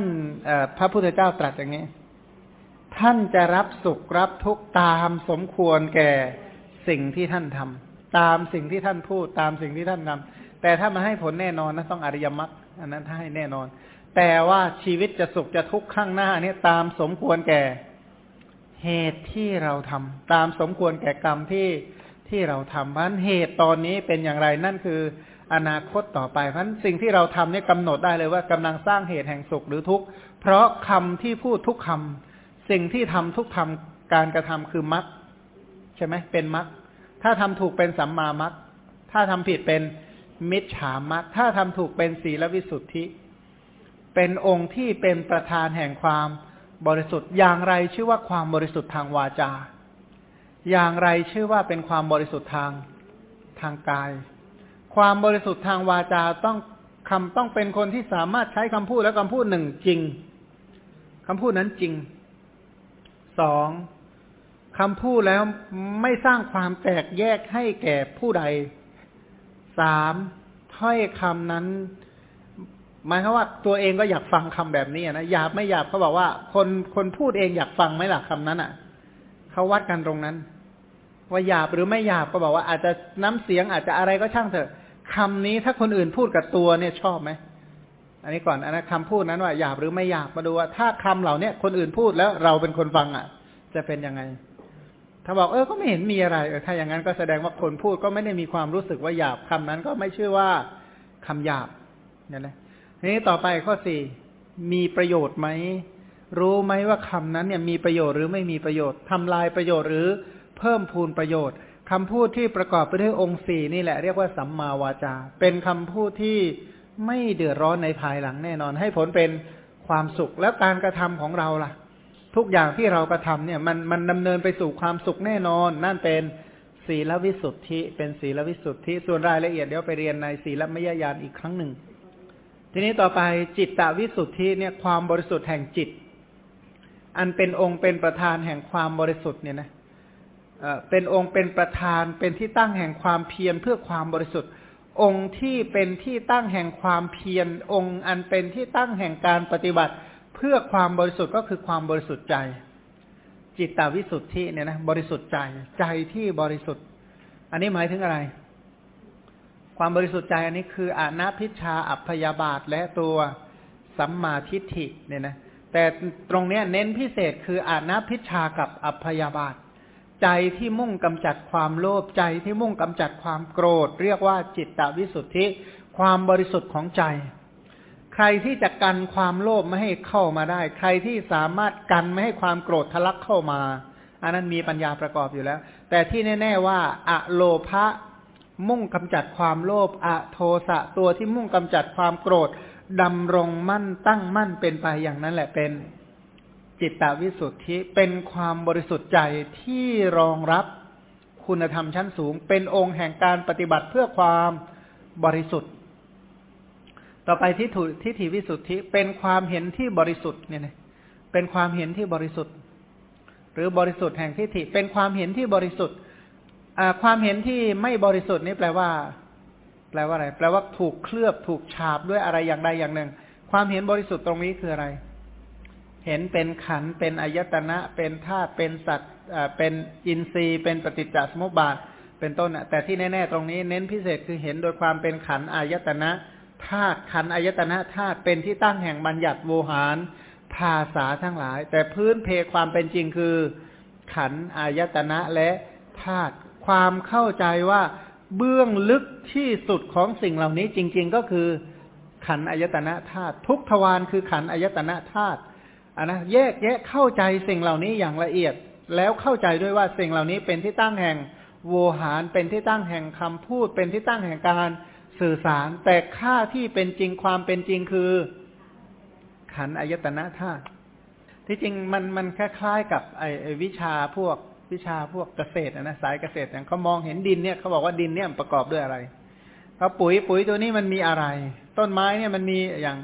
พระพุทธเจ้าตรัสอย่างนี้ ท่านจะรับสุขรับทุกข์ตามสมควรแก่สิ่งที่ท่านทำตามสิ่งที่ท่านพูดตามสิ่งที่ท่านทำแต่ถ้ามาให้ผลแน่นอนนะต้องอริยมรรคอันนั้นถ้าให้แน่นอน แต่ว่าชีวิตจะสุขจะทุกข์ข้างหน้าเนี่ยตามสมควรแก่ เหตุที่เราทำตามสมควรแก่กรรมที่ที่เราทำเพราะเหตุตอนนี้เป็นอย่างไรนั่นคือ อนาคตต่อไปเพราะสิ่งที่เราทำเนี่ยกำหนดได้เลยว่ากำลังสร้างเหตุแห่งสุขหรือทุกข์เพราะคำที่พูดทุกคำสิ่งที่ทำทุกทำการกระทำคือมรรคใช่ไหมเป็นมรรคถ้าทำถูกเป็นสัมมามรรคถ้าทำผิดเป็นมิจฉามรรคถ้าทำถูกเป็นศีลวิสุทธิ เป็นองค์ที่เป็นประธานแห่งความ บริสุทธิ์อย่างไรชื่อว่าความบริสุทธิ์ทางวาจา อย่างไรชื่อว่าเป็นความบริสุทธิ์ทางทางกาย ความบริสุทธิ์ทางวาจาต้องคำต้องเป็นคนที่สามารถใช้คำพูดและคำพูดหนึ่งจริงคำพูดนั้นจริงสองคำพูดแล้วไม่สร้างความแตกแยกให้แก่ผู้ใดสามถ้อยคำนั้น หมายความว่าตัวเองก็อยากฟังคำแบบนี้นะหยาบไม่หยาบเขาบอกว่า คนคนพูดเองอยากฟังไหมล่ะคำนั้นอะเขาวัดกันตรงนั้น ว่าหยาบหรือไม่หยาบก็บอกว่า อาจจะน้ำเสียงอาจจะอะไรก็ช่างเถอะคำนี้ถ้าคนอื่นพูดกับตัวเนี่ยชอบไหมอันนี้ก่อนอันนั้นคำพูดนั้นว่าหยาบหรือไม่หยาบมาดูว่า ถ้าคำเหล่าเนี้ยคนอื่นพูดแล้วเราเป็นคนฟังอะ จะเป็นยังไง ถ้าบอกเออก็ไม่เห็นมีอะไรเออถ้าอย่างนั้นก็แสดงว่าคนพูดก็ไม่ได้มีความรู้สึกว่าหยาบคำนั้นก็ไม่ชื่อว่าคำหยาบนี่ยนะ นี้ต่อไปข้อสี่มีประโยชน์ไหม รู้ไหมว่าคำนั้นเนี่ยมีประโยชน์หรือไม่มีประโยชน์ทำลายประโยชน์หรือเพิ่มพูนประโยชน์คำพูดที่ประกอบไปด้วยองค์สี่นี่แหละเรียกว่าสัมมาวาจา เป็นคำพูดที่ไม่เดือดร้อนในภายหลังแน่นอน ให้ผลเป็นความสุขแล้วการกระทำของเราล่ะ ทุกอย่างที่เรากระทำเนี่ยมันมันดำเนินไปสู่ความสุขแน่นอน นั่นเป็นศีลวิสุทธิ เป็นศีลวิสุทธิ ส่วนรายละเอียดเดี๋ยวไปเรียนในศีลมยญาณอีกครั้งหนึ่ง ทีนี้ต่อไปจิตตวิสุทธิเนี่ยความบริสุทธิ์แห่งจิต อันเป็นองค์เป็นประธานแห่งความบริสุทธิ์เนี่ยนะเป็นองค์เป็นประธานเป็นที่ตั้งแห่งความเพียรเพื่อความบริสุทธิ์ องค์ที่เป็นที่ตั้งแห่งความเพียรองค์อันเป็นที่ตั้งแห่งการปฏิบัติเพื่อความบริสุทธิ์ก็คือความบริสุทธิ์ใจ จิตตวิสุทธิเนี่ยนะบริสุทธิ์ใจใจที่บริสุทธิ์ อันนี้หมายถึงอะไร ความบริสุทธิ์ใจอันนี้คืออานาพิชาอัพยาบาทและตัวสัมมาทิฏฐิเนี่ยนะแต่ตรงเนี้ยเน้นพิเศษคืออานาพิชากับอัพยาบาท ใจที่มุ่งกำจัดความโลภใจที่มุ่งกำจัดความโกรธ เรียกว่าจิตตวิสุทธิ ความบริสุทธิ์ของใจ ใครที่จะกันความโลภไม่ให้เข้ามาได้ ใครที่สามารถกันไม่ให้ความโกรธทะลักเข้ามา อันนั้นมีปัญญาประกอบอยู่แล้ว แต่ที่แน่ ๆว่าอะโลภะ มุ่งกำจัดความโลภอะโทสะตัวที่มุ่งกำจัดความโกรธดำรงมั่นตั้งมั่นเป็นไปอย่างนั้นแหละเป็นจิตตวิสุทธิเป็นความบริสุทธิ์ใจที่รองรับคุณธรรมชั้นสูง เป็นองค์แห่งการปฏิบัติเพื่อความบริสุทธิ์ ต่อไปที่ถูทิฏฐิวิสุทธิเป็นความเห็นที่บริสุทธิ์เนี่ยนะเป็นความเห็นที่บริสุทธิ์ หรือบริสุทธิ์แห่งทิฏฐิเป็นความเห็นที่บริสุทธิ์ ความเห็นที่ไม่บริสุทธิ์นี่แปลว่า แปลว่าอะไร แปลว่าถูกเคลือบถูกฉาบด้วยอะไรอย่างใดอย่างหนึ่ง ความเห็นบริสุทธิ์ตรงนี้คืออะไร เห็นเป็นขันเป็นอายตนะ เป็นธาตุเป็นสัตว์เป็นอินทรีย์ เป็นปฏิจจสมุปบาท เป็นต้นแต่ที่แน่ๆตรงนี้เน้นพิเศษคือเห็นโดยความเป็นขันอายตนะธาตุขันอายตนะธาตุเป็นที่ตั้งแห่งบัญญัติโวหารภาษาทั้งหลาย แต่พื้นเพความเป็นจริงคือ ขันอายตนะและธาตุ ความเข้าใจว่าเบื้องลึกที่สุดของสิ่งเหล่านี้จริง ๆ ก็คือขันอายตนะธาตุทุกทวารคือขันอายตนะธาตุอันนะแยกแยะเข้าใจสิ่งเหล่านี้อย่างละเอียด แล้วเข้าใจด้วยว่าสิ่งเหล่านี้เป็นที่ตั้งแห่งโวหารเป็นที่ตั้งแห่งคำพูด เป็นที่ตั้งแห่งการสื่อสาร แต่ค่าที่เป็นจริงความเป็นจริงคือ ขันอายตนะธาตุที่จริงมันมันคล้ายๆกับไอ้วิชาพวก วิชาพวกเกษตรนะสายเกษตรอย่างเขามองเห็นดินเนี่ยเขาบอกว่าดินเนี่ยประกอบด้วยอะไรเขาปุ๋ยปุ๋ยตัวนี้มันมีอะไร ต้นไม้เนี่ยมันมีอย่าง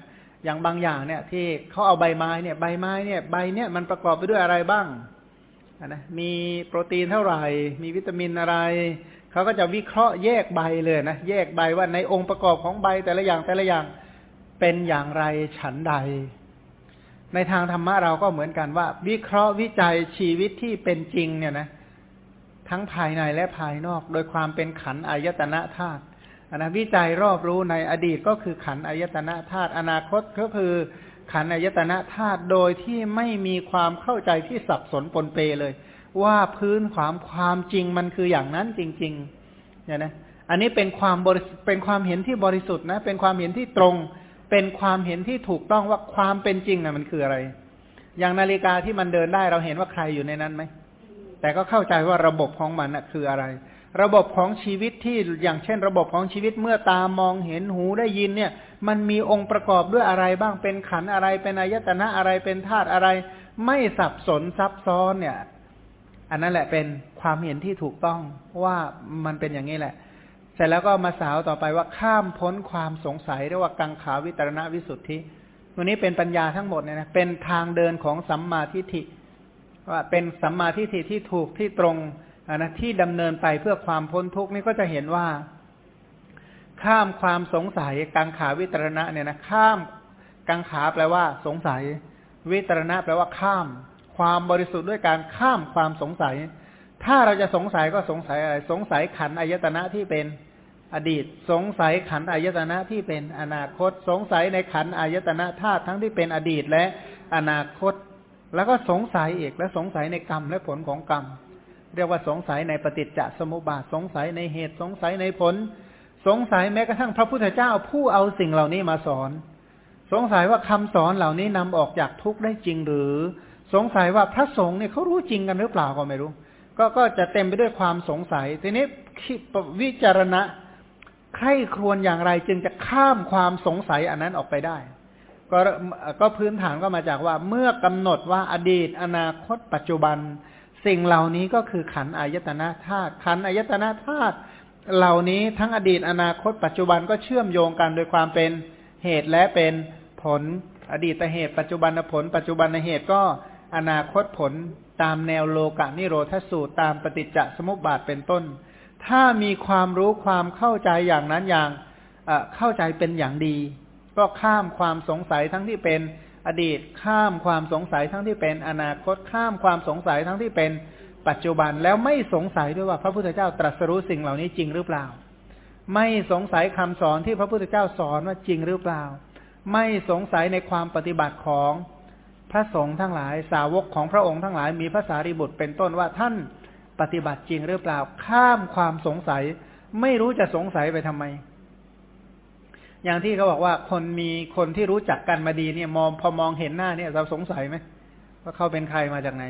อย่างบางอย่างเนี่ย ที่เขาเอาใบไม้เนี่ย ใบไม้เนี่ยใบเนี่ยมันประกอบไปด้วยอะไรบ้างนะมีโปรตีนเท่าไหร่ มีวิตามินอะไรเขาก็จะวิเคราะห์แยกใบเลยนะแยกใบว่าในองค์ประกอบของใบแต่ละอย่างแต่ละอย่างเป็นอย่างไรฉันใด ในทางธรรมะเราก็เหมือนกันว่า วิเคราะห์วิจัยชีวิตที่เป็นจริงเนี่ยนะ ทั้งภายในและภายนอก โดยความเป็นขันอายตนะธาตุนะวิจัยรอบรู้ในอดีตก็คือขันอายตนะธาตุอนาคตก็คือขันอายตนะธาตุโดยที่ไม่มีความเข้าใจที่สับสนปนเปเลย ว่าพื้นความความจริงมันคืออย่างนั้นจริงๆเนี่ยนะอันนี้เป็นความบริเป็นความเห็นที่บริสุทธิ์นะ เป็นความเห็นที่ตรง เป็นความเห็นที่ถูกต้องว่าความเป็นจริงนะมันคืออะไร อย่างนาฬิกาที่มันเดินได้เราเห็นว่าใครอยู่ในนั้นไหม แต่ก็เข้าใจว่าระบบของมันนะคืออะไร ระบบของชีวิตที่อย่างเช่น ระบบของชีวิตเมื่อตามองเห็นหูได้ยินเนี่ย มันมีองค์ประกอบด้วยอะไรบ้างเป็นขันอะไรเป็นอายตนะอะไรเป็นธาตุอะไร ไม่สับสนซับซ้อนเนี่ย อันนั้นแหละเป็นความเห็นที่ถูกต้องว่ามันเป็นอย่างนี้แหละ สร็จแล้วก็มาสาวต่อไปว่าข้ามพ้นความสงสัยเรียกว่ากังขาวิตรณวิสุทธิตัวนี้เป็นปัญญาทั้งหมดเนี่ยนะเป็นทางเดินของสัมมาทิฏฐิว่าเป็นสัมมาทิฏฐิที่ถูกที่ตรงนะที่ดำเนินไปเพื่อความพ้นทุกข์นี่ก็จะเห็นว่า ข้ามความสงสัยกังขาวิตรณะเนี่ยนะข้ามกังขาแปลว่า สงสัย วิตรณะแปลว่าข้าม ความบริสุทธิ์ด้วยการข้ามความสงสัย ถ้าเราจะสงสัยก็สงสัยอะไรสงสัยขันอายตนะที่เป็น อดีตสงสัยขันอายตนะที่เป็นอนาคต สงสัยในขันอายตนะธาตุทั้งที่เป็นอดีตและอนาคต แล้วก็สงสัยอีกและสงสัยในกรรมและผลของกรรม เรียกว่าสงสัยในปฏิจจสมุปบาทสงสัยในเหตุสงสัยในผล สงสัยแม้กระทั่งพระพุทธเจ้าผู้เอาสิ่งเหล่านี้มาสอน สงสัยว่าคำสอนเหล่านี้นำออกจากทุกข์ได้จริงหรือ สงสัยว่าพระสงฆ์เนี่ยเขารู้จริงกันหรือเปล่าก็ไม่รู้ ก็ก็จะเต็มไปด้วยความสงสัย ทีนี้วิจารณะ ใคร่ครวญอย่างไรจึงจะข้ามความสงสัยอันนั้นออกไปได้ ก็ก็พื้นฐานก็มาจากว่าเมื่อกำหนดว่าอดีต อนาคต ปัจจุบัน สิ่งเหล่านี้ก็คือขันอายตนะธาตุขันอายตนะธาตุเหล่านี้ทั้งอดีตอนาคต ปัจจุบันก็เชื่อมโยงกันโดยความเป็นเหตุและเป็นผล อดีตเหตุ ปัจจุบันผล ปัจจุบันเหตุก็อนาคตผลตามแนวโลกะนิโรธสูตรตามปฏิจจสมุปบาทเป็นต้น ถ้ามีความรู้ความเข้าใจอย่างนั้นอย่างเข้าใจเป็นอย่างดี ก็ข้ามความสงสัยทั้งที่เป็นอดีตข้ามความสงสัยทั้งที่เป็นอนาคตข้ามความสงสัยทั้งที่เป็นปัจจุบันแล้วไม่สงสัยด้วยว่าพระพุทธเจ้าตรัสรู้สิ่งเหล่านี้จริงหรือเปล่า ไม่สงสัยคำสอนที่พระพุทธเจ้าสอนว่าจริงหรือเปล่า ไม่สงสัยในความปฏิบัติของพระสงฆ์ทั้งหลายสาวกของพระองค์ทั้งหลายมีภาษาริบุตรเป็นต้นว่าท่าน ปฏิบัติจริงหรือเปล่า ข้ามความสงสัย ไม่รู้จะสงสัยไปทำไม อย่างที่เขาบอกว่าคนมีคนที่รู้จักกันมาดีเนี่ย มองพอมองเห็นหน้าเนี่ย เราสงสัยไหมว่าเขาเป็นใครมาจากไหน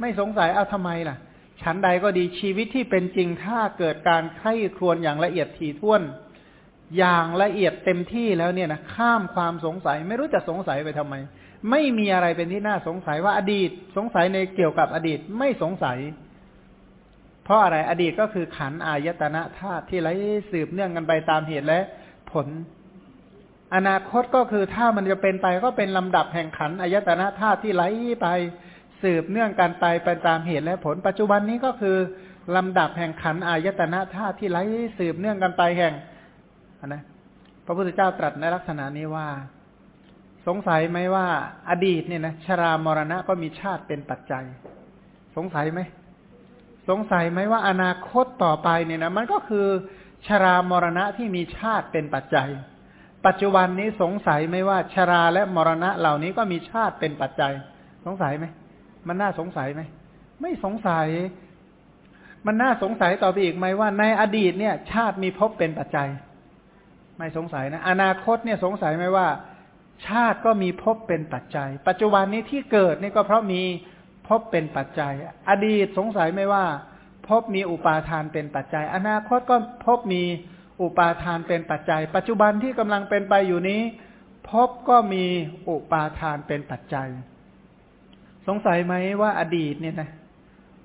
ไม่สงสัยเอาทำไมล่ะชั้นใดก็ดีชีวิตที่เป็นจริงถ้าเกิดการไข้ครวนอย่างละเอียดถี่ถ้วน อย่างละเอียดเต็มที่แล้วเนี่ยนะข้ามความสงสัย ไม่รู้จะสงสัยไปทำไมไม่มีอะไรเป็นที่น่าสงสัยว่าอดีตสงสัยในเกี่ยวกับอดีตไม่สงสัย เพราะอะไรอดีตก็คือขันอายตนะธาตุที่ไหลสืบเนื่องกันไปตามเหตุและผล อนาคตก็คือถ้ามันจะเป็นไปก็เป็นลำดับแห่งขันอายตนะธาตุที่ไหลไปสืบเนื่องกันไปไปตามเหตุและผล ปัจจุบันนี้ก็คือลำดับแห่งขันอายตนะธาตุที่ไหลสืบเนื่องกันไปแห่งนะพระพุทธเจ้าตรัสในลักษณะนี้ว่า สงสัยไหมว่า อดีตเนี่ยนะชรามรณะก็มีชาติเป็นปัจจัย สงสัยไหม สงสัยไหมว่าอนาคตต่อไปเนี่ยนะมันก็คือชรามรณะที่มีชาติเป็นปัจจัย ปัจจุบันนี้สงสัยไหมว่าชราและมรณะเหล่านี้ก็มีชาติเป็นปัจจัย สงสัยไหมมันน่าสงสัยไหมไม่สงสัย มันน่าสงสัยต่อไปอีกไหมว่า ในอดีตเนี่ย ชาติมีภพเป็นปัจจัย ไม่สงสัยนะ อนาคตเนี่ยสงสัยไหมว่า ชาติก็มีภพเป็นปัจจัย ปัจจุบันนี้ที่เกิดนี่ก็เพราะมี พบเป็นปัจจัย อดีตสงสัยไม่ว่า พบมีอุปาทานเป็นปัจจัย อนาคตก็พบมีอุปาทานเป็นปัจจัย ปัจจุบันที่กำลังเป็นไปอยู่นี้ พบก็มีอุปาทานเป็นปัจจัย สงสัยไหมว่าอดีตเนี่ยนะ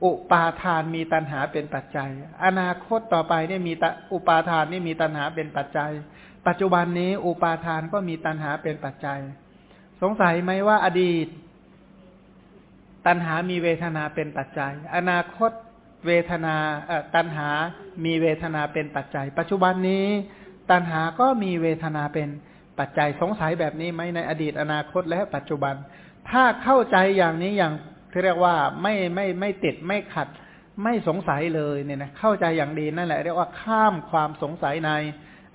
อุปาทานมีตัณหาเป็นปัจจัย อนาคตต่อไปเนี่ยมีอุปาทานนี่มีตัณหาเป็นปัจจัย ปัจจุบันนี้อุปาทานก็มีตัณหาเป็นปัจจัย สงสัยไหมว่าอดีต ตัณหามีเวทนาเป็นปัจจัย อนาคตเวทนาตัณหามีเวทนาเป็นปัจจัย ปัจจุบันนี้ ตัณหาก็มีเวทนาเป็นปัจจัยสงสัยแบบนี้ไหมในอดีตอนาคตและปัจจุบัน ถ้าเข้าใจอย่างนี้อย่างที่เรียกว่าไม่ไม่ไม่ติดไม่ขัด ไม่สงสัยเลยเนี่ยนะเข้าใจอย่างดีนั่นแหละเรียกว่าข้ามความสงสัยใน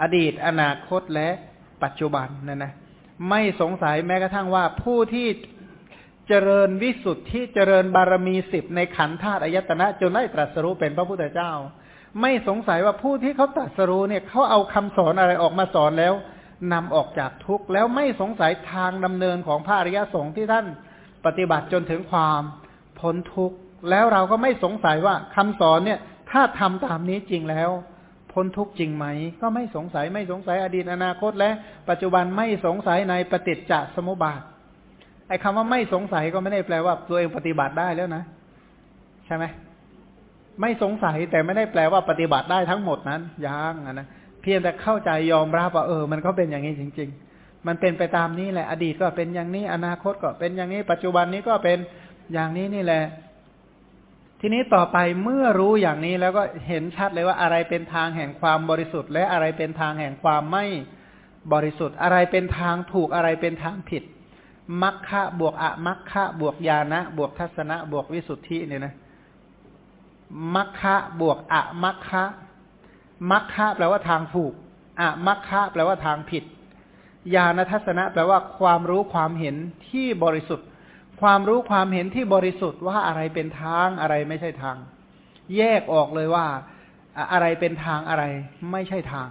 อดีตอนาคตและปัจจุบันนั่นนะไม่สงสัยแม้กระทั่งว่าผู้ที่ เจริญวิสุทธิเจริญบารมีสิบในขันธาตุอายตนะจนได้ตรัสรู้เป็นพระพุทธเจ้า ไม่สงสัยว่าผู้ที่เขาตรัสรู้เนี่ยเขาเอาคำสอนอะไรออกมาสอนแล้วนำออกจากทุกข์แล้วไม่สงสัยทางดำเนินของพระอริยสงฆ์ที่ท่านปฏิบัติจนถึงความพ้นทุกข์แล้วเราก็ไม่สงสัยว่าคำสอนเนี่ย ถ้าทำตามนี้จริงแล้ว พ้นทุกข์จริงไหม ก็ไม่สงสัยไม่สงสัยอดีตอนาคตและปัจจุบันไม่สงสัยในปฏิจจสมุปบาท ไอ้คำว่าไม่สงสัยก็ไม่ได้แปลว่าตัวเองปฏิบัติได้แล้วนะ ใช่ไหมไม่สงสัยแต่ไม่ได้แปลว่าปฏิบัติได้ทั้งหมดนั้นยังนะเพียงแต่เข้าใจยอมรับว่าเออ มันก็เป็นอย่างนี้จริง ๆ มันเป็นไปตามนี้แหละ อดีตก็เป็นอย่างนี้อนาคตก็เป็นอย่างนี้ ปัจจุบันนี้ก็เป็นอย่างนี้นี่แหละ ทีนี้ต่อไปเมื่อรู้อย่างนี้แล้วก็เห็นชัดเลยว่าอะไรเป็นทางแห่งความบริสุทธิ์ และอะไรเป็นทางแห่งความไม่บริสุทธิ์ อะไรเป็นทางถูกอะไรเป็นทางผิด มัคคะบวกอะมัคคะบวกญาณะบวกทัศนะบวกวิสุทธิเนี่ยนะมัคคะบวกอะมัคคะมัคคะแปลว่าทางถูกอะมัคคะแปลว่าทางผิดญาณทัศนะแปลว่าความรู้ความเห็นที่บริสุทธิ์ ความรู้ความเห็นที่บริสุทธิ์ว่าอะไรเป็นทางอะไรไม่ใช่ทาง แยกออกเลยว่าอะไรเป็นทางอะไรไม่ใช่ทาง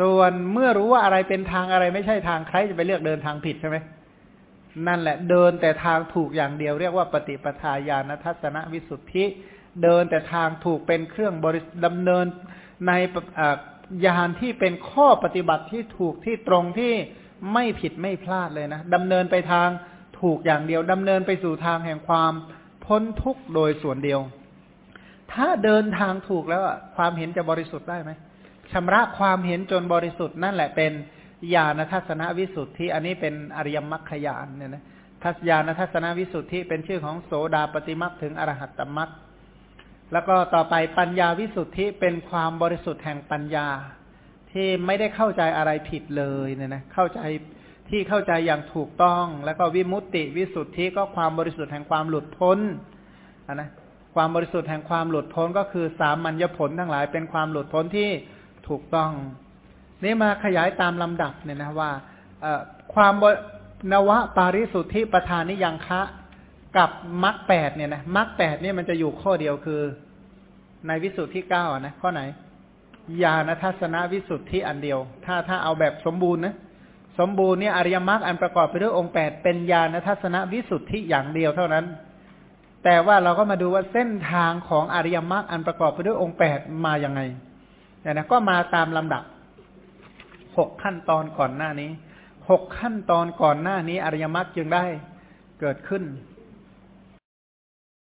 ส่วนเมื่อรู้ว่าอะไรเป็นทางอะไรไม่ใช่ทางใครจะไปเลือกเดินทางผิดใช่ไหม นั่นแหละเดินแต่ทางถูกอย่างเดียวเรียกว่าปฏิปทาญาณทัศนวิสุทธิ เดินแต่ทางถูกเป็นเครื่องบริดำเนินในญาณที่เป็นข้อปฏิบัติที่ถูกที่ตรงที่ไม่ผิดไม่พลาดเลยนะดำเนินไปทางถูกอย่างเดียวดำเนินไปสู่ทางแห่งความพ้นทุกข์โดยส่วนเดียว ถ้าเดินทางถูกแล้วความเห็นจะบริสุทธิ์ได้ไหมชำระความเห็นจนบริสุทธิ์นั่นแหละเป็น ญาณทัศนวิสุทธิ อันนี้เป็นอริยมรรคยานเนี่ยนะทัศญาณทัศนวิสุทธิ เป็นชื่อของโสดาปฏิมรรคถึงอรหัตตมรรคแล้วก็ต่อไปปัญญาวิสุทธิเป็นความบริสุทธิ์แห่งปัญญา ที่ไม่ได้เข้าใจอะไรผิดเลยเนี่ยนะเข้าใจที่เข้าใจอย่างถูกต้อง แล้วก็วิมุตติวิสุทธิก็ความบริสุทธิ์แห่งความหลุดพ้นนะความบริสุทธิ์แห่งความหลุดพ้นก็คือสามัญญผลทั้งหลายเป็นความหลุดพ้นที่ถูกต้อง นี่มาขยายตามลำดับเนี่ยนะว่าความนวะปาริสุทธิประธานนิยังคะกับมรรคแปดเนี่ยนะมรรคแปดเนี่ยมันจะอยู่ข้อเดียวคือในวิสุทธิเก้านะข้อไหนญาณทัศนวิสุทธิอันเดียว ถ้าถ้าเอาแบบสมบูรณ์นะสมบูรณ์เนี่ยอริยมรรคอันประกอบไปด้วยองค์แปดเป็นญาณทัศนวิสุทธิอย่างเดียวเท่านั้น แต่ว่าเราก็มาดูว่าเส้นทางของอริยมรรคอันประกอบไปด้วยองค์แปดมาอย่างไงเนี่ยนะก็มาตามลำดับ หกขั้นตอนก่อนหน้านี้หกขั้นตอนก่อนหน้านี้ อริยมรรคจึงได้เกิดขึ้น